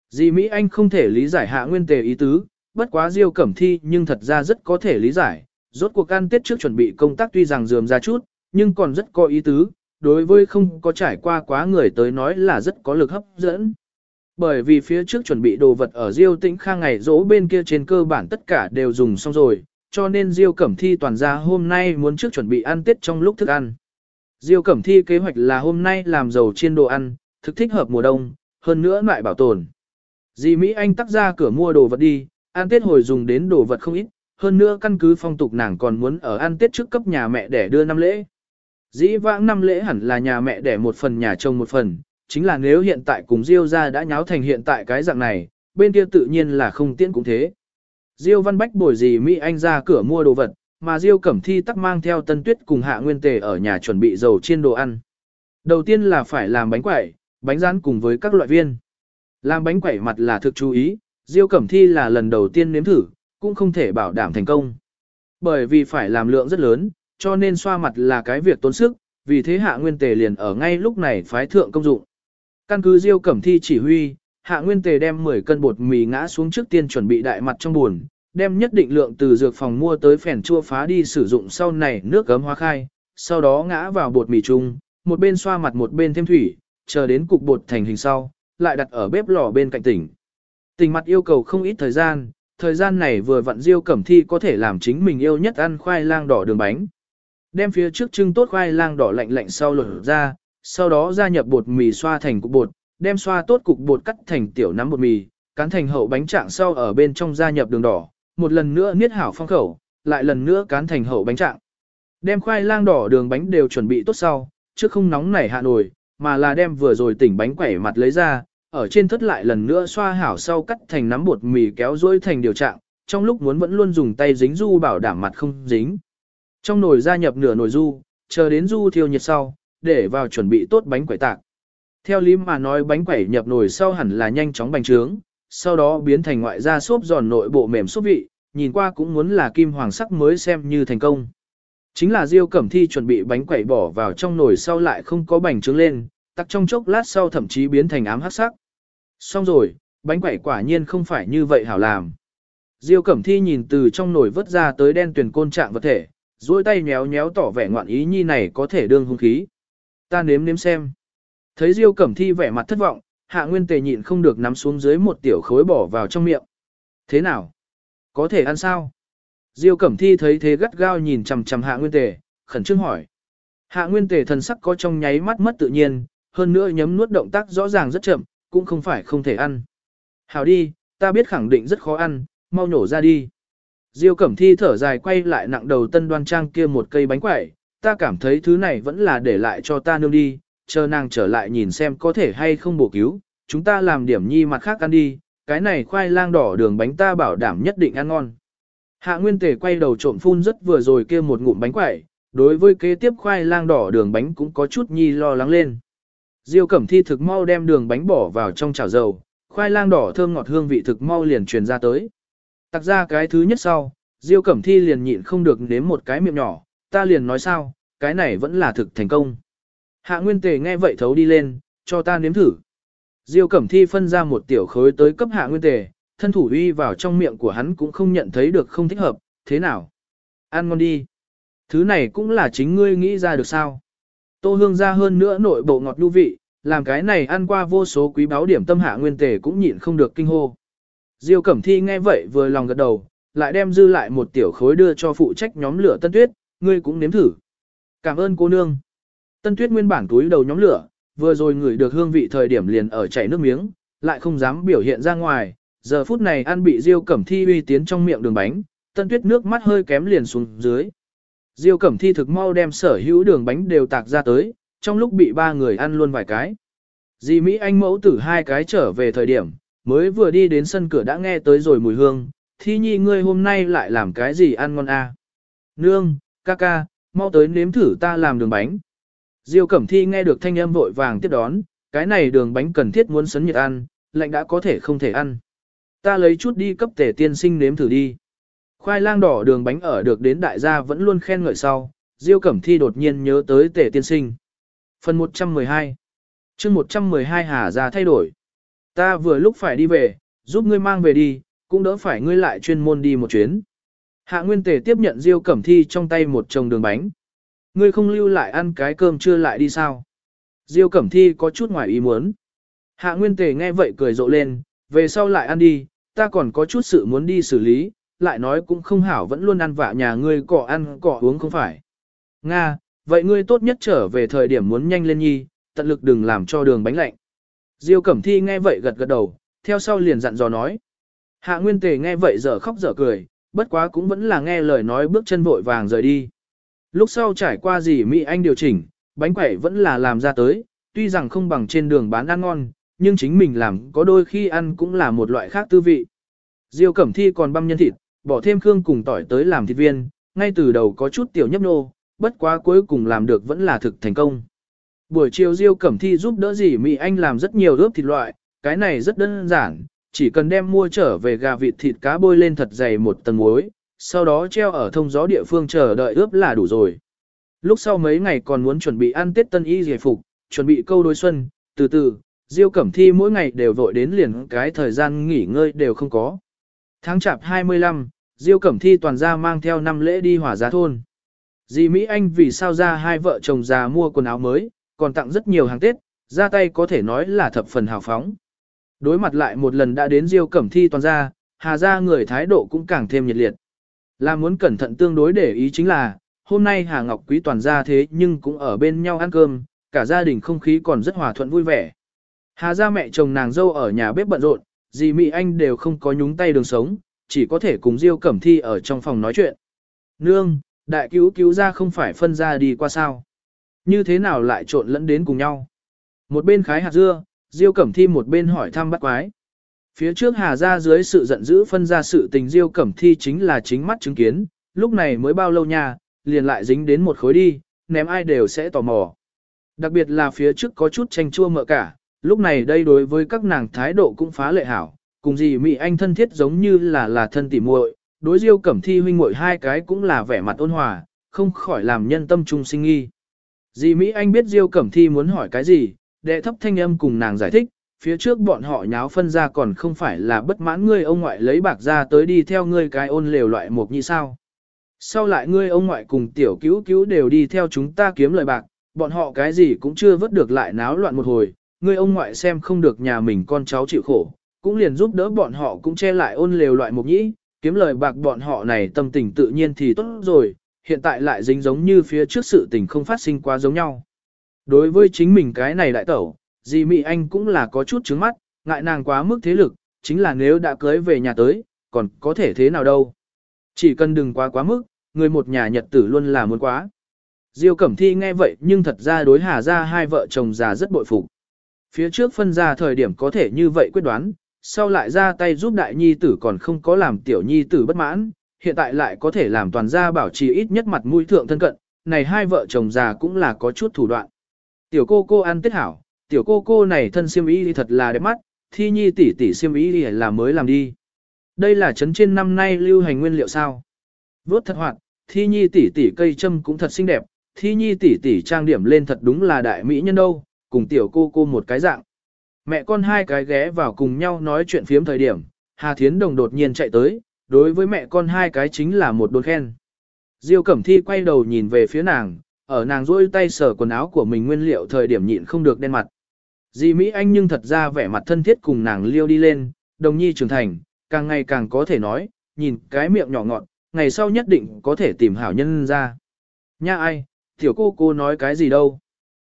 A: Dì Mỹ Anh không thể lý giải hạ nguyên tề ý tứ, bất quá Diêu Cẩm Thi nhưng thật ra rất có thể lý giải, rốt cuộc ăn tiết trước chuẩn bị công tác tuy rằng dườm ra chút, nhưng còn rất có ý tứ, đối với không có trải qua quá người tới nói là rất có lực hấp dẫn. Bởi vì phía trước chuẩn bị đồ vật ở Diêu Tĩnh Khang ngày dỗ bên kia trên cơ bản tất cả đều dùng xong rồi, cho nên Diêu Cẩm Thi toàn ra hôm nay muốn trước chuẩn bị ăn Tết trong lúc thức ăn. Diêu Cẩm Thi kế hoạch là hôm nay làm dầu chiên đồ ăn, thực thích hợp mùa đông, hơn nữa lại bảo tồn. Dì Mỹ Anh tắt ra cửa mua đồ vật đi, ăn Tết hồi dùng đến đồ vật không ít, hơn nữa căn cứ phong tục nàng còn muốn ở ăn Tết trước cấp nhà mẹ để đưa năm lễ. Dĩ vãng năm lễ hẳn là nhà mẹ để một phần nhà chồng một phần, chính là nếu hiện tại cùng Diêu ra đã nháo thành hiện tại cái dạng này, bên kia tự nhiên là không tiễn cũng thế. Diêu Văn Bách bồi gì Mỹ Anh ra cửa mua đồ vật, mà Diêu Cẩm Thi tắc mang theo Tân Tuyết cùng Hạ Nguyên Tề ở nhà chuẩn bị dầu chiên đồ ăn. Đầu tiên là phải làm bánh quẩy, bánh rán cùng với các loại viên. Làm bánh quẩy mặt là thực chú ý, Diêu Cẩm Thi là lần đầu tiên nếm thử, cũng không thể bảo đảm thành công. Bởi vì phải làm lượng rất lớn, cho nên xoa mặt là cái việc tốn sức, vì thế Hạ Nguyên Tề liền ở ngay lúc này phái thượng công dụng. Căn cứ Diêu Cẩm Thi chỉ huy, Hạ Nguyên Tề đem 10 cân bột mì ngã xuống trước tiên chuẩn bị đại mặt trong buồn, đem nhất định lượng từ dược phòng mua tới phèn chua phá đi sử dụng sau này nước gấm hóa khai, sau đó ngã vào bột mì chung, một bên xoa mặt một bên thêm thủy, chờ đến cục bột thành hình sau, lại đặt ở bếp lò bên cạnh tỉnh. Tình mặt yêu cầu không ít thời gian, thời gian này vừa vặn Diêu Cẩm Thi có thể làm chính mình yêu nhất ăn khoai lang đỏ đường bánh. Đem phía trước trưng tốt khoai lang đỏ lạnh lạnh sau lột ra, sau đó gia nhập bột mì xoa thành cục bột, đem xoa tốt cục bột cắt thành tiểu nắm bột mì, cán thành hậu bánh trạng sau ở bên trong gia nhập đường đỏ, một lần nữa niết hảo phong khẩu, lại lần nữa cán thành hậu bánh trạng. Đem khoai lang đỏ đường bánh đều chuẩn bị tốt sau, chứ không nóng nảy hạ nồi, mà là đem vừa rồi tỉnh bánh quẩy mặt lấy ra, ở trên thất lại lần nữa xoa hảo sau cắt thành nắm bột mì kéo dối thành điều trạng, trong lúc muốn vẫn luôn dùng tay dính du bảo đảm mặt không dính. Trong nồi gia nhập nửa nồi du, chờ đến du thiêu nhiệt sau, để vào chuẩn bị tốt bánh quẩy tạc. Theo lý mà nói bánh quẩy nhập nồi sau hẳn là nhanh chóng bành trướng, sau đó biến thành ngoại da xốp giòn nội bộ mềm xốp vị, nhìn qua cũng muốn là kim hoàng sắc mới xem như thành công. Chính là Diêu Cẩm Thi chuẩn bị bánh quẩy bỏ vào trong nồi sau lại không có bành trướng lên, tắc trong chốc lát sau thậm chí biến thành ám hắc sắc. Xong rồi, bánh quẩy quả nhiên không phải như vậy hảo làm. Diêu Cẩm Thi nhìn từ trong nồi vớt ra tới đen tuyển côn trạng vật thể, duỗi tay nhéo nhéo tỏ vẻ ngoạn ý nhi này có thể đương hung khí. Ta nếm nếm xem. Thấy Diêu Cẩm Thi vẻ mặt thất vọng, Hạ Nguyên Tề nhịn không được nắm xuống dưới một tiểu khối bỏ vào trong miệng. Thế nào? Có thể ăn sao? Diêu Cẩm Thi thấy thế gắt gao nhìn chằm chằm Hạ Nguyên Tề, khẩn trương hỏi. Hạ Nguyên Tề thần sắc có trong nháy mắt mất tự nhiên, hơn nữa nhấm nuốt động tác rõ ràng rất chậm, cũng không phải không thể ăn. Hảo đi, ta biết khẳng định rất khó ăn, mau nhổ ra đi. Diêu Cẩm Thi thở dài quay lại nặng đầu tân đoan trang kia một cây bánh quẩy, ta cảm thấy thứ này vẫn là để lại cho ta nương đi, chờ nàng trở lại nhìn xem có thể hay không bổ cứu, chúng ta làm điểm nhi mặt khác ăn đi, cái này khoai lang đỏ đường bánh ta bảo đảm nhất định ăn ngon. Hạ Nguyên Tề quay đầu trộm phun rất vừa rồi kia một ngụm bánh quẩy, đối với kế tiếp khoai lang đỏ đường bánh cũng có chút nhi lo lắng lên. Diêu Cẩm Thi thực mau đem đường bánh bỏ vào trong chảo dầu, khoai lang đỏ thơm ngọt hương vị thực mau liền truyền ra tới. Tặc ra cái thứ nhất sau, Diêu Cẩm Thi liền nhịn không được nếm một cái miệng nhỏ, ta liền nói sao, cái này vẫn là thực thành công. Hạ Nguyên Tề nghe vậy thấu đi lên, cho ta nếm thử. Diêu Cẩm Thi phân ra một tiểu khối tới cấp Hạ Nguyên Tề, thân thủ uy vào trong miệng của hắn cũng không nhận thấy được không thích hợp, thế nào? Ăn ngon đi. Thứ này cũng là chính ngươi nghĩ ra được sao? Tô hương ra hơn nữa nội bộ ngọt lưu vị, làm cái này ăn qua vô số quý báo điểm tâm Hạ Nguyên Tề cũng nhịn không được kinh hô. Diêu Cẩm Thi nghe vậy vừa lòng gật đầu, lại đem dư lại một tiểu khối đưa cho phụ trách nhóm lửa Tân Tuyết, ngươi cũng nếm thử. Cảm ơn cô nương. Tân tuyết nguyên bản túi đầu nhóm lửa, vừa rồi ngửi được hương vị thời điểm liền ở chảy nước miếng, lại không dám biểu hiện ra ngoài, giờ phút này ăn bị Diêu Cẩm Thi uy tiến trong miệng đường bánh, Tân Tuyết nước mắt hơi kém liền xuống dưới. Diêu Cẩm Thi thực mau đem sở hữu đường bánh đều tạc ra tới, trong lúc bị ba người ăn luôn vài cái. Dì Mỹ Anh mẫu tử hai cái trở về thời điểm, mới vừa đi đến sân cửa đã nghe tới rồi mùi hương, thi nhi ngươi hôm nay lại làm cái gì ăn ngon? À? Nương, ca ca, mau tới nếm thử ta làm đường bánh. Diêu Cẩm Thi nghe được thanh âm vội vàng tiếp đón, cái này đường bánh cần thiết muốn sấn nhiệt ăn, lạnh đã có thể không thể ăn. Ta lấy chút đi cấp tể tiên sinh nếm thử đi. Khoai lang đỏ đường bánh ở được đến đại gia vẫn luôn khen ngợi sau, Diêu Cẩm Thi đột nhiên nhớ tới tể tiên sinh. Phần 112 chương 112 Hà ra thay đổi. Ta vừa lúc phải đi về, giúp ngươi mang về đi, cũng đỡ phải ngươi lại chuyên môn đi một chuyến. Hạ Nguyên Tề tiếp nhận Diêu Cẩm Thi trong tay một chồng đường bánh. Ngươi không lưu lại ăn cái cơm trưa lại đi sao? Diêu Cẩm Thi có chút ngoài ý muốn. Hạ Nguyên Tề nghe vậy cười rộ lên, về sau lại ăn đi, ta còn có chút sự muốn đi xử lý, lại nói cũng không hảo vẫn luôn ăn vạ nhà ngươi cỏ ăn cỏ uống không phải. Nga, vậy ngươi tốt nhất trở về thời điểm muốn nhanh lên nhi, tận lực đừng làm cho đường bánh lạnh. Diêu Cẩm Thi nghe vậy gật gật đầu, theo sau liền dặn dò nói. Hạ Nguyên Tề nghe vậy dở khóc dở cười, bất quá cũng vẫn là nghe lời nói bước chân vội vàng rời đi. Lúc sau trải qua gì Mỹ Anh điều chỉnh, bánh quẩy vẫn là làm ra tới, tuy rằng không bằng trên đường bán ăn ngon, nhưng chính mình làm có đôi khi ăn cũng là một loại khác tư vị. Diêu Cẩm Thi còn băm nhân thịt, bỏ thêm khương cùng tỏi tới làm thịt viên, ngay từ đầu có chút tiểu nhấp nô, bất quá cuối cùng làm được vẫn là thực thành công. Buổi chiều Diêu Cẩm Thi giúp đỡ dì Mỹ Anh làm rất nhiều ướp thịt loại, cái này rất đơn giản, chỉ cần đem mua trở về gà vịt thịt cá bôi lên thật dày một tầng muối, sau đó treo ở thông gió địa phương chờ đợi ướp là đủ rồi. Lúc sau mấy ngày còn muốn chuẩn bị ăn Tết Tân Y giải phục, chuẩn bị câu đối xuân, từ từ, Diêu Cẩm Thi mỗi ngày đều vội đến liền cái thời gian nghỉ ngơi đều không có. Tháng chạp 25, Diêu Cẩm Thi toàn ra mang theo năm lễ đi hỏa giá thôn. Dì Mỹ Anh vì sao ra hai vợ chồng già mua quần áo mới, còn tặng rất nhiều hàng Tết, ra tay có thể nói là thập phần hào phóng. Đối mặt lại một lần đã đến Diêu Cẩm Thi toàn ra, Hà ra người thái độ cũng càng thêm nhiệt liệt. Là muốn cẩn thận tương đối để ý chính là, hôm nay Hà Ngọc Quý toàn ra thế nhưng cũng ở bên nhau ăn cơm, cả gia đình không khí còn rất hòa thuận vui vẻ. Hà ra mẹ chồng nàng dâu ở nhà bếp bận rộn, dì Mỹ Anh đều không có nhúng tay đường sống, chỉ có thể cùng Diêu Cẩm Thi ở trong phòng nói chuyện. Nương, đại cứu cứu ra không phải phân ra đi qua sao. Như thế nào lại trộn lẫn đến cùng nhau? Một bên khái hạt dưa, Diêu Cẩm Thi một bên hỏi thăm bắt quái. Phía trước Hà ra dưới sự giận dữ phân ra sự tình Diêu Cẩm Thi chính là chính mắt chứng kiến, lúc này mới bao lâu nha, liền lại dính đến một khối đi, ném ai đều sẽ tò mò. Đặc biệt là phía trước có chút tranh chua mợ cả, lúc này đây đối với các nàng thái độ cũng phá lệ hảo, cùng gì Mỹ Anh thân thiết giống như là là thân tỉ muội, đối Diêu Cẩm Thi huynh muội hai cái cũng là vẻ mặt ôn hòa, không khỏi làm nhân tâm trung sinh nghi. Dì Mỹ Anh biết Diêu Cẩm Thi muốn hỏi cái gì, đệ thấp thanh âm cùng nàng giải thích, phía trước bọn họ nháo phân ra còn không phải là bất mãn ngươi ông ngoại lấy bạc ra tới đi theo ngươi cái ôn lều loại một như sao. Sau lại ngươi ông ngoại cùng tiểu cứu cứu đều đi theo chúng ta kiếm lời bạc, bọn họ cái gì cũng chưa vớt được lại náo loạn một hồi, ngươi ông ngoại xem không được nhà mình con cháu chịu khổ, cũng liền giúp đỡ bọn họ cũng che lại ôn lều loại một nhĩ, kiếm lời bạc bọn họ này tâm tình tự nhiên thì tốt rồi, hiện tại lại dính giống như phía trước sự tình không phát sinh quá giống nhau. Đối với chính mình cái này đại tẩu, dì Mỹ Anh cũng là có chút trứng mắt, ngại nàng quá mức thế lực, chính là nếu đã cưới về nhà tới, còn có thể thế nào đâu. Chỉ cần đừng quá quá mức, người một nhà nhật tử luôn là muốn quá. Diêu Cẩm Thi nghe vậy nhưng thật ra đối Hà ra hai vợ chồng già rất bội phục. Phía trước phân ra thời điểm có thể như vậy quyết đoán, sau lại ra tay giúp đại nhi tử còn không có làm tiểu nhi tử bất mãn, hiện tại lại có thể làm toàn gia bảo trì ít nhất mặt mũi thượng thân cận, này hai vợ chồng già cũng là có chút thủ đoạn. Tiểu cô cô ăn tết hảo, tiểu cô cô này thân siêm ý thì thật là đẹp mắt, thi nhi tỷ tỷ siêm ý thì là mới làm đi. Đây là trấn trên năm nay lưu hành nguyên liệu sao. Vốt thật hoạt, thi nhi tỷ tỷ cây châm cũng thật xinh đẹp, thi nhi tỷ tỷ trang điểm lên thật đúng là đại mỹ nhân đâu, cùng tiểu cô cô một cái dạng. Mẹ con hai cái ghé vào cùng nhau nói chuyện phiếm thời điểm, Hà Thiến Đồng đột nhiên chạy tới, đối với mẹ con hai cái chính là một đồn khen. Diêu Cẩm Thi quay đầu nhìn về phía nàng, ở nàng rôi tay sờ quần áo của mình nguyên liệu thời điểm nhịn không được đen mặt. Di Mỹ Anh nhưng thật ra vẻ mặt thân thiết cùng nàng liêu đi lên, đồng nhi trưởng thành, càng ngày càng có thể nói, nhìn cái miệng nhỏ ngọn, ngày sau nhất định có thể tìm hảo nhân ra. Nha ai, tiểu cô cô nói cái gì đâu.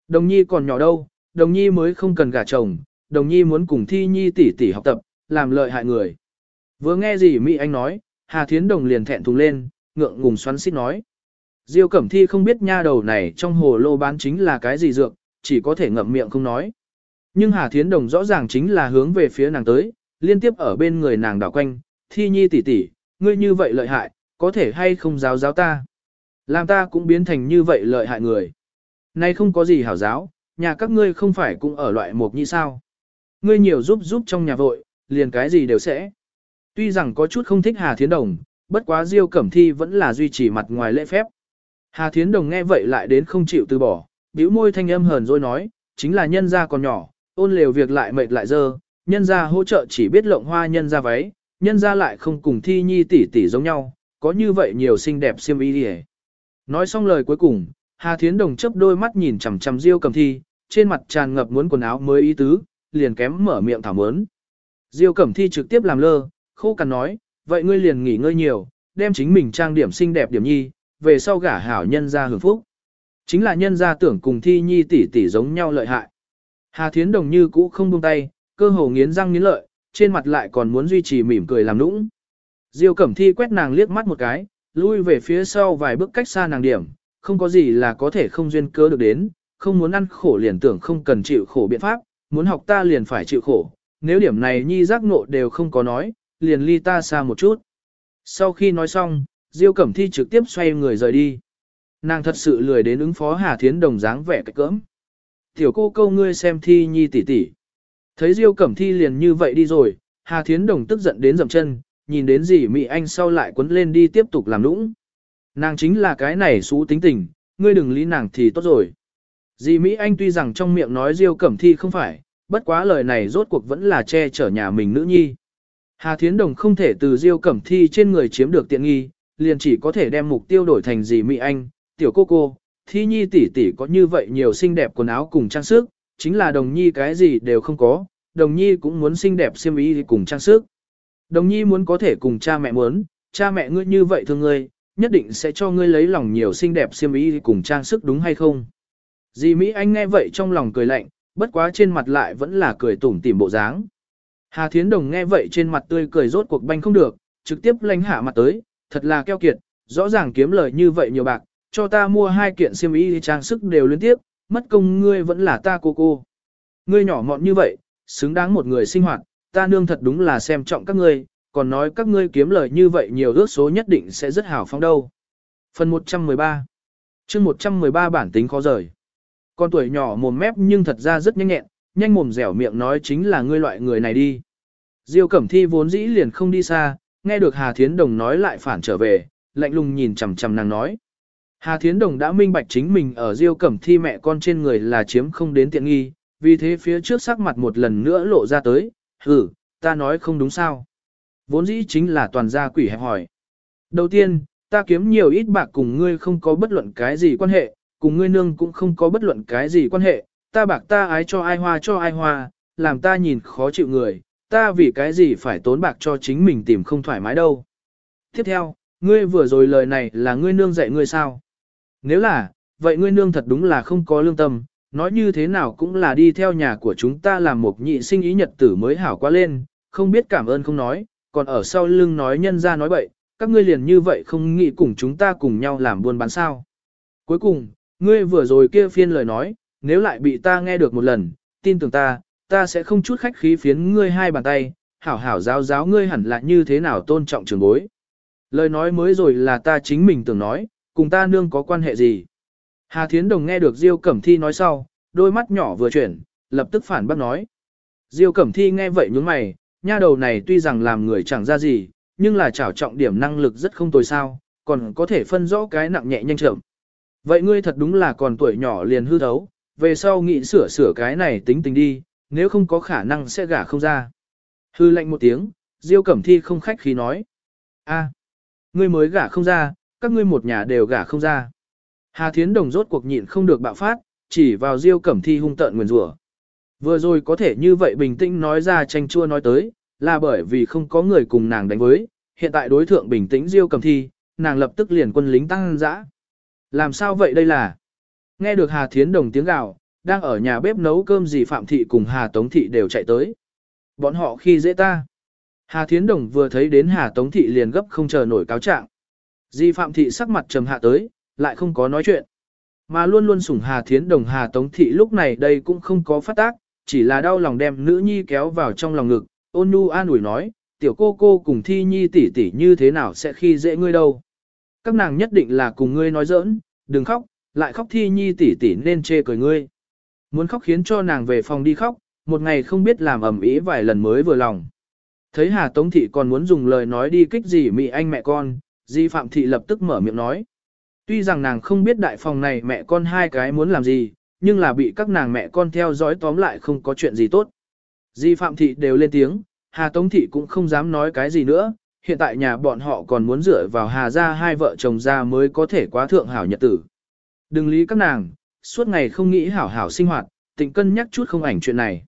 A: Đồng nhi còn nhỏ đâu, đồng nhi mới không cần gả chồng, đồng nhi muốn cùng thi nhi tỷ tỷ học tập, làm lợi hại người. Vừa nghe gì Mỹ Anh nói, Hà Thiến Đồng liền thẹn thùng lên, ngượng ngùng xoắn xít nói. Diêu Cẩm Thi không biết nha đầu này trong hồ lô bán chính là cái gì dược, chỉ có thể ngậm miệng không nói. Nhưng Hà Thiến Đồng rõ ràng chính là hướng về phía nàng tới, liên tiếp ở bên người nàng đảo quanh, thi nhi tỷ tỷ, ngươi như vậy lợi hại, có thể hay không giáo giáo ta. Làm ta cũng biến thành như vậy lợi hại người. Nay không có gì hảo giáo, nhà các ngươi không phải cũng ở loại mục như sao. Ngươi nhiều giúp giúp trong nhà vội, liền cái gì đều sẽ. Tuy rằng có chút không thích Hà Thiến Đồng, bất quá Diêu Cẩm Thi vẫn là duy trì mặt ngoài lễ phép. Hà Thiến Đồng nghe vậy lại đến không chịu từ bỏ, bĩu môi thanh âm hờn rồi nói, chính là nhân gia còn nhỏ, ôn lều việc lại mệt lại dơ, nhân gia hỗ trợ chỉ biết lộng hoa nhân gia váy, nhân gia lại không cùng thi nhi tỷ tỷ giống nhau, có như vậy nhiều xinh đẹp xiêm y đi Nói xong lời cuối cùng, Hà Thiến Đồng chớp đôi mắt nhìn chằm chằm Diêu Cẩm Thi, trên mặt tràn ngập muốn quần áo mới ý tứ, liền kém mở miệng thảo mớn. Diêu Cẩm Thi trực tiếp làm lơ, khô cằn nói, vậy ngươi liền nghỉ ngơi nhiều, đem chính mình trang điểm xinh đẹp điểm nhi, về sau gả hảo nhân ra hưởng phúc. Chính là nhân gia tưởng cùng thi nhi tỷ tỷ giống nhau lợi hại. Hà Thiến Đồng như cũ không buông tay, cơ hồ nghiến răng nghiến lợi, trên mặt lại còn muốn duy trì mỉm cười làm nũng. Diêu Cẩm Thi quét nàng liếc mắt một cái, lui về phía sau vài bước cách xa nàng điểm, không có gì là có thể không duyên cớ được đến, không muốn ăn khổ liền tưởng không cần chịu khổ biện pháp, muốn học ta liền phải chịu khổ, nếu điểm này nhi giác nộ đều không có nói, liền ly ta xa một chút. Sau khi nói xong, Diêu Cẩm Thi trực tiếp xoay người rời đi. Nàng thật sự lười đến ứng phó Hà Thiến Đồng dáng vẻ cách cỡm. Tiểu cô câu ngươi xem Thi Nhi tỷ tỷ. Thấy Diêu Cẩm Thi liền như vậy đi rồi, Hà Thiến Đồng tức giận đến dậm chân, nhìn đến gì Mỹ Anh sau lại quấn lên đi tiếp tục làm nũng. Nàng chính là cái này xú tính tình, ngươi đừng lý nàng thì tốt rồi. Dì Mỹ Anh tuy rằng trong miệng nói Diêu Cẩm Thi không phải, bất quá lời này rốt cuộc vẫn là che chở nhà mình nữ nhi. Hà Thiến Đồng không thể từ Diêu Cẩm Thi trên người chiếm được tiện nghi, liền chỉ có thể đem mục tiêu đổi thành dì Mỹ Anh, tiểu cô cô, Thi Nhi tỷ tỷ có như vậy nhiều xinh đẹp quần áo cùng trang sức, chính là Đồng Nhi cái gì đều không có, Đồng Nhi cũng muốn xinh đẹp xiêm y cùng trang sức. Đồng Nhi muốn có thể cùng cha mẹ muốn, cha mẹ ngươi như vậy thương ngươi, nhất định sẽ cho ngươi lấy lòng nhiều xinh đẹp xiêm y cùng trang sức đúng hay không? Dì Mỹ Anh nghe vậy trong lòng cười lạnh, bất quá trên mặt lại vẫn là cười tủm tỉm bộ dáng. Hà Thiến Đồng nghe vậy trên mặt tươi cười rốt cuộc banh không được, trực tiếp lánh hạ mặt tới, thật là keo kiệt, rõ ràng kiếm lời như vậy nhiều bạc, cho ta mua hai kiện xiêm y trang sức đều liên tiếp, mất công ngươi vẫn là ta cô cô. Ngươi nhỏ mọn như vậy, xứng đáng một người sinh hoạt, ta nương thật đúng là xem trọng các ngươi, còn nói các ngươi kiếm lời như vậy nhiều ước số nhất định sẽ rất hào phóng đâu. Phần 113 chương 113 bản tính khó rời. Con tuổi nhỏ mồm mép nhưng thật ra rất nhanh nhẹn, nhanh mồm dẻo miệng nói chính là ngươi loại người này đi. Diêu Cẩm Thi vốn dĩ liền không đi xa, nghe được Hà Thiến Đồng nói lại phản trở về, lạnh lùng nhìn chằm chằm nàng nói. Hà Thiến Đồng đã minh bạch chính mình ở Diêu Cẩm Thi mẹ con trên người là chiếm không đến tiện nghi, vì thế phía trước sắc mặt một lần nữa lộ ra tới, hử, ta nói không đúng sao. Vốn dĩ chính là toàn gia quỷ hẹp hỏi. Đầu tiên, ta kiếm nhiều ít bạc cùng ngươi không có bất luận cái gì quan hệ, cùng ngươi nương cũng không có bất luận cái gì quan hệ, ta bạc ta ái cho ai hoa cho ai hoa, làm ta nhìn khó chịu người, ta vì cái gì phải tốn bạc cho chính mình tìm không thoải mái đâu. Tiếp theo, ngươi vừa rồi lời này là ngươi nương dạy ngươi sao? Nếu là, vậy ngươi nương thật đúng là không có lương tâm, nói như thế nào cũng là đi theo nhà của chúng ta làm một nhị sinh ý nhật tử mới hảo quá lên, không biết cảm ơn không nói, còn ở sau lưng nói nhân ra nói bậy, các ngươi liền như vậy không nghĩ cùng chúng ta cùng nhau làm buôn bán sao. Cuối cùng, ngươi vừa rồi kia phiên lời nói, nếu lại bị ta nghe được một lần, tin tưởng ta, ta sẽ không chút khách khí phiến ngươi hai bàn tay, hảo hảo giáo giáo ngươi hẳn là như thế nào tôn trọng trường bối. Lời nói mới rồi là ta chính mình tưởng nói, cùng ta nương có quan hệ gì. Hà Thiến Đồng nghe được Diêu Cẩm Thi nói sau, đôi mắt nhỏ vừa chuyển, lập tức phản bác nói. Diêu Cẩm Thi nghe vậy nhướng mày, nha đầu này tuy rằng làm người chẳng ra gì, nhưng là trảo trọng điểm năng lực rất không tồi sao, còn có thể phân rõ cái nặng nhẹ nhanh chậm. Vậy ngươi thật đúng là còn tuổi nhỏ liền hư thấu, về sau nghĩ sửa sửa cái này tính tình đi, nếu không có khả năng sẽ gả không ra. Hư lệnh một tiếng, Diêu Cẩm Thi không khách khí nói. a ngươi mới gả không ra, các ngươi một nhà đều gả không ra. Hà Thiến Đồng rốt cuộc nhịn không được bạo phát, chỉ vào Diêu Cẩm Thi hung tợn nguyền rủa. Vừa rồi có thể như vậy bình tĩnh nói ra tranh chua nói tới, là bởi vì không có người cùng nàng đánh với, hiện tại đối thượng bình tĩnh Diêu Cẩm Thi, nàng lập tức liền quân lính tăng dã. Làm sao vậy đây là? Nghe được Hà Thiến Đồng tiếng gào, đang ở nhà bếp nấu cơm gì Phạm Thị cùng Hà Tống Thị đều chạy tới. Bọn họ khi dễ ta. Hà Thiến Đồng vừa thấy đến Hà Tống Thị liền gấp không chờ nổi cáo trạng. Di Phạm Thị sắc mặt trầm hạ tới, lại không có nói chuyện. Mà luôn luôn sủng Hà Thiến Đồng Hà Tống Thị lúc này đây cũng không có phát tác, chỉ là đau lòng đem nữ nhi kéo vào trong lòng ngực, ôn nhu an ủi nói, tiểu cô cô cùng thi nhi tỷ tỷ như thế nào sẽ khi dễ ngươi đâu. Các nàng nhất định là cùng ngươi nói giỡn, đừng khóc, lại khóc thi nhi tỷ tỷ nên chê cười ngươi. Muốn khóc khiến cho nàng về phòng đi khóc, một ngày không biết làm ẩm ý vài lần mới vừa lòng. Thấy Hà Tống Thị còn muốn dùng lời nói đi kích gì mị anh mẹ con, Di Phạm Thị lập tức mở miệng nói. Tuy rằng nàng không biết đại phòng này mẹ con hai cái muốn làm gì, nhưng là bị các nàng mẹ con theo dõi tóm lại không có chuyện gì tốt. Di Phạm Thị đều lên tiếng, Hà Tống Thị cũng không dám nói cái gì nữa, hiện tại nhà bọn họ còn muốn dựa vào Hà gia hai vợ chồng ra mới có thể quá thượng hảo nhật tử. Đừng lý các nàng, suốt ngày không nghĩ hảo hảo sinh hoạt, tịnh cân nhắc chút không ảnh chuyện này.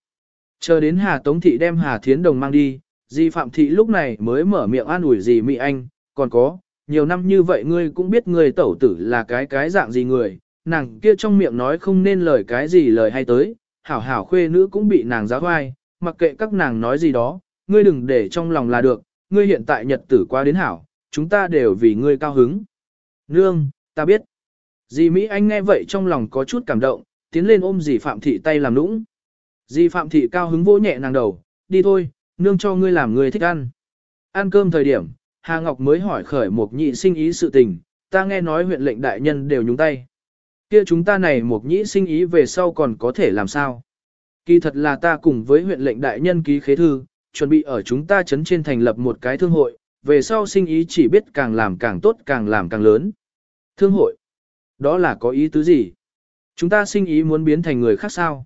A: Chờ đến Hà Tống Thị đem Hà Thiến Đồng mang đi, Di Phạm Thị lúc này mới mở miệng an ủi gì Mỹ Anh, còn có, nhiều năm như vậy ngươi cũng biết người tẩu tử là cái cái dạng gì người, nàng kia trong miệng nói không nên lời cái gì lời hay tới, hảo hảo khuê nữ cũng bị nàng giáo hoai, mặc kệ các nàng nói gì đó, ngươi đừng để trong lòng là được, ngươi hiện tại nhật tử qua đến hảo, chúng ta đều vì ngươi cao hứng. Nương, ta biết. Dì Mỹ Anh nghe vậy trong lòng có chút cảm động, tiến lên ôm dì Phạm Thị tay làm nũng. Dì Phạm Thị cao hứng vỗ nhẹ nàng đầu, đi thôi, nương cho ngươi làm người thích ăn. Ăn cơm thời điểm, Hà Ngọc mới hỏi khởi một nhị sinh ý sự tình, ta nghe nói huyện lệnh đại nhân đều nhúng tay. Kia chúng ta này một nhị sinh ý về sau còn có thể làm sao? Kỳ thật là ta cùng với huyện lệnh đại nhân ký khế thư, chuẩn bị ở chúng ta chấn trên thành lập một cái thương hội, về sau sinh ý chỉ biết càng làm càng tốt càng làm càng lớn. Thương hội? Đó là có ý tứ gì? Chúng ta sinh ý muốn biến thành người khác sao?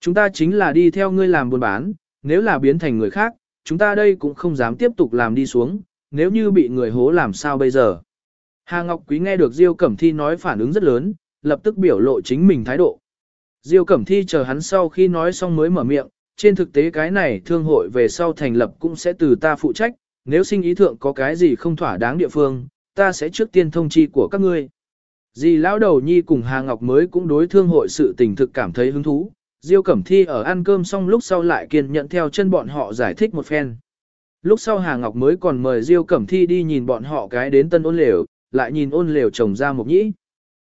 A: Chúng ta chính là đi theo ngươi làm buôn bán, nếu là biến thành người khác, chúng ta đây cũng không dám tiếp tục làm đi xuống, nếu như bị người hố làm sao bây giờ? Hà Ngọc Quý nghe được Diêu Cẩm Thi nói phản ứng rất lớn, lập tức biểu lộ chính mình thái độ. Diêu Cẩm Thi chờ hắn sau khi nói xong mới mở miệng, trên thực tế cái này thương hội về sau thành lập cũng sẽ từ ta phụ trách, nếu sinh ý thượng có cái gì không thỏa đáng địa phương, ta sẽ trước tiên thông chi của các ngươi. Dì lão đầu nhi cùng Hà Ngọc mới cũng đối thương hội sự tình thực cảm thấy hứng thú, Diêu Cẩm Thi ở ăn cơm xong lúc sau lại kiên nhận theo chân bọn họ giải thích một phen. Lúc sau Hà Ngọc mới còn mời Diêu Cẩm Thi đi nhìn bọn họ cái đến tân ôn lều, lại nhìn ôn lều trồng ra một nhĩ.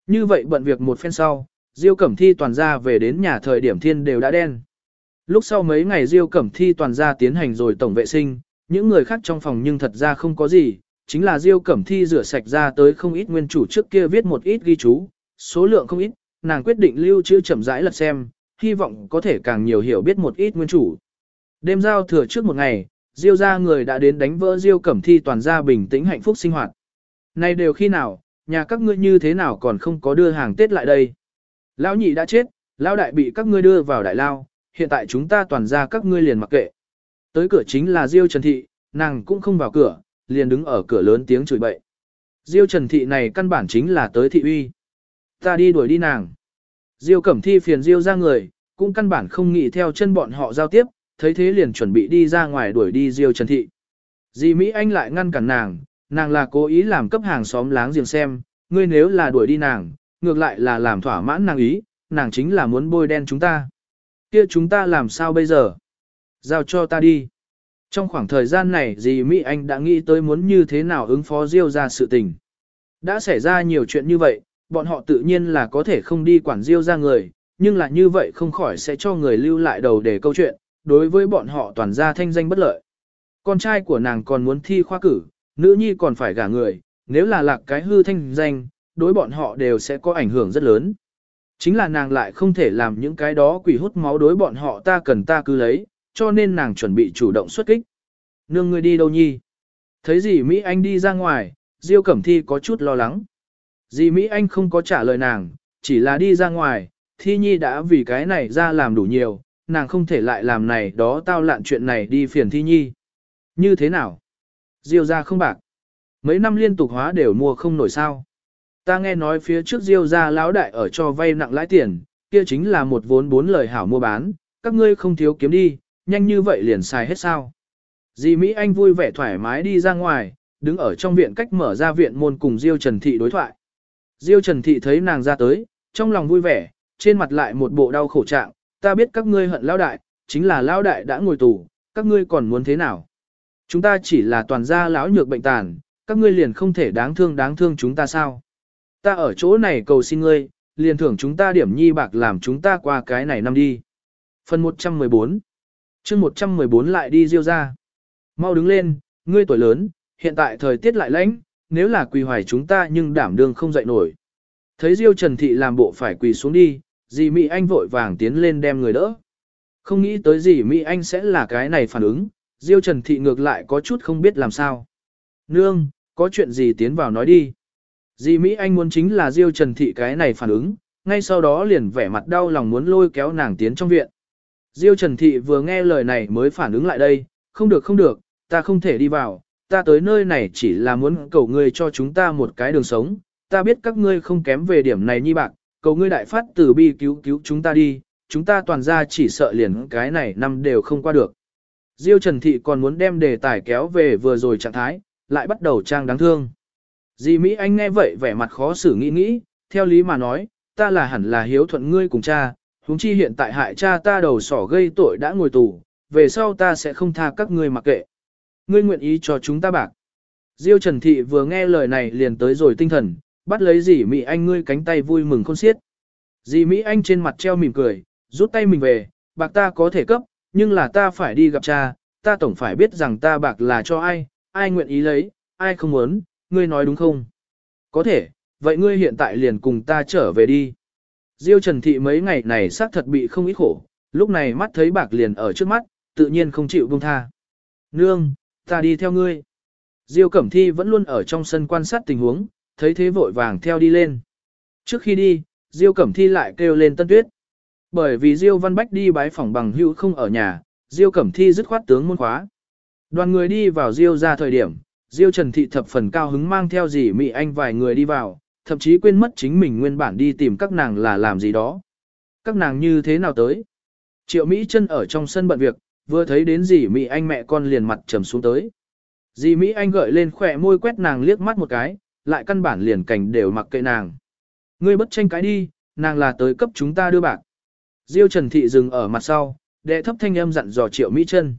A: Như vậy bận việc một phen sau, Diêu Cẩm Thi toàn ra về đến nhà thời điểm thiên đều đã đen. Lúc sau mấy ngày Diêu Cẩm Thi toàn ra tiến hành rồi tổng vệ sinh, những người khác trong phòng nhưng thật ra không có gì, chính là Diêu Cẩm Thi rửa sạch ra tới không ít nguyên chủ trước kia viết một ít ghi chú, số lượng không ít, nàng quyết định lưu trữ chậm rãi lật xem, hy vọng có thể càng nhiều hiểu biết một ít nguyên chủ. Đêm giao thừa trước một ngày, Diêu gia người đã đến đánh vỡ Diêu Cẩm Thi toàn gia bình tĩnh hạnh phúc sinh hoạt. nay đều khi nào, nhà các ngươi như thế nào còn không có đưa hàng Tết lại đây? Lão nhị đã chết, lão đại bị các ngươi đưa vào đại lao, hiện tại chúng ta toàn ra các ngươi liền mặc kệ. Tới cửa chính là Diêu Trần Thị, nàng cũng không vào cửa, liền đứng ở cửa lớn tiếng chửi bậy. Diêu Trần Thị này căn bản chính là tới thị uy. Ta đi đuổi đi nàng. Diêu Cẩm Thi phiền Diêu ra người, cũng căn bản không nghĩ theo chân bọn họ giao tiếp, thấy thế liền chuẩn bị đi ra ngoài đuổi đi Diêu Trần Thị. Dì Mỹ Anh lại ngăn cản nàng, nàng là cố ý làm cấp hàng xóm láng giềng xem, ngươi nếu là đuổi đi nàng, ngược lại là làm thỏa mãn nàng ý, nàng chính là muốn bôi đen chúng ta. Kia chúng ta làm sao bây giờ? Giao cho ta đi. Trong khoảng thời gian này dì Mỹ Anh đã nghĩ tới muốn như thế nào ứng phó Diêu ra sự tình. Đã xảy ra nhiều chuyện như vậy, bọn họ tự nhiên là có thể không đi quản Diêu ra người, nhưng là như vậy không khỏi sẽ cho người lưu lại đầu để câu chuyện, đối với bọn họ toàn ra thanh danh bất lợi. Con trai của nàng còn muốn thi khoa cử, nữ nhi còn phải gả người, nếu là lạc cái hư thanh danh, đối bọn họ đều sẽ có ảnh hưởng rất lớn. Chính là nàng lại không thể làm những cái đó quỷ hút máu đối bọn họ ta cần ta cứ lấy, cho nên nàng chuẩn bị chủ động xuất kích. Nương ngươi đi đâu nhi? Thấy gì Mỹ Anh đi ra ngoài, Diêu Cẩm Thi có chút lo lắng. Dì Mỹ Anh không có trả lời nàng, chỉ là đi ra ngoài, Thi Nhi đã vì cái này ra làm đủ nhiều, nàng không thể lại làm này đó tao lạn chuyện này đi phiền Thi Nhi. Như thế nào? Diêu ra không bạc. Mấy năm liên tục hóa đều mua không nổi sao. Ta nghe nói phía trước Diêu ra lão đại ở cho vay nặng lãi tiền, kia chính là một vốn bốn lời hảo mua bán, các ngươi không thiếu kiếm đi, nhanh như vậy liền xài hết sao. Dì Mỹ Anh vui vẻ thoải mái đi ra ngoài, đứng ở trong viện cách mở ra viện môn cùng Diêu Trần Thị đối thoại. Diêu Trần Thị thấy nàng ra tới, trong lòng vui vẻ, trên mặt lại một bộ đau khổ trạng, ta biết các ngươi hận lão đại, chính là lão đại đã ngồi tù, các ngươi còn muốn thế nào? Chúng ta chỉ là toàn gia lão nhược bệnh tàn, các ngươi liền không thể đáng thương đáng thương chúng ta sao? Ta ở chỗ này cầu xin ngươi, liền thưởng chúng ta điểm nhi bạc làm chúng ta qua cái này năm đi. Phần 114 chương 114 lại đi diêu ra. Mau đứng lên, ngươi tuổi lớn, hiện tại thời tiết lại lạnh, nếu là quỳ hoài chúng ta nhưng đảm đương không dậy nổi. Thấy Diêu Trần Thị làm bộ phải quỳ xuống đi, dì Mỹ Anh vội vàng tiến lên đem người đỡ. Không nghĩ tới dì Mỹ Anh sẽ là cái này phản ứng, Diêu Trần Thị ngược lại có chút không biết làm sao. Nương, có chuyện gì tiến vào nói đi. Dì Mỹ Anh muốn chính là Diêu Trần Thị cái này phản ứng, ngay sau đó liền vẻ mặt đau lòng muốn lôi kéo nàng tiến trong viện. Diêu Trần Thị vừa nghe lời này mới phản ứng lại đây, không được không được, ta không thể đi vào, ta tới nơi này chỉ là muốn cầu ngươi cho chúng ta một cái đường sống, ta biết các ngươi không kém về điểm này nhi bạc, cầu ngươi đại phát từ bi cứu cứu chúng ta đi, chúng ta toàn ra chỉ sợ liền cái này năm đều không qua được. Diêu Trần Thị còn muốn đem đề tài kéo về vừa rồi trạng thái, lại bắt đầu trang đáng thương. Dì Mỹ Anh nghe vậy vẻ mặt khó xử nghĩ nghĩ, theo lý mà nói, ta là hẳn là hiếu thuận ngươi cùng cha, huống chi hiện tại hại cha ta đầu sỏ gây tội đã ngồi tù, về sau ta sẽ không tha các ngươi mặc kệ. Ngươi nguyện ý cho chúng ta bạc. Diêu Trần Thị vừa nghe lời này liền tới rồi tinh thần, bắt lấy dì Mỹ Anh ngươi cánh tay vui mừng khôn xiết. Dì Mỹ Anh trên mặt treo mỉm cười, rút tay mình về, bạc ta có thể cấp, nhưng là ta phải đi gặp cha, ta tổng phải biết rằng ta bạc là cho ai, ai nguyện ý lấy, ai không muốn, ngươi nói đúng không? Có thể, vậy ngươi hiện tại liền cùng ta trở về đi. Diêu Trần Thị mấy ngày này xác thật bị không ít khổ, lúc này mắt thấy bạc liền ở trước mắt, tự nhiên không chịu buông tha. Nương, ta đi theo ngươi. Diêu Cẩm Thi vẫn luôn ở trong sân quan sát tình huống, thấy thế vội vàng theo đi lên. Trước khi đi, Diêu Cẩm Thi lại kêu lên Tân Tuyết. Bởi vì Diêu Văn Bách đi bái phỏng bằng hữu không ở nhà, Diêu Cẩm Thi dứt khoát tướng môn khóa. Đoàn người đi vào Diêu ra thời điểm, Diêu Trần Thị thập phần cao hứng mang theo dì Mỹ Anh vài người đi vào, thậm chí quên mất chính mình nguyên bản đi tìm các nàng là làm gì đó. Các nàng như thế nào tới? Triệu Mỹ chân ở trong sân bận việc, vừa thấy đến dì Mỹ Anh mẹ con liền mặt trầm xuống tới. Dì Mỹ Anh gợi lên khỏe môi quét nàng liếc mắt một cái, lại căn bản liền cảnh đều mặc kệ nàng. Ngươi bất tranh cái đi, nàng là tới cấp chúng ta đưa bạc. Diêu Trần Thị dừng ở mặt sau, đệ thấp thanh âm dặn dò Triệu Mỹ chân.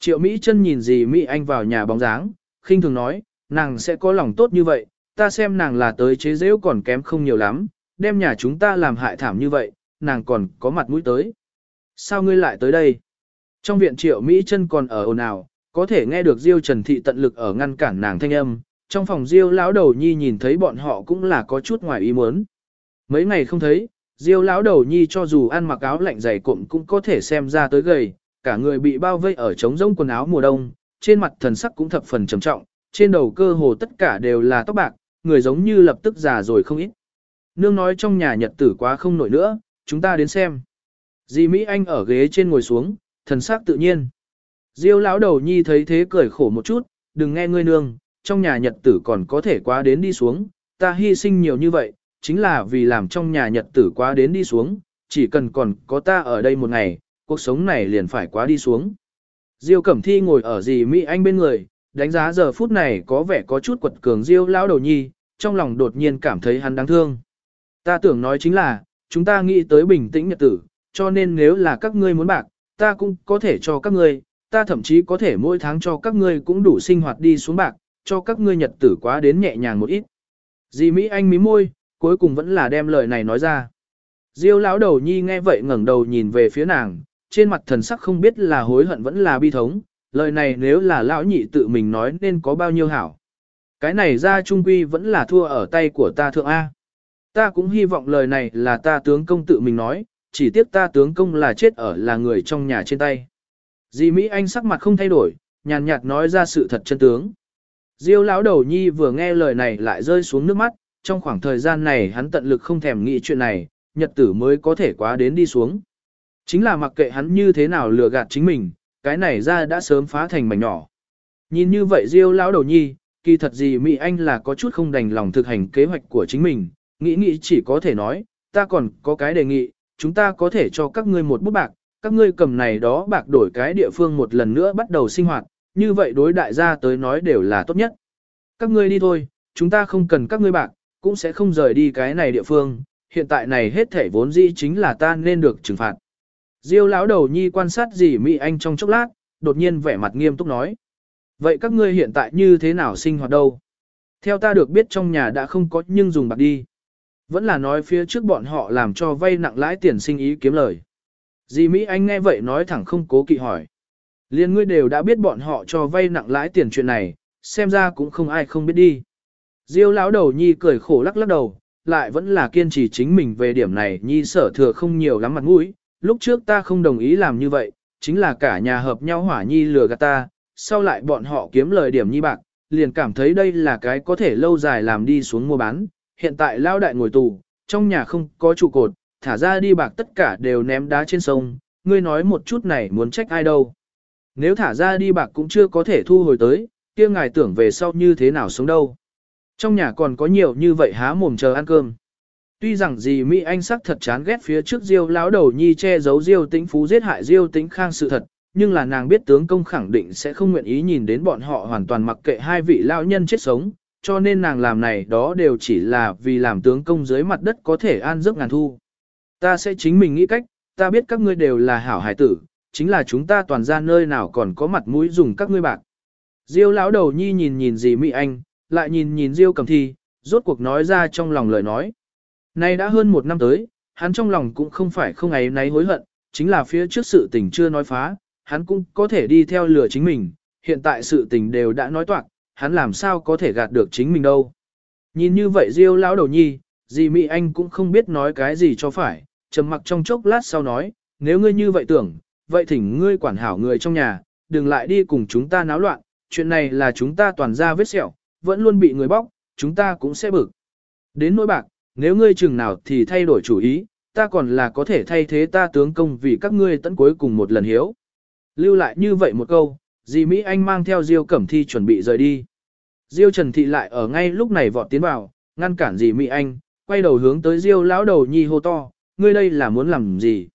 A: Triệu Mỹ chân nhìn dì Mỹ Anh vào nhà bóng dáng, khinh thường nói, nàng sẽ có lòng tốt như vậy, ta xem nàng là tới chế giễu còn kém không nhiều lắm, đem nhà chúng ta làm hại thảm như vậy, nàng còn có mặt mũi tới. Sao ngươi lại tới đây? Trong viện triệu Mỹ chân còn ở ồn ào, có thể nghe được Diêu Trần Thị tận lực ở ngăn cản nàng thanh âm, trong phòng Diêu lão đầu nhi nhìn thấy bọn họ cũng là có chút ngoài ý muốn. Mấy ngày không thấy, Diêu lão đầu nhi cho dù ăn mặc áo lạnh dày cụm cũng có thể xem ra tới gầy, cả người bị bao vây ở trống rỗng quần áo mùa đông, trên mặt thần sắc cũng thập phần trầm trọng, trên đầu cơ hồ tất cả đều là tóc bạc, người giống như lập tức già rồi không ít. Nương nói trong nhà nhật tử quá không nổi nữa, chúng ta đến xem. Dì Mỹ Anh ở ghế trên ngồi xuống, thần sắc tự nhiên. Diêu lão đầu nhi thấy thế cười khổ một chút, đừng nghe ngươi nương, trong nhà nhật tử còn có thể quá đến đi xuống, ta hy sinh nhiều như vậy, chính là vì làm trong nhà nhật tử quá đến đi xuống, chỉ cần còn có ta ở đây một ngày, cuộc sống này liền phải quá đi xuống. Diêu Cẩm Thi ngồi ở dì Mỹ Anh bên người, đánh giá giờ phút này có vẻ có chút quật cường Diêu lão đầu nhi, trong lòng đột nhiên cảm thấy hắn đáng thương. Ta tưởng nói chính là, chúng ta nghĩ tới bình tĩnh nhật tử, cho nên nếu là các ngươi muốn bạc, ta cũng có thể cho các ngươi, ta thậm chí có thể mỗi tháng cho các ngươi cũng đủ sinh hoạt đi xuống bạc, cho các ngươi nhật tử quá đến nhẹ nhàng một ít. Dì Mỹ Anh mí môi, cuối cùng vẫn là đem lời này nói ra. Diêu lão đầu nhi nghe vậy ngẩng đầu nhìn về phía nàng, trên mặt thần sắc không biết là hối hận vẫn là bi thống, lời này nếu là lão nhị tự mình nói nên có bao nhiêu hảo. Cái này ra trung quy vẫn là thua ở tay của ta thượng A. Ta cũng hy vọng lời này là ta tướng công tự mình nói, chỉ tiếc ta tướng công là chết ở là người trong nhà trên tay. Dì Mỹ Anh sắc mặt không thay đổi, nhàn nhạt nói ra sự thật chân tướng. Diêu lão đầu nhi vừa nghe lời này lại rơi xuống nước mắt, trong khoảng thời gian này hắn tận lực không thèm nghĩ chuyện này, nhật tử mới có thể quá đến đi xuống. Chính là mặc kệ hắn như thế nào lừa gạt chính mình, cái này ra đã sớm phá thành mảnh nhỏ. Nhìn như vậy Diêu lão đầu nhi, kỳ thật gì Mỹ Anh là có chút không đành lòng thực hành kế hoạch của chính mình, nghĩ nghĩ chỉ có thể nói, ta còn có cái đề nghị, chúng ta có thể cho các ngươi một bút bạc, các ngươi cầm này đó bạc đổi cái địa phương một lần nữa bắt đầu sinh hoạt, như vậy đối đại gia tới nói đều là tốt nhất. Các ngươi đi thôi, chúng ta không cần các ngươi bạc, cũng sẽ không rời đi cái này địa phương, hiện tại này hết thể vốn dĩ chính là ta nên được trừng phạt. Diêu lão đầu nhi quan sát dì Mỹ Anh trong chốc lát, đột nhiên vẻ mặt nghiêm túc nói. Vậy các ngươi hiện tại như thế nào sinh hoạt đâu? Theo ta được biết trong nhà đã không có nhưng dùng bạc đi. Vẫn là nói phía trước bọn họ làm cho vay nặng lãi tiền sinh ý kiếm lời. Dì Mỹ Anh nghe vậy nói thẳng không cố kỵ hỏi. Liên ngươi đều đã biết bọn họ cho vay nặng lãi tiền chuyện này, xem ra cũng không ai không biết đi. Diêu lão đầu nhi cười khổ lắc lắc đầu, lại vẫn là kiên trì chính mình về điểm này nhi sở thừa không nhiều lắm mặt mũi. Lúc trước ta không đồng ý làm như vậy, chính là cả nhà hợp nhau hỏa nhi lừa gạt ta, sau lại bọn họ kiếm lời điểm nhi bạc, liền cảm thấy đây là cái có thể lâu dài làm đi xuống mua bán. Hiện tại lao đại ngồi tù, trong nhà không có trụ cột, thả ra đi bạc tất cả đều ném đá trên sông, ngươi nói một chút này muốn trách ai đâu. Nếu thả ra đi bạc cũng chưa có thể thu hồi tới, kia ngài tưởng về sau như thế nào sống đâu. Trong nhà còn có nhiều như vậy há mồm chờ ăn cơm. Tuy rằng gì Mỹ Anh sắc thật chán ghét phía trước Diêu lão đầu nhi che giấu Diêu Tĩnh Phú giết hại Diêu Tĩnh Khang sự thật, nhưng là nàng biết tướng công khẳng định sẽ không nguyện ý nhìn đến bọn họ hoàn toàn mặc kệ hai vị lão nhân chết sống, cho nên nàng làm này đó đều chỉ là vì làm tướng công dưới mặt đất có thể an giấc ngàn thu. Ta sẽ chính mình nghĩ cách, ta biết các ngươi đều là hảo hải tử, chính là chúng ta toàn ra nơi nào còn có mặt mũi dùng các ngươi bạc. Diêu lão đầu nhi nhìn nhìn gì Mỹ Anh, lại nhìn nhìn Diêu cầm thi, rốt cuộc nói ra trong lòng lời nói. Nay đã hơn một năm tới, hắn trong lòng cũng không phải không ấy náy hối hận, chính là phía trước sự tình chưa nói phá, hắn cũng có thể đi theo lửa chính mình, hiện tại sự tình đều đã nói toạc, hắn làm sao có thể gạt được chính mình đâu. Nhìn như vậy Diêu lão đầu nhi, dì Mỹ Anh cũng không biết nói cái gì cho phải, trầm mặc trong chốc lát sau nói, nếu ngươi như vậy tưởng, vậy thỉnh ngươi quản hảo người trong nhà, đừng lại đi cùng chúng ta náo loạn, chuyện này là chúng ta toàn ra vết sẹo, vẫn luôn bị người bóc, chúng ta cũng sẽ bực. Đến nỗi bạc, nếu ngươi chừng nào thì thay đổi chủ ý, ta còn là có thể thay thế ta tướng công vì các ngươi tận cuối cùng một lần hiếu. Lưu lại như vậy một câu, dì Mỹ Anh mang theo Diêu Cẩm Thi chuẩn bị rời đi. Diêu Trần Thị lại ở ngay lúc này vọt tiến vào, ngăn cản dì Mỹ Anh, quay đầu hướng tới Diêu lão đầu nhi hô to, ngươi đây là muốn làm gì?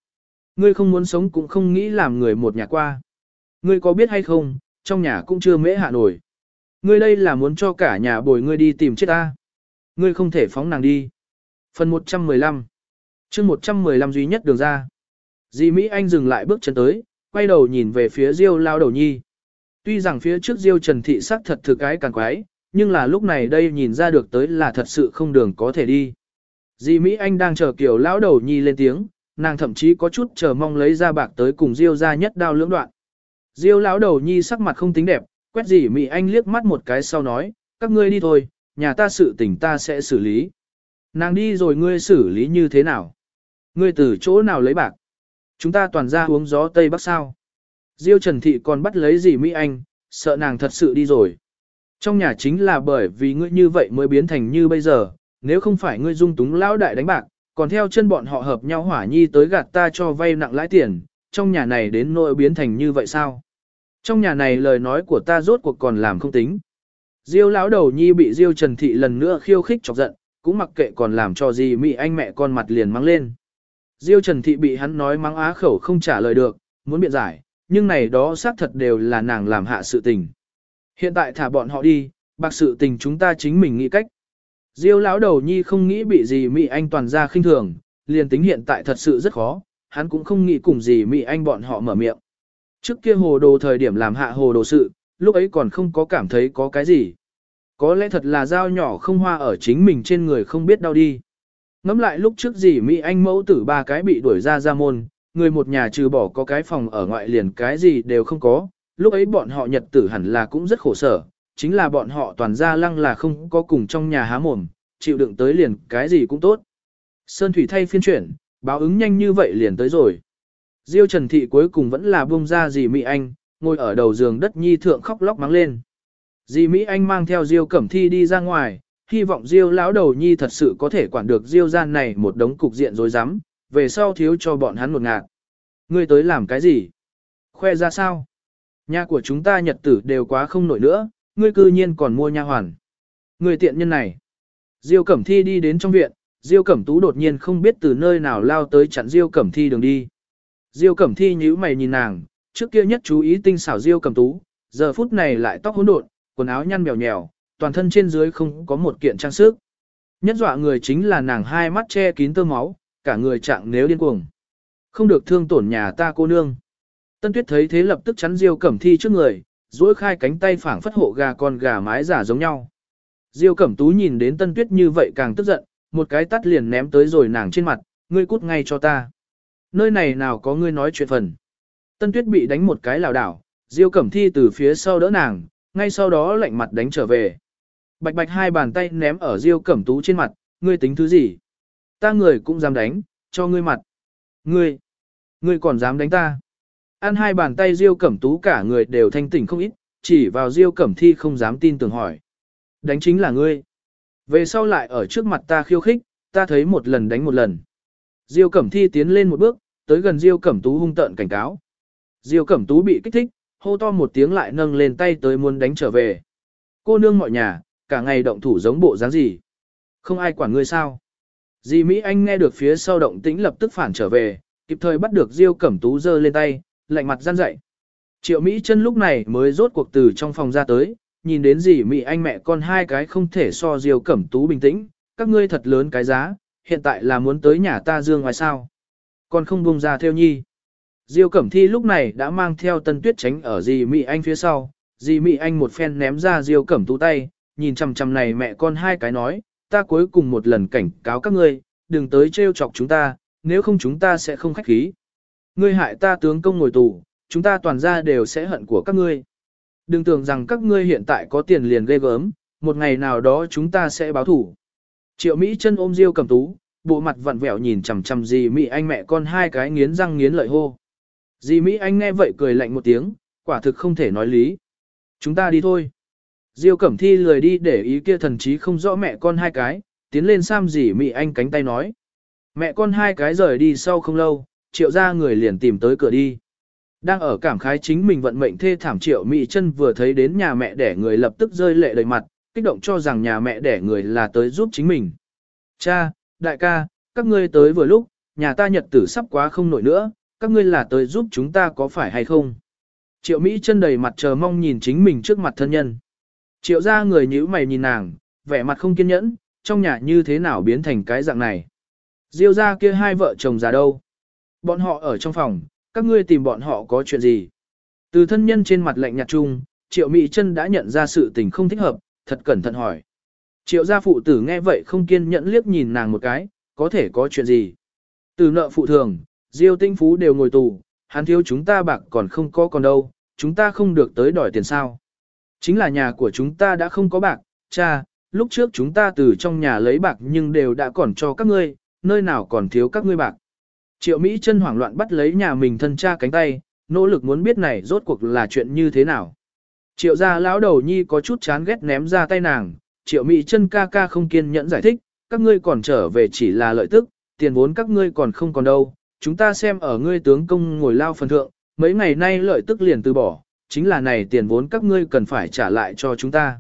A: Ngươi không muốn sống cũng không nghĩ làm người một nhà qua. Ngươi có biết hay không, trong nhà cũng chưa mễ hạ nổi. Ngươi đây là muốn cho cả nhà bồi ngươi đi tìm chết ta. Ngươi không thể phóng nàng đi. Phần 115 chương 115 duy nhất đường ra. Di Mỹ Anh dừng lại bước chân tới, quay đầu nhìn về phía Diêu lao đầu nhi. Tuy rằng phía trước Diêu Trần Thị sắc thật thực cái càng quái, nhưng là lúc này đây nhìn ra được tới là thật sự không đường có thể đi. Di Mỹ Anh đang chờ kiểu lão đầu nhi lên tiếng, nàng thậm chí có chút chờ mong lấy ra bạc tới cùng Diêu ra nhất đao lưỡng đoạn. Diêu lão đầu nhi sắc mặt không tính đẹp, quét Di Mỹ Anh liếc mắt một cái sau nói, các ngươi đi thôi, nhà ta sự tình ta sẽ xử lý. Nàng đi rồi ngươi xử lý như thế nào? Ngươi từ chỗ nào lấy bạc? Chúng ta toàn ra uống gió Tây Bắc sao? Diêu Trần Thị còn bắt lấy gì Mỹ Anh, sợ nàng thật sự đi rồi. Trong nhà chính là bởi vì ngươi như vậy mới biến thành như bây giờ, nếu không phải ngươi dung túng lão đại đánh bạc, còn theo chân bọn họ hợp nhau hỏa nhi tới gạt ta cho vay nặng lãi tiền, trong nhà này đến nỗi biến thành như vậy sao? Trong nhà này lời nói của ta rốt cuộc còn làm không tính. Diêu lão đầu nhi bị Diêu Trần Thị lần nữa khiêu khích chọc giận, cũng mặc kệ còn làm cho gì mỹ anh mẹ con mặt liền mắng lên. Diêu Trần Thị bị hắn nói mắng á khẩu không trả lời được, muốn biện giải, nhưng này đó xác thật đều là nàng làm hạ sự tình. Hiện tại thả bọn họ đi, bạc sự tình chúng ta chính mình nghĩ cách. Diêu lão đầu nhi không nghĩ bị gì Mỹ Anh toàn ra khinh thường, liền tính hiện tại thật sự rất khó, hắn cũng không nghĩ cùng gì Mỹ Anh bọn họ mở miệng. Trước kia hồ đồ thời điểm làm hạ hồ đồ sự, lúc ấy còn không có cảm thấy có cái gì. Có lẽ thật là dao nhỏ không hoa ở chính mình trên người không biết đau đi. Ngắm lại lúc trước gì Mỹ Anh mẫu tử ba cái bị đuổi ra ra môn, người một nhà trừ bỏ có cái phòng ở ngoại liền cái gì đều không có, lúc ấy bọn họ nhật tử hẳn là cũng rất khổ sở, chính là bọn họ toàn ra lăng là không có cùng trong nhà há mồm, chịu đựng tới liền cái gì cũng tốt. Sơn Thủy thay phiên chuyển, báo ứng nhanh như vậy liền tới rồi. Diêu Trần Thị cuối cùng vẫn là buông ra gì Mỹ Anh, ngồi ở đầu giường đất nhi thượng khóc lóc mắng lên. Dì Mỹ Anh mang theo Diêu Cẩm Thi đi ra ngoài, hy vọng Diêu lão đầu nhi thật sự có thể quản được Diêu gian này một đống cục diện rối rắm, về sau thiếu cho bọn hắn một ngạt. Ngươi tới làm cái gì? Khoe ra sao? Nhà của chúng ta nhật tử đều quá không nổi nữa, ngươi cư nhiên còn mua nha hoàn. Ngươi tiện nhân này. Diêu Cẩm Thi đi đến trong viện, Diêu Cẩm Tú đột nhiên không biết từ nơi nào lao tới chặn Diêu Cẩm Thi đường đi. Diêu Cẩm Thi nhíu mày nhìn nàng, trước kia nhất chú ý tinh xảo Diêu Cẩm Tú, giờ phút này lại tóc hỗn độn, quần áo nhăn mèo nhèo, toàn thân trên dưới không có một kiện trang sức. Nhất dọa người chính là nàng hai mắt che kín tơ máu, cả người trạng nếu điên cuồng. Không được thương tổn nhà ta cô nương. Tân tuyết thấy thế lập tức chắn Diêu Cẩm Thi trước người, duỗi khai cánh tay phảng phất hộ gà con gà mái giả giống nhau. Diêu Cẩm Tú nhìn đến Tân Tuyết như vậy càng tức giận, một cái tắt liền ném tới rồi nàng trên mặt, ngươi cút ngay cho ta. Nơi này nào có ngươi nói chuyện phần. Tân Tuyết bị đánh một cái lảo đảo, Diêu Cẩm Thi từ phía sau đỡ nàng, ngay sau đó lạnh mặt đánh trở về. Bạch bạch hai bàn tay ném ở Diêu Cẩm Tú trên mặt, ngươi tính thứ gì? Ta người cũng dám đánh, cho ngươi mặt. Ngươi, ngươi còn dám đánh ta? Ăn hai bàn tay Diêu Cẩm Tú cả người đều thanh tỉnh không ít, chỉ vào Diêu Cẩm Thi không dám tin tưởng hỏi. Đánh chính là ngươi. Về sau lại ở trước mặt ta khiêu khích, ta thấy một lần đánh một lần. Diêu Cẩm Thi tiến lên một bước, tới gần Diêu Cẩm Tú hung tợn cảnh cáo. Diêu Cẩm Tú bị kích thích, hô to một tiếng lại nâng lên tay tới muốn đánh trở về. Cô nương mọi nhà, cả ngày động thủ giống bộ dáng gì. Không ai quản ngươi sao. Dì Mỹ Anh nghe được phía sau động tĩnh lập tức phản trở về, kịp thời bắt được Diêu Cẩm Tú giơ lên tay, lạnh mặt gian dậy. Triệu Mỹ chân lúc này mới rốt cuộc từ trong phòng ra tới, nhìn đến dì Mỹ Anh mẹ con hai cái không thể so Diêu Cẩm Tú bình tĩnh, các ngươi thật lớn cái giá, hiện tại là muốn tới nhà ta dương ngoài sao. Còn không buông ra theo nhi. Diêu Cẩm Thi lúc này đã mang theo Tân Tuyết tránh ở dì Mỹ Anh phía sau, dì Mỹ Anh một phen ném ra Diêu Cẩm Tú tay, nhìn chằm chằm này mẹ con hai cái nói, ta cuối cùng một lần cảnh cáo các ngươi, đừng tới trêu chọc chúng ta, nếu không chúng ta sẽ không khách khí. Ngươi hại ta tướng công ngồi tù, chúng ta toàn ra đều sẽ hận của các ngươi. Đừng tưởng rằng các ngươi hiện tại có tiền liền ghê gớm, một ngày nào đó chúng ta sẽ báo thủ. Triệu Mỹ chân ôm Diêu Cẩm tú, bộ mặt vặn vẹo nhìn chằm chằm dì Mỹ Anh mẹ con hai cái nghiến răng nghiến lợi hô. Dì Mỹ Anh nghe vậy cười lạnh một tiếng, quả thực không thể nói lý. Chúng ta đi thôi. Diêu Cẩm Thi lười đi để ý kia thần chí không rõ mẹ con hai cái, tiến lên Sam dì Mỹ Anh cánh tay nói. Mẹ con hai cái rời đi sau không lâu, triệu ra người liền tìm tới cửa đi. Đang ở cảm khái chính mình vận mệnh thê thảm triệu Mỹ chân vừa thấy đến nhà mẹ đẻ người lập tức rơi lệ đầy mặt, kích động cho rằng nhà mẹ đẻ người là tới giúp chính mình. Cha, đại ca, các ngươi tới vừa lúc, nhà ta nhật tử sắp quá không nổi nữa, các ngươi là tới giúp chúng ta có phải hay không? Triệu Mỹ chân đầy mặt chờ mong nhìn chính mình trước mặt thân nhân. Triệu ra người nhíu mày nhìn nàng, vẻ mặt không kiên nhẫn, trong nhà như thế nào biến thành cái dạng này. Diêu ra kia hai vợ chồng già đâu? Bọn họ ở trong phòng, các ngươi tìm bọn họ có chuyện gì? Từ thân nhân trên mặt lạnh nhạt chung, Triệu Mỹ chân đã nhận ra sự tình không thích hợp, thật cẩn thận hỏi. Triệu gia phụ tử nghe vậy không kiên nhẫn liếc nhìn nàng một cái, có thể có chuyện gì? Từ nợ phụ thường, Diêu tinh phú đều ngồi tù, hắn thiếu chúng ta bạc còn không có còn đâu, chúng ta không được tới đòi tiền sao. Chính là nhà của chúng ta đã không có bạc, cha, lúc trước chúng ta từ trong nhà lấy bạc nhưng đều đã còn cho các ngươi, nơi nào còn thiếu các ngươi bạc. Triệu Mỹ chân hoảng loạn bắt lấy nhà mình thân cha cánh tay, nỗ lực muốn biết này rốt cuộc là chuyện như thế nào. Triệu gia lão đầu nhi có chút chán ghét ném ra tay nàng, triệu Mỹ chân ca ca không kiên nhẫn giải thích, các ngươi còn trở về chỉ là lợi tức, tiền vốn các ngươi còn không còn đâu, chúng ta xem ở ngươi tướng công ngồi lao phần thượng, mấy ngày nay lợi tức liền từ bỏ, chính là này tiền vốn các ngươi cần phải trả lại cho chúng ta.